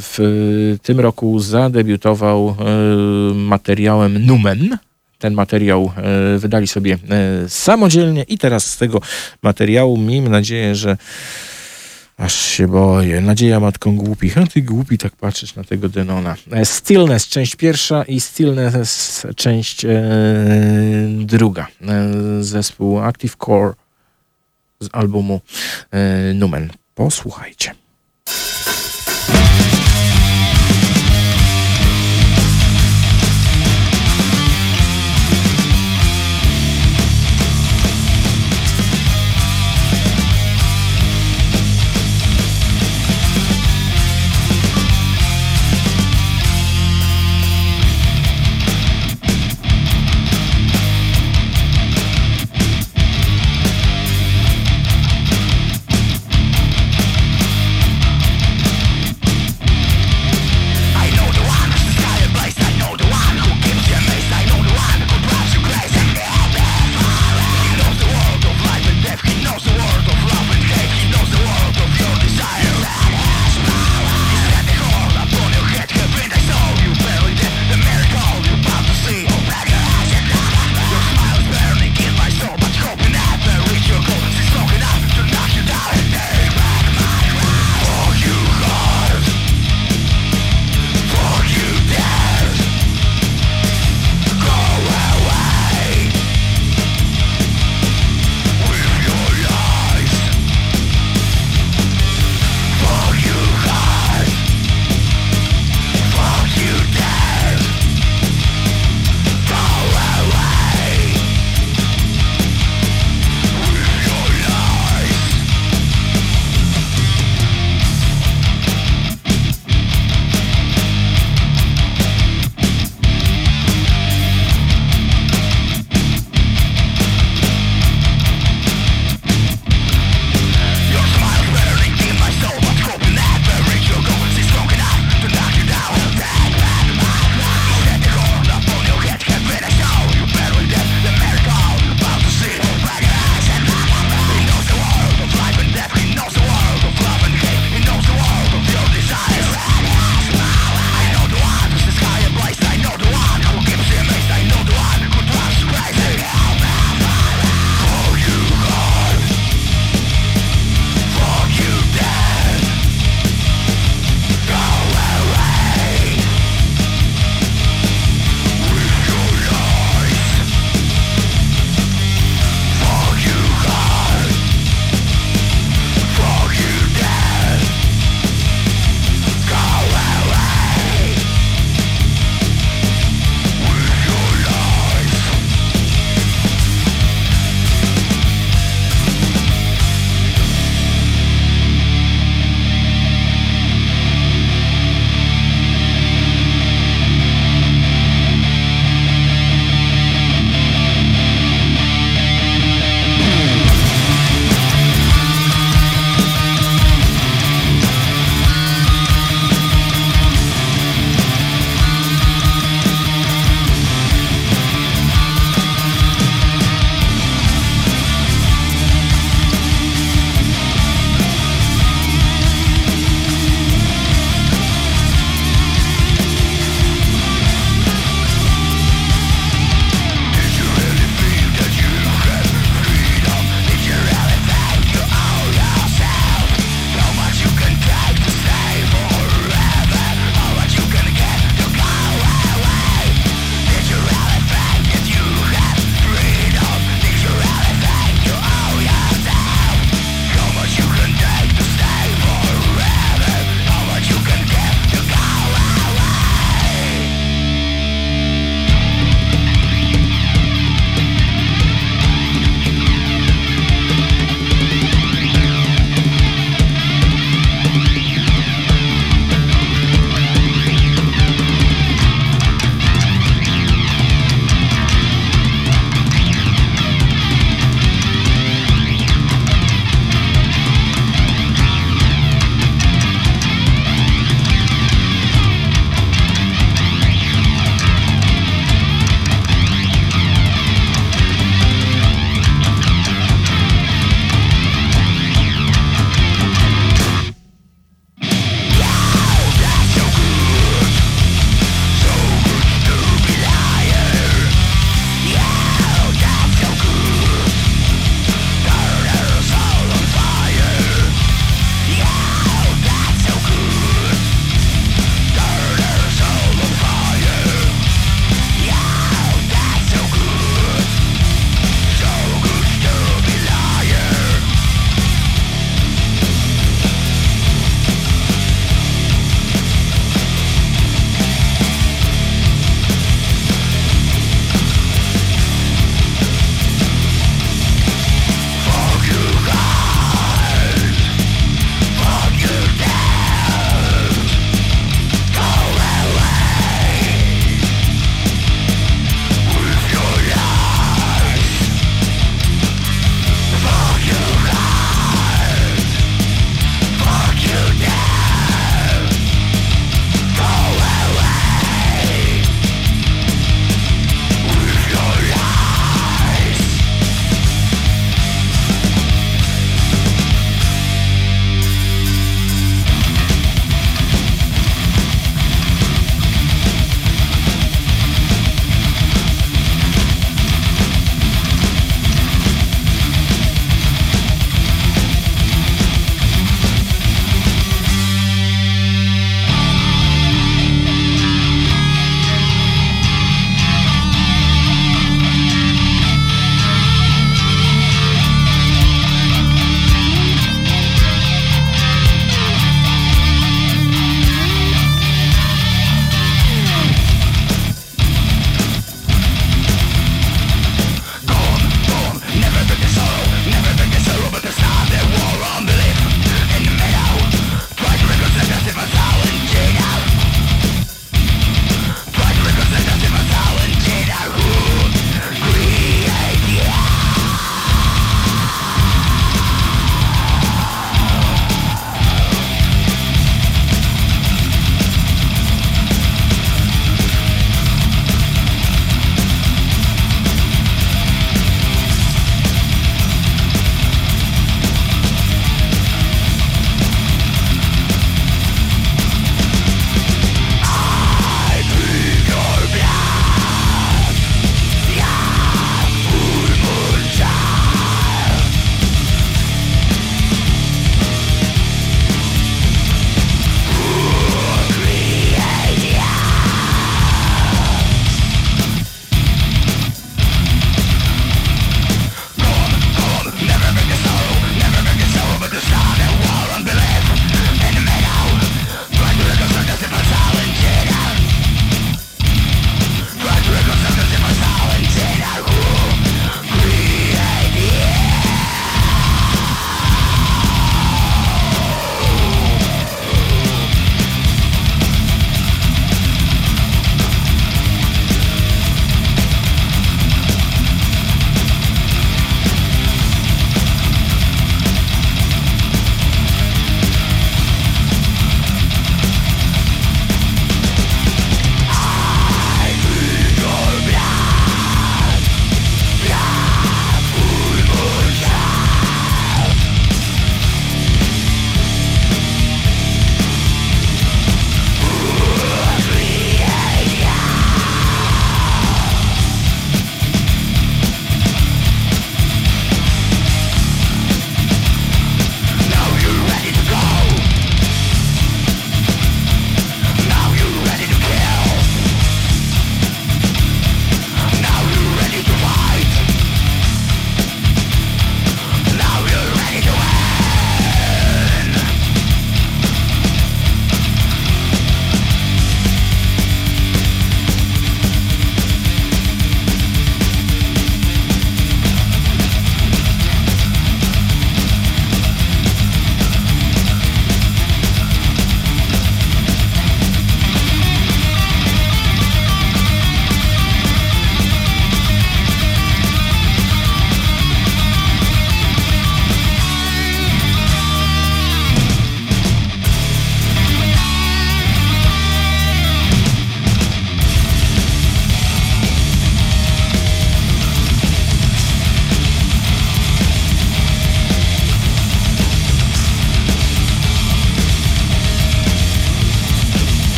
w tym roku zadebiutował e, materiałem Numen. Ten materiał e, wydali sobie e, samodzielnie i teraz z tego materiału miejmy nadzieję, że Aż się boję. Nadzieja matką głupich. A ty głupi tak patrzysz na tego Denona. E, Stillness, część pierwsza i Stillness, część e, druga. E, zespół Active Core z albumu e, Numen. Posłuchajcie.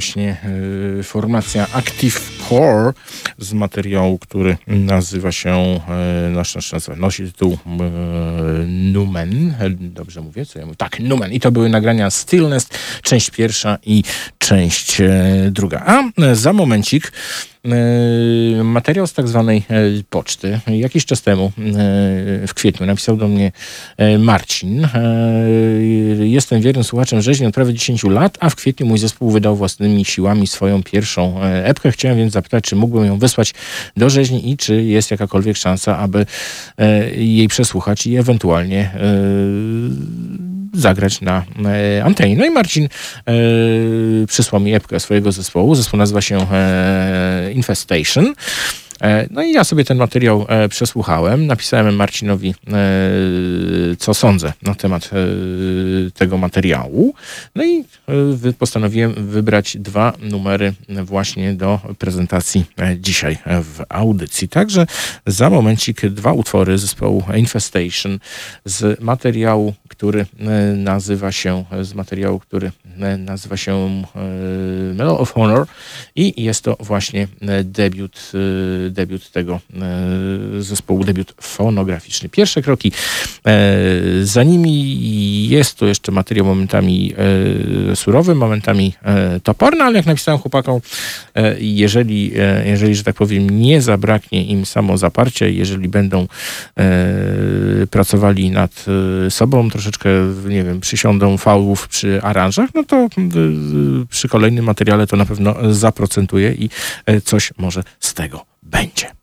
Właśnie y, formacja Active Core z materiału, który nazywa się, y, nasz, nasz nazywa, nosi tytuł y, Numen. Dobrze mówię, co ja mówię? Tak, Numen. I to były nagrania Stillness, część pierwsza i część e, druga. A e, za momencik e, materiał z tak zwanej poczty. Jakiś czas temu, w kwietniu, napisał do mnie Marcin. Jestem wiernym słuchaczem rzeźni od prawie 10 lat, a w kwietniu mój zespół wydał własnymi siłami swoją pierwszą epkę. Chciałem więc zapytać, czy mógłbym ją wysłać do rzeźni i czy jest jakakolwiek szansa, aby jej przesłuchać i ewentualnie zagrać na e, antenie. No i Marcin e, przysłał mi epkę swojego zespołu. Zespół nazywa się e, Infestation. E, No i ja sobie ten materiał e, przesłuchałem. Napisałem Marcinowi, e, co sądzę na temat tego materiału. No i postanowiłem wybrać dwa numery właśnie do prezentacji dzisiaj w audycji. Także za momencik dwa utwory zespołu Infestation z materiału, który nazywa się, z materiału, który nazywa się e, Medal of Honor i jest to właśnie e, debiut, e, debiut tego e, zespołu, debiut fonograficzny. Pierwsze kroki e, za nimi jest to jeszcze materiał momentami e, surowy, momentami e, toporny, ale jak napisałem chłopakom, e, jeżeli, e, jeżeli, że tak powiem, nie zabraknie im samozaparcia, jeżeli będą e, pracowali nad e, sobą, troszeczkę, nie wiem, przysiądą fałów przy aranżach, no to e, przy kolejnym materiale to na pewno zaprocentuje i e, coś może z tego będzie.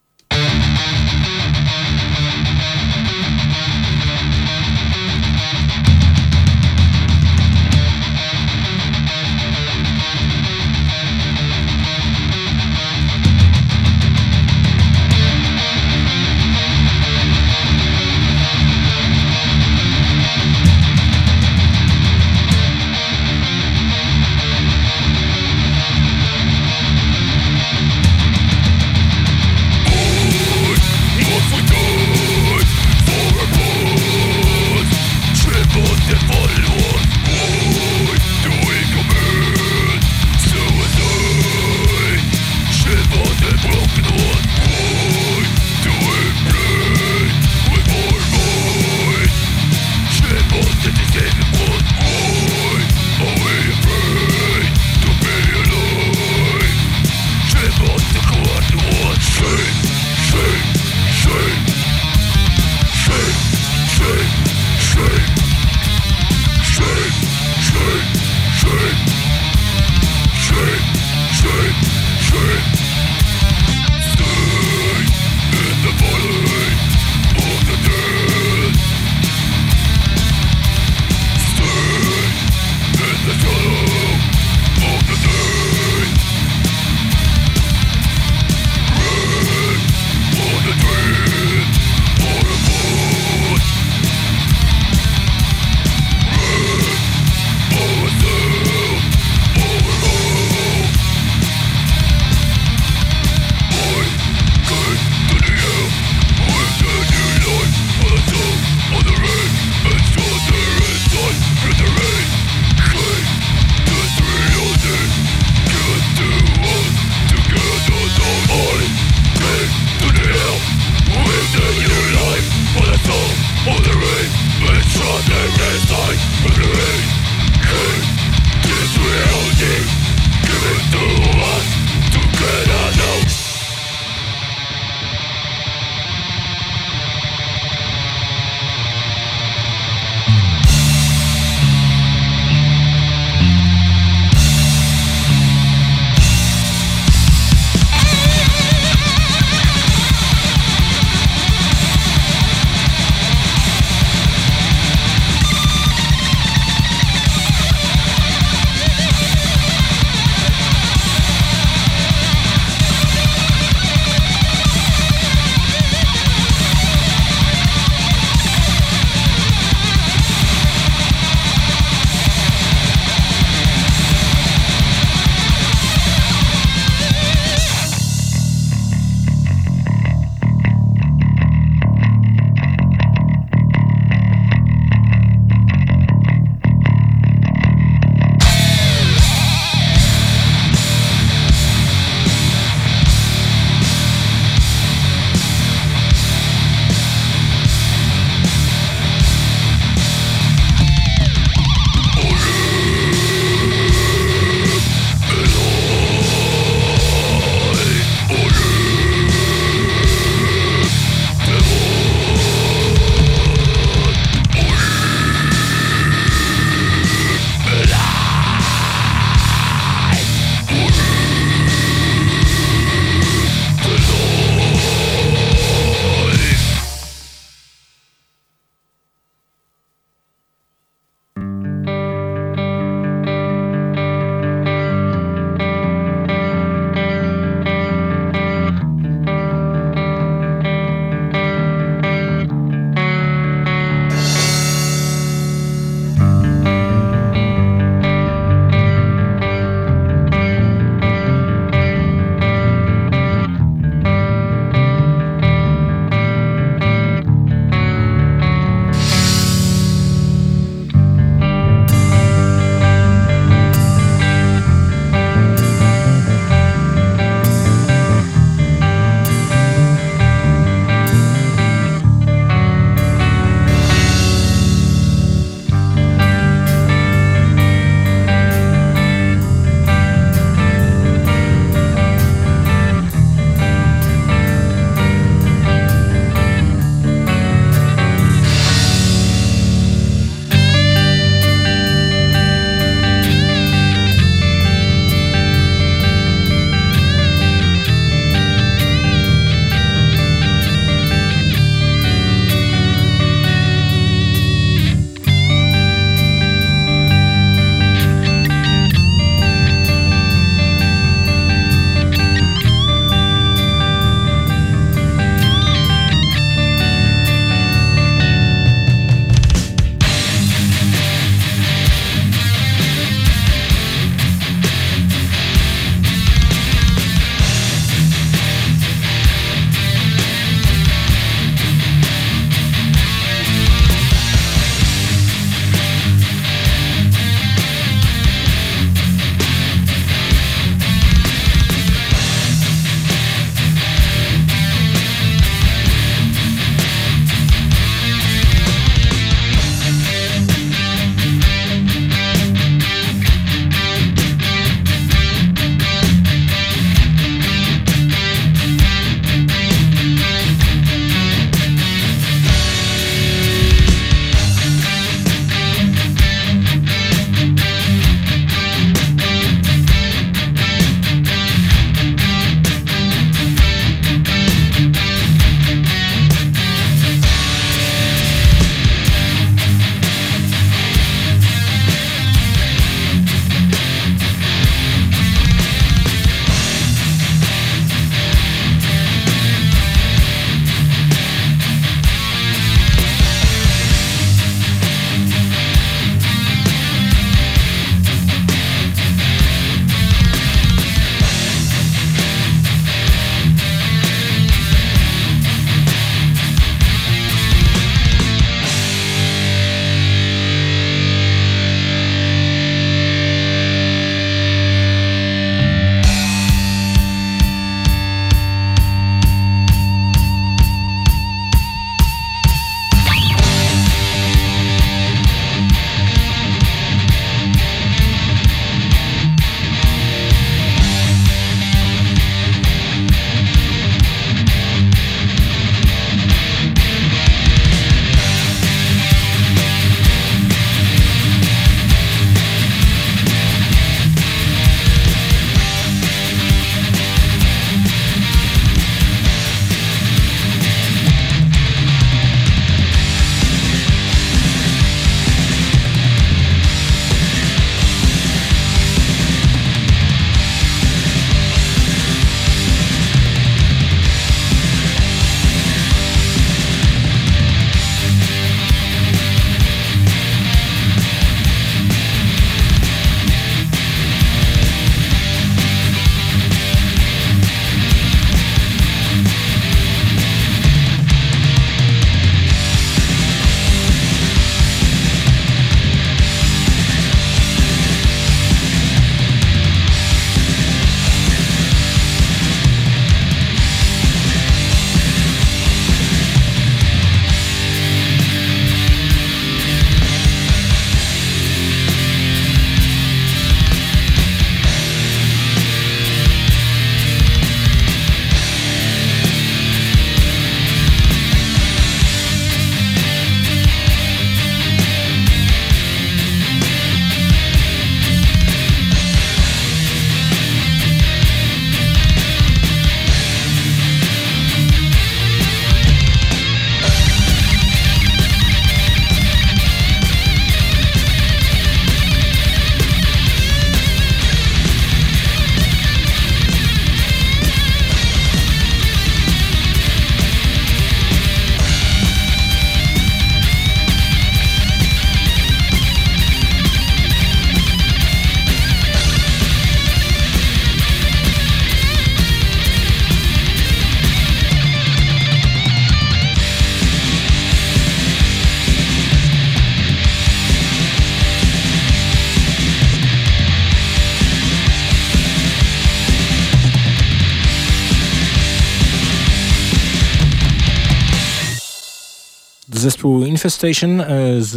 Zespół Infestation e, z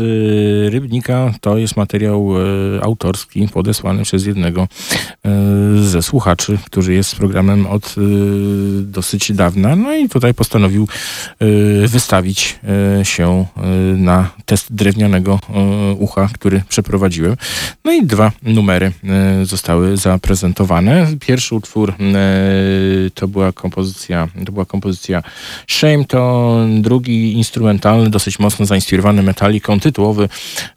Rybnika to jest materiał e, autorski podesłany przez jednego e, ze słuchaczy, który jest z programem od dosyć dawna. No i tutaj postanowił wystawić się na test drewnianego ucha, który przeprowadziłem. No i dwa numery zostały zaprezentowane. Pierwszy utwór to była kompozycja, to była kompozycja Shame, to drugi instrumentalny, dosyć mocno zainspirowany metaliką, tytułowy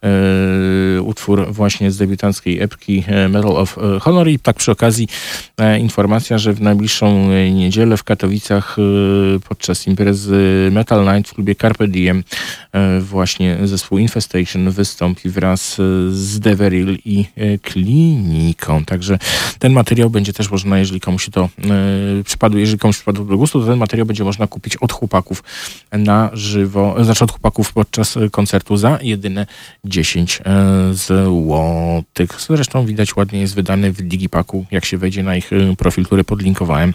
e, utwór właśnie z debiutanckiej epki e, Medal of e, Honor i tak przy okazji e, informacja, że w najbliższą e, niedzielę w Katowicach e, podczas imprezy Metal Night w klubie Carpe Diem właśnie zespół Infestation wystąpi wraz z Deveril i Kliniką. Także ten materiał będzie też można, jeżeli komuś to przypadło, jeżeli komuś przypadł do gustu, to ten materiał będzie można kupić od chłopaków na żywo, znaczy od chłopaków podczas koncertu za jedyne 10 e, złotych. Zresztą widać ładnie jest wydany w Digipaku, jak się wejdzie na ich e, profil, który podlinkowałem.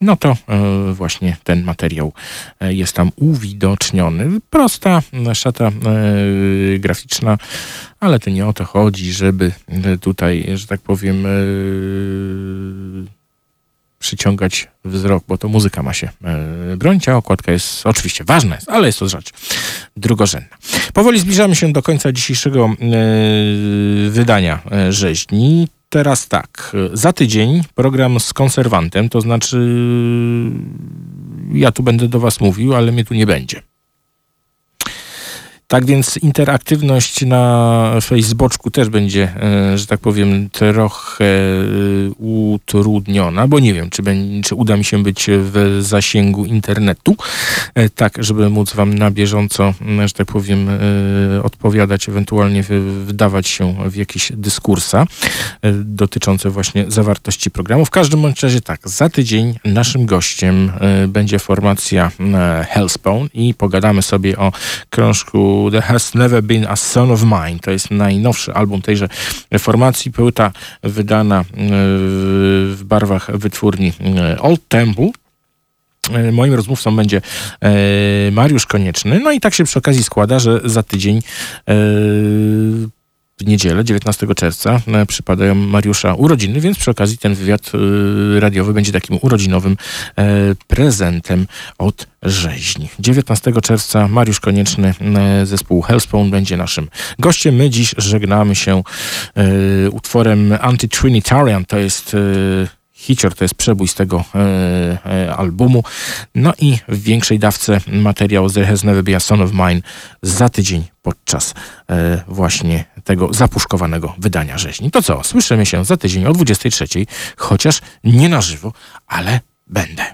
No to e, właśnie ten materiał jest tam uwidoczniony. Prosta szata graficzna, ale to nie o to chodzi, żeby tutaj, że tak powiem, przyciągać wzrok, bo to muzyka ma się e, bronić, a okładka jest oczywiście ważna, jest, ale jest to rzecz drugorzędna. Powoli zbliżamy się do końca dzisiejszego e, wydania e, rzeźni. Teraz tak, e, za tydzień program z konserwantem, to znaczy ja tu będę do Was mówił, ale mnie tu nie będzie. Tak więc interaktywność na Facebooku też będzie, e, że tak powiem, trochę e, utrudniona, bo nie wiem, czy, czy uda mi się być w zasięgu internetu, e, tak, żeby móc Wam na bieżąco, że tak powiem, odpowiadać, ewentualnie wdawać się w jakieś dyskursa dotyczące właśnie zawartości programu. W każdym bądź razie tak, za tydzień naszym gościem będzie formacja Hellspawn i pogadamy sobie o krążku The Has Never Been a Son of Mine. To jest najnowszy album tejże formacji. Płyta wydana e, w barwach wytwórni e, Old Temple. E, Moim rozmówcą będzie Mariusz Konieczny. No i tak się przy okazji składa, że za tydzień w niedzielę, 19 czerwca, e, przypadają Mariusza urodziny, więc przy okazji ten wywiad e, radiowy będzie takim urodzinowym e, prezentem od rzeźni. 19 czerwca Mariusz Konieczny, zespół Hellspawn będzie naszym gościem. My dziś żegnamy się utworem Anti-Trinitarian, to jest Hicior to jest przebój z tego e, e, albumu. No i w większej dawce materiał There Has Never Been a Son of Mine za tydzień podczas e, właśnie tego zapuszkowanego wydania rzeźni. To co? Słyszymy się za tydzień o 23, chociaż nie na żywo, ale będę.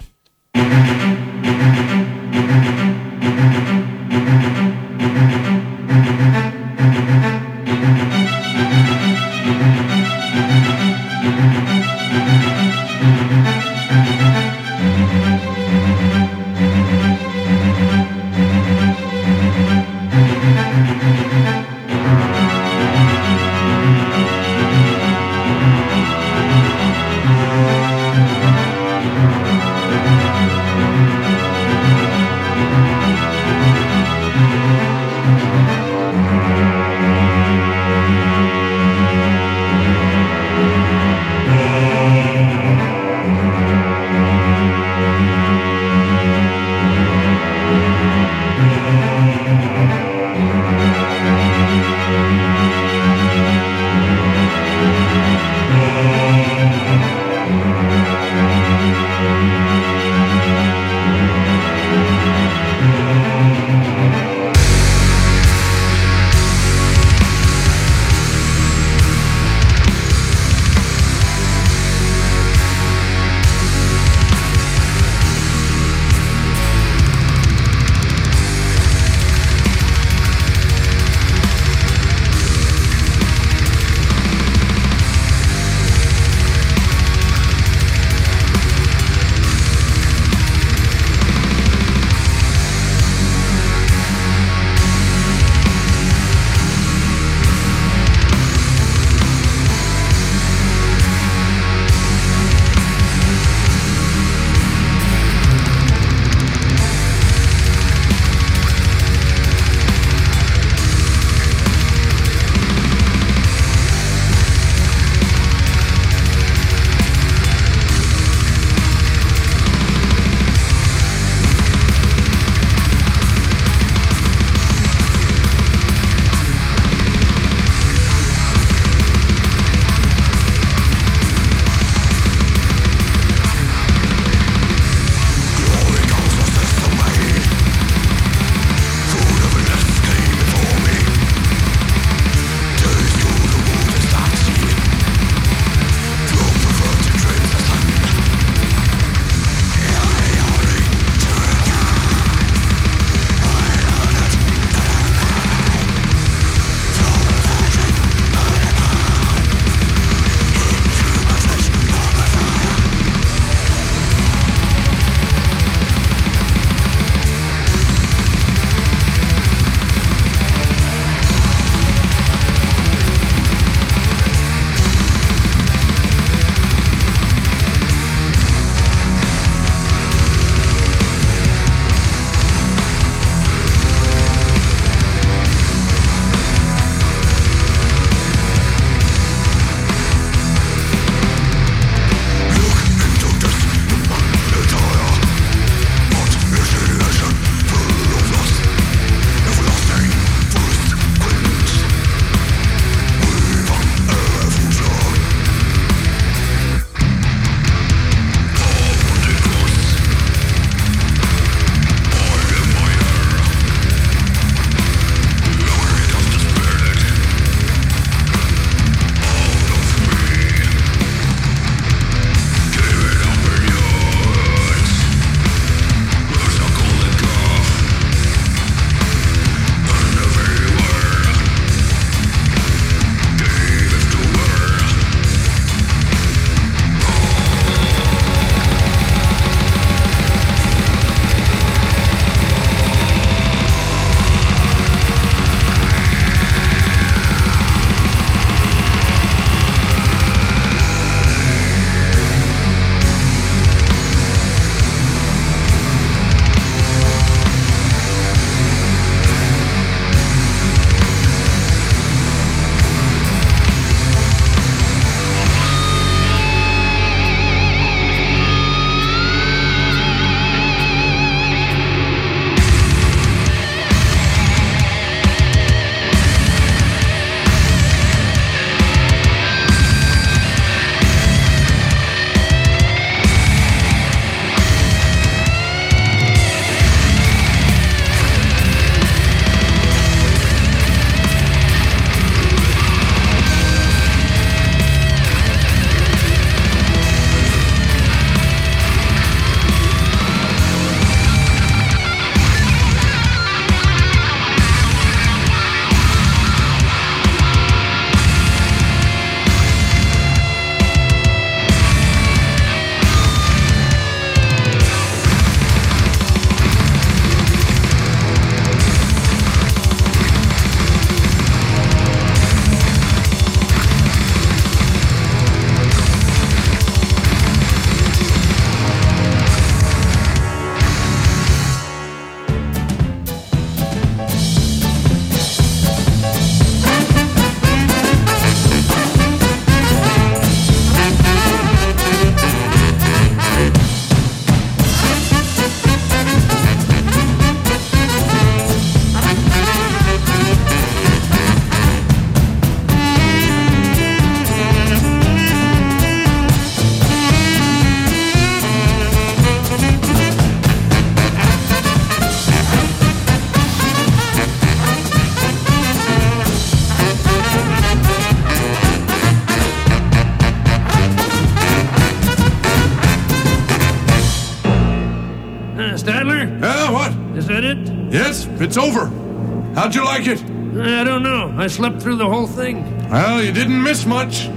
Slept through the whole thing. Well, you didn't miss much.